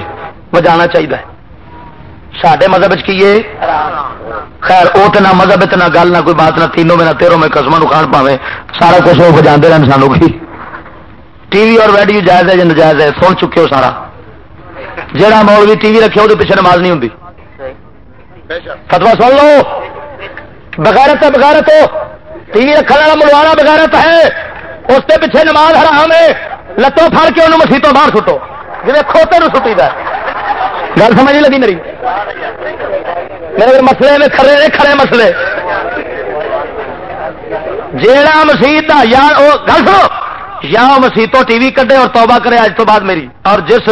بجانا چاہیے۔ سڈے مذہب کی خیر وہ تو نہ مذہب نہ گل، نہ کوئی بات، نہ تینوں میں، نہ تیروں میں قسم کھان پاوے سارا کچھ وہ بجا رہے سانو کی ٹی وی اور ویڈیو جائز ہے یا نجائز ہے؟ سن چکے ہو سارا۔ جہاں مولوی ٹی وی رکھے وہ پیچھے نماز نہیں ہوں فتوا سن لو۔ بغیرت ہے، بغیرت ہو۔ ٹی وی رکھنے والا ملوانا بغیرت ہے۔ اس کے پیچھے نماز حرام ہے۔ لتوں پھڑ کے انہوں مسیتوں باہر سٹو۔ جی کھوتے سٹی دا گل سمجھ نہیں لگی میری۔ میرے مسئلے میں کھڑے کھڑے مسئلے۔ جیڑا مسیح یار وہ گل سو یا مسیتوں ٹی وی کڈے اور توبہ کرے اج تو بعد میری۔ اور جس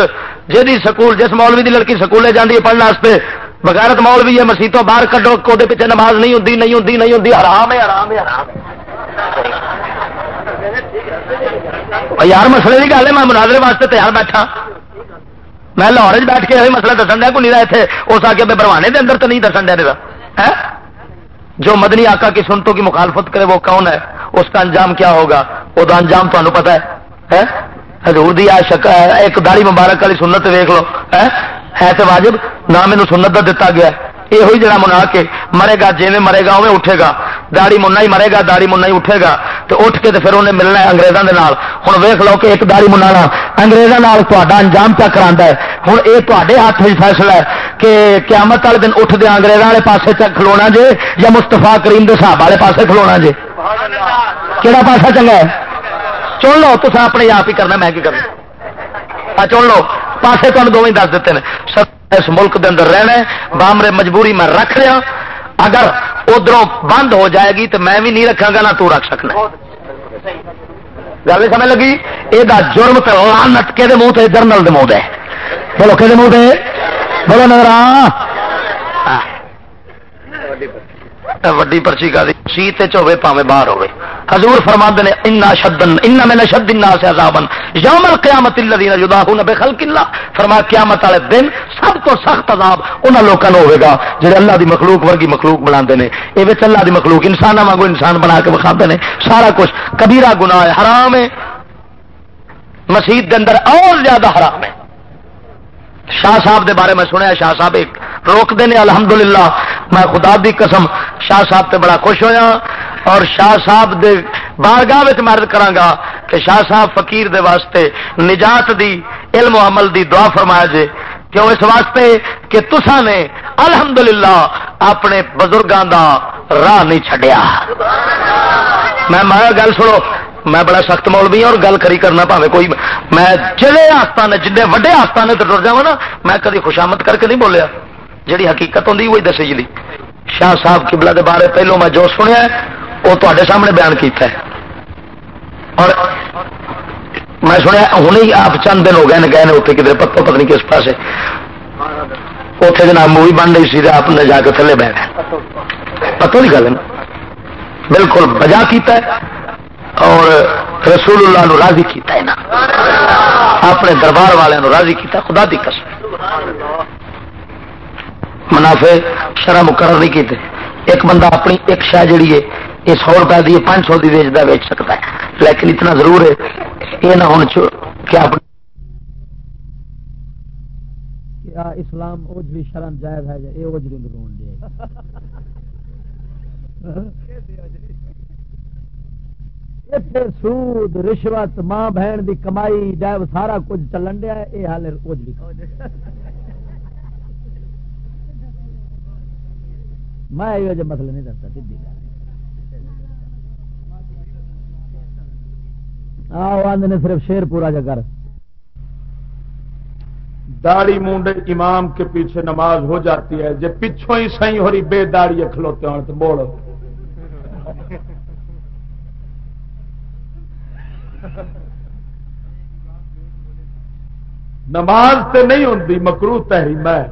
جی سکول، جس مولوی دی لڑکی سکولے جاتی ہے پڑھنے واسطے، بغیرت مولوی ہے مسیتوں باہر کڈو کو پیچھے نماز نہیں ہوں نہیں ہوں نہیں ہوں حرام ہے حرام ہے، حرام یار، مسئلے کی گل ہے، میں مناظرے واسطے تیار بیٹھا۔ میں لاہور بیٹھ کے مسئلہ دسن دیا کوئی نہیں اتنے اس آ کے بروانے دے اندر تو نہیں دسن دیا میرا جو مدنی آقا کی سنتوں کی مخالفت کرے وہ کون ہے؟ اس کا انجام کیا ہوگا؟ وہ انجام تمہیں پتا ہے۔ حضور دی شک ایک داڑی مبارک والی سنت ویک لو۔ ہے تو واجب؟ نہ مینو سنت کا دتا گیا۔ یہ جڑا منا کے مرے گا جی مرے گا اوے اٹھے گا داڑی منا ہی مرے گا داڑی منا ہی اٹھے گا تو اٹھ کے تو پھر انہیں ملنا ہے انگریزوں کے نال ہوں ویخ لو کہ ایک داڑی منا اگریزوں تا انجام پیا کرا ہے ہوں یہ تے ہاتھ فیصلہ ہے کہ قیامت والے دن اٹھ دیا انگریزوں والے پاسے کھلونا جے یا مستفا کریم دے صاحب والے پاسے کھلونا جے کہڑا پاسا چنگا ہے چن لو تو اپنے آپ ہی کرنا میں کرنا چن لو پاسے تمہیں دونوں دس دیتے ہیں اس ملک دے اندر رہنا ہے، بامرے مجبوری میں رکھ رہا اگر ادھر بند ہو جائے گی تو میں بھی نہیں رکھا گا، نہ تو رکھ سکنا گل سمجھ لگی؟ یہ جرم تو لانت کہ منہ سے جرنل دے منہ ہے بولو کہ منہ دے؟ بولو نظر وڈی پرچی کا سی ہوے پاوے باہر ہوے حضور فرما نے، انا شدن ان میں شد انا سے عذابن یوم القیامت الذین یضاہون بخلق اللہ فرما قیامت والے دن سب تو سخت عذاب انہاں لوکاں نو ہوے گا۔ جڑے اللہ دی مخلوق ورگی مخلوق بناندے نے، اے وچ اللہ دی مخلوق انساناں وانگو انسان بنا کے وکھاندے نے۔ سارا کچھ کبیرہ گناہ ہے، حرام ہے۔ مسجد دے اندر اور زیادہ حرام ہے۔ شاہ صاحب دے بارے میں سنیا، شاہ صاحب ایک روکتے ہیں الحمدللہ، میں خدا دی قسم شاہ صاحب تے بڑا خوش ہویا اور شاہ صاحب دے بارگاہ مرد کرانگا کہ شاہ صاحب فقیر دے واسطے نجات دی، علم و عمل دی دعا فرمایا جے۔ کیوں اس واسطے کہ تسا نے الحمدللہ اپنے بزرگاں دا راہ نہیں چھڈیا۔ میں مایا، گل سنو میں بڑا سخت مولوی ہوں اور گل کری کرنا پاوے کوئی میں جڑے آستانے جن وڈے آستانے تو ٹر جا نا، میں کدی خوشامد کر کے نہیں بولیا۔ جہی حقیقت ہوتی وہی دسی جی شاہ صاحب قبلہ دے بارے پہلو میں جو سنیا وہ تے سامنے بیان کیتا ہے۔ اور میں سنیا ہوں ہی آپ چند دن ہو گئے گئے اتنے کدھر پتو پتنی کس پاس اتنے جناب مووی بن رہی سی آپ نے جا کے تھلے بہ گئے پتوں کی گل ہے بالکل بجا کیتا ہے۔ اور رسول اللہ نو راضی کیتا ہے نا۔ اپنے دربار والوں راضی کیتا خدا دی قسم۔ منافع شرح مقرر نہیں کیتے۔ ایک بندہ اپنی ایک شاہ جڑی ہے یہ سو روپئے دی پانچ سو کی ویچتا ویچ سکتا ہے۔ لیکن اتنا ضرور ہے یہ نہ ہونا کیا اسلام اوجری شرم جائز ہے یہ اوجری رون <laughs> دے سود، رشوت، ماں بہن دی کمائی، جائے سارا کچھ چلن دیا یہ حال اوجری جی۔ میں یہ مسئلہ نہیں دستا سی آدھے نے صرف شیر پورا جا کر۔ داڑی مونڈے امام کے پیچھے نماز ہو جاتی ہے جب پچھوں ہی سی ہو رہی، بے داڑی کھلوتے ہو تو بول نماز تے نہیں ہوتی مکرو تحریم ہے۔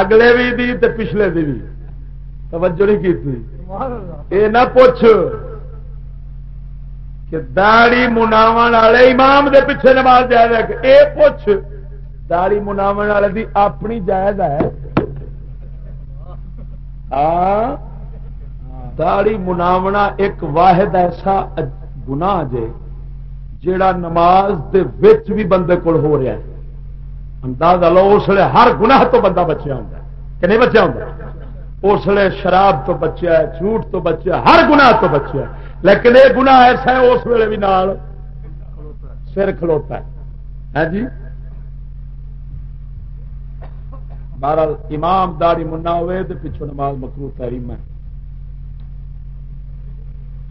اگلے بھی دی تے پچھلے دی بھی۔ توجہ نہیں کی یہ نہ پوچھ کہ داڑی مناو والے امام دے پیچھے نماز جائز ہے اے پوچھ داڑی مناو والے دی اپنی جائز ہے۔ داڑی مناونا ایک واحد ایسا گناہ جے، جیڑا نماز دے وچ بھی بندے کول ہو رہا ہے۔ اندازہ لو، اس لیے ہر گناہ تو بندہ بچیا ہوں کہ نہیں بچیا ہوں اس لیے شراب تو بچیا ہے، جھوٹ تو بچیا ہر گناہ تو بچیا ہے۔ لیکن یہ گناہ ایسا ہے، اس ویلے بھی نال سر کھلوتا ہے۔ ہاں جی؟ بہرحال امام داڑی منا ہوئے تو پچھو نماز مکرو تحریم ہے۔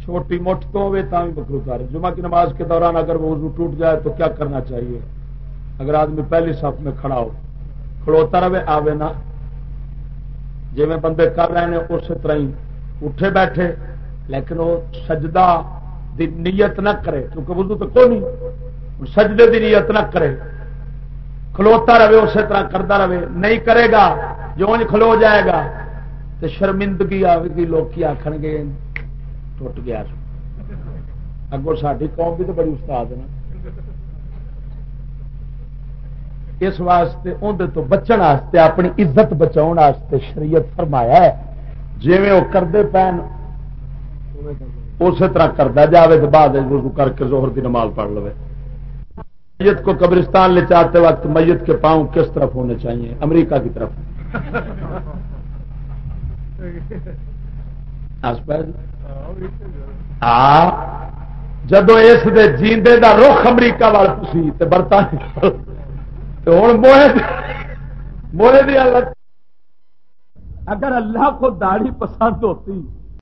چھوٹی مٹھ تو ہوئے تا بھی مکرو تحریم جمعہ کی نماز کے دوران اگر وہ وضو ٹوٹ جائے تو کیا کرنا چاہیے؟ اگر آدمی پہلی صف میں کھڑا ہو، کھڑوتا رہے، آوے نہ۔ جی میں بندے کر رہے ہیں، اسی طرح ہی اٹھے بیٹھے، لیکن وہ سجدہ دی نیت نہ کرے، کیونکہ وضو تو کوئی نہیں۔ سجدے دی نیت نہ کرے۔ کھلوتا رہے، اسی طرح کرتا رہے۔ نہیں کرے گا، جو کھلو جائے گا۔ تو شرمندگی آئے گی، لوگ آخر گے؟ ٹوٹ گیا اگوں ساری قوم بھی تو بڑی استاد ہے اس واسطے اندر تو بچن واسطے اپنی عزت بچاؤ واسطے شریعت فرمایا ہے۔ جی وہ کرتے پین اسی طرح کرتا جائے تو بعد کر کے زہر کی نماز پڑھ لو میت کو قبرستان لے چاہتے وقت میت کے پاؤں کس طرف ہونے چاہیے؟ امریکہ کی طرف۔ <laughs> جدو اس جیندے دا رخ امریکہ والا سی برطانیہ ہوں موہے دی حالت اگر اللہ کو داڑھی پسند ہوتی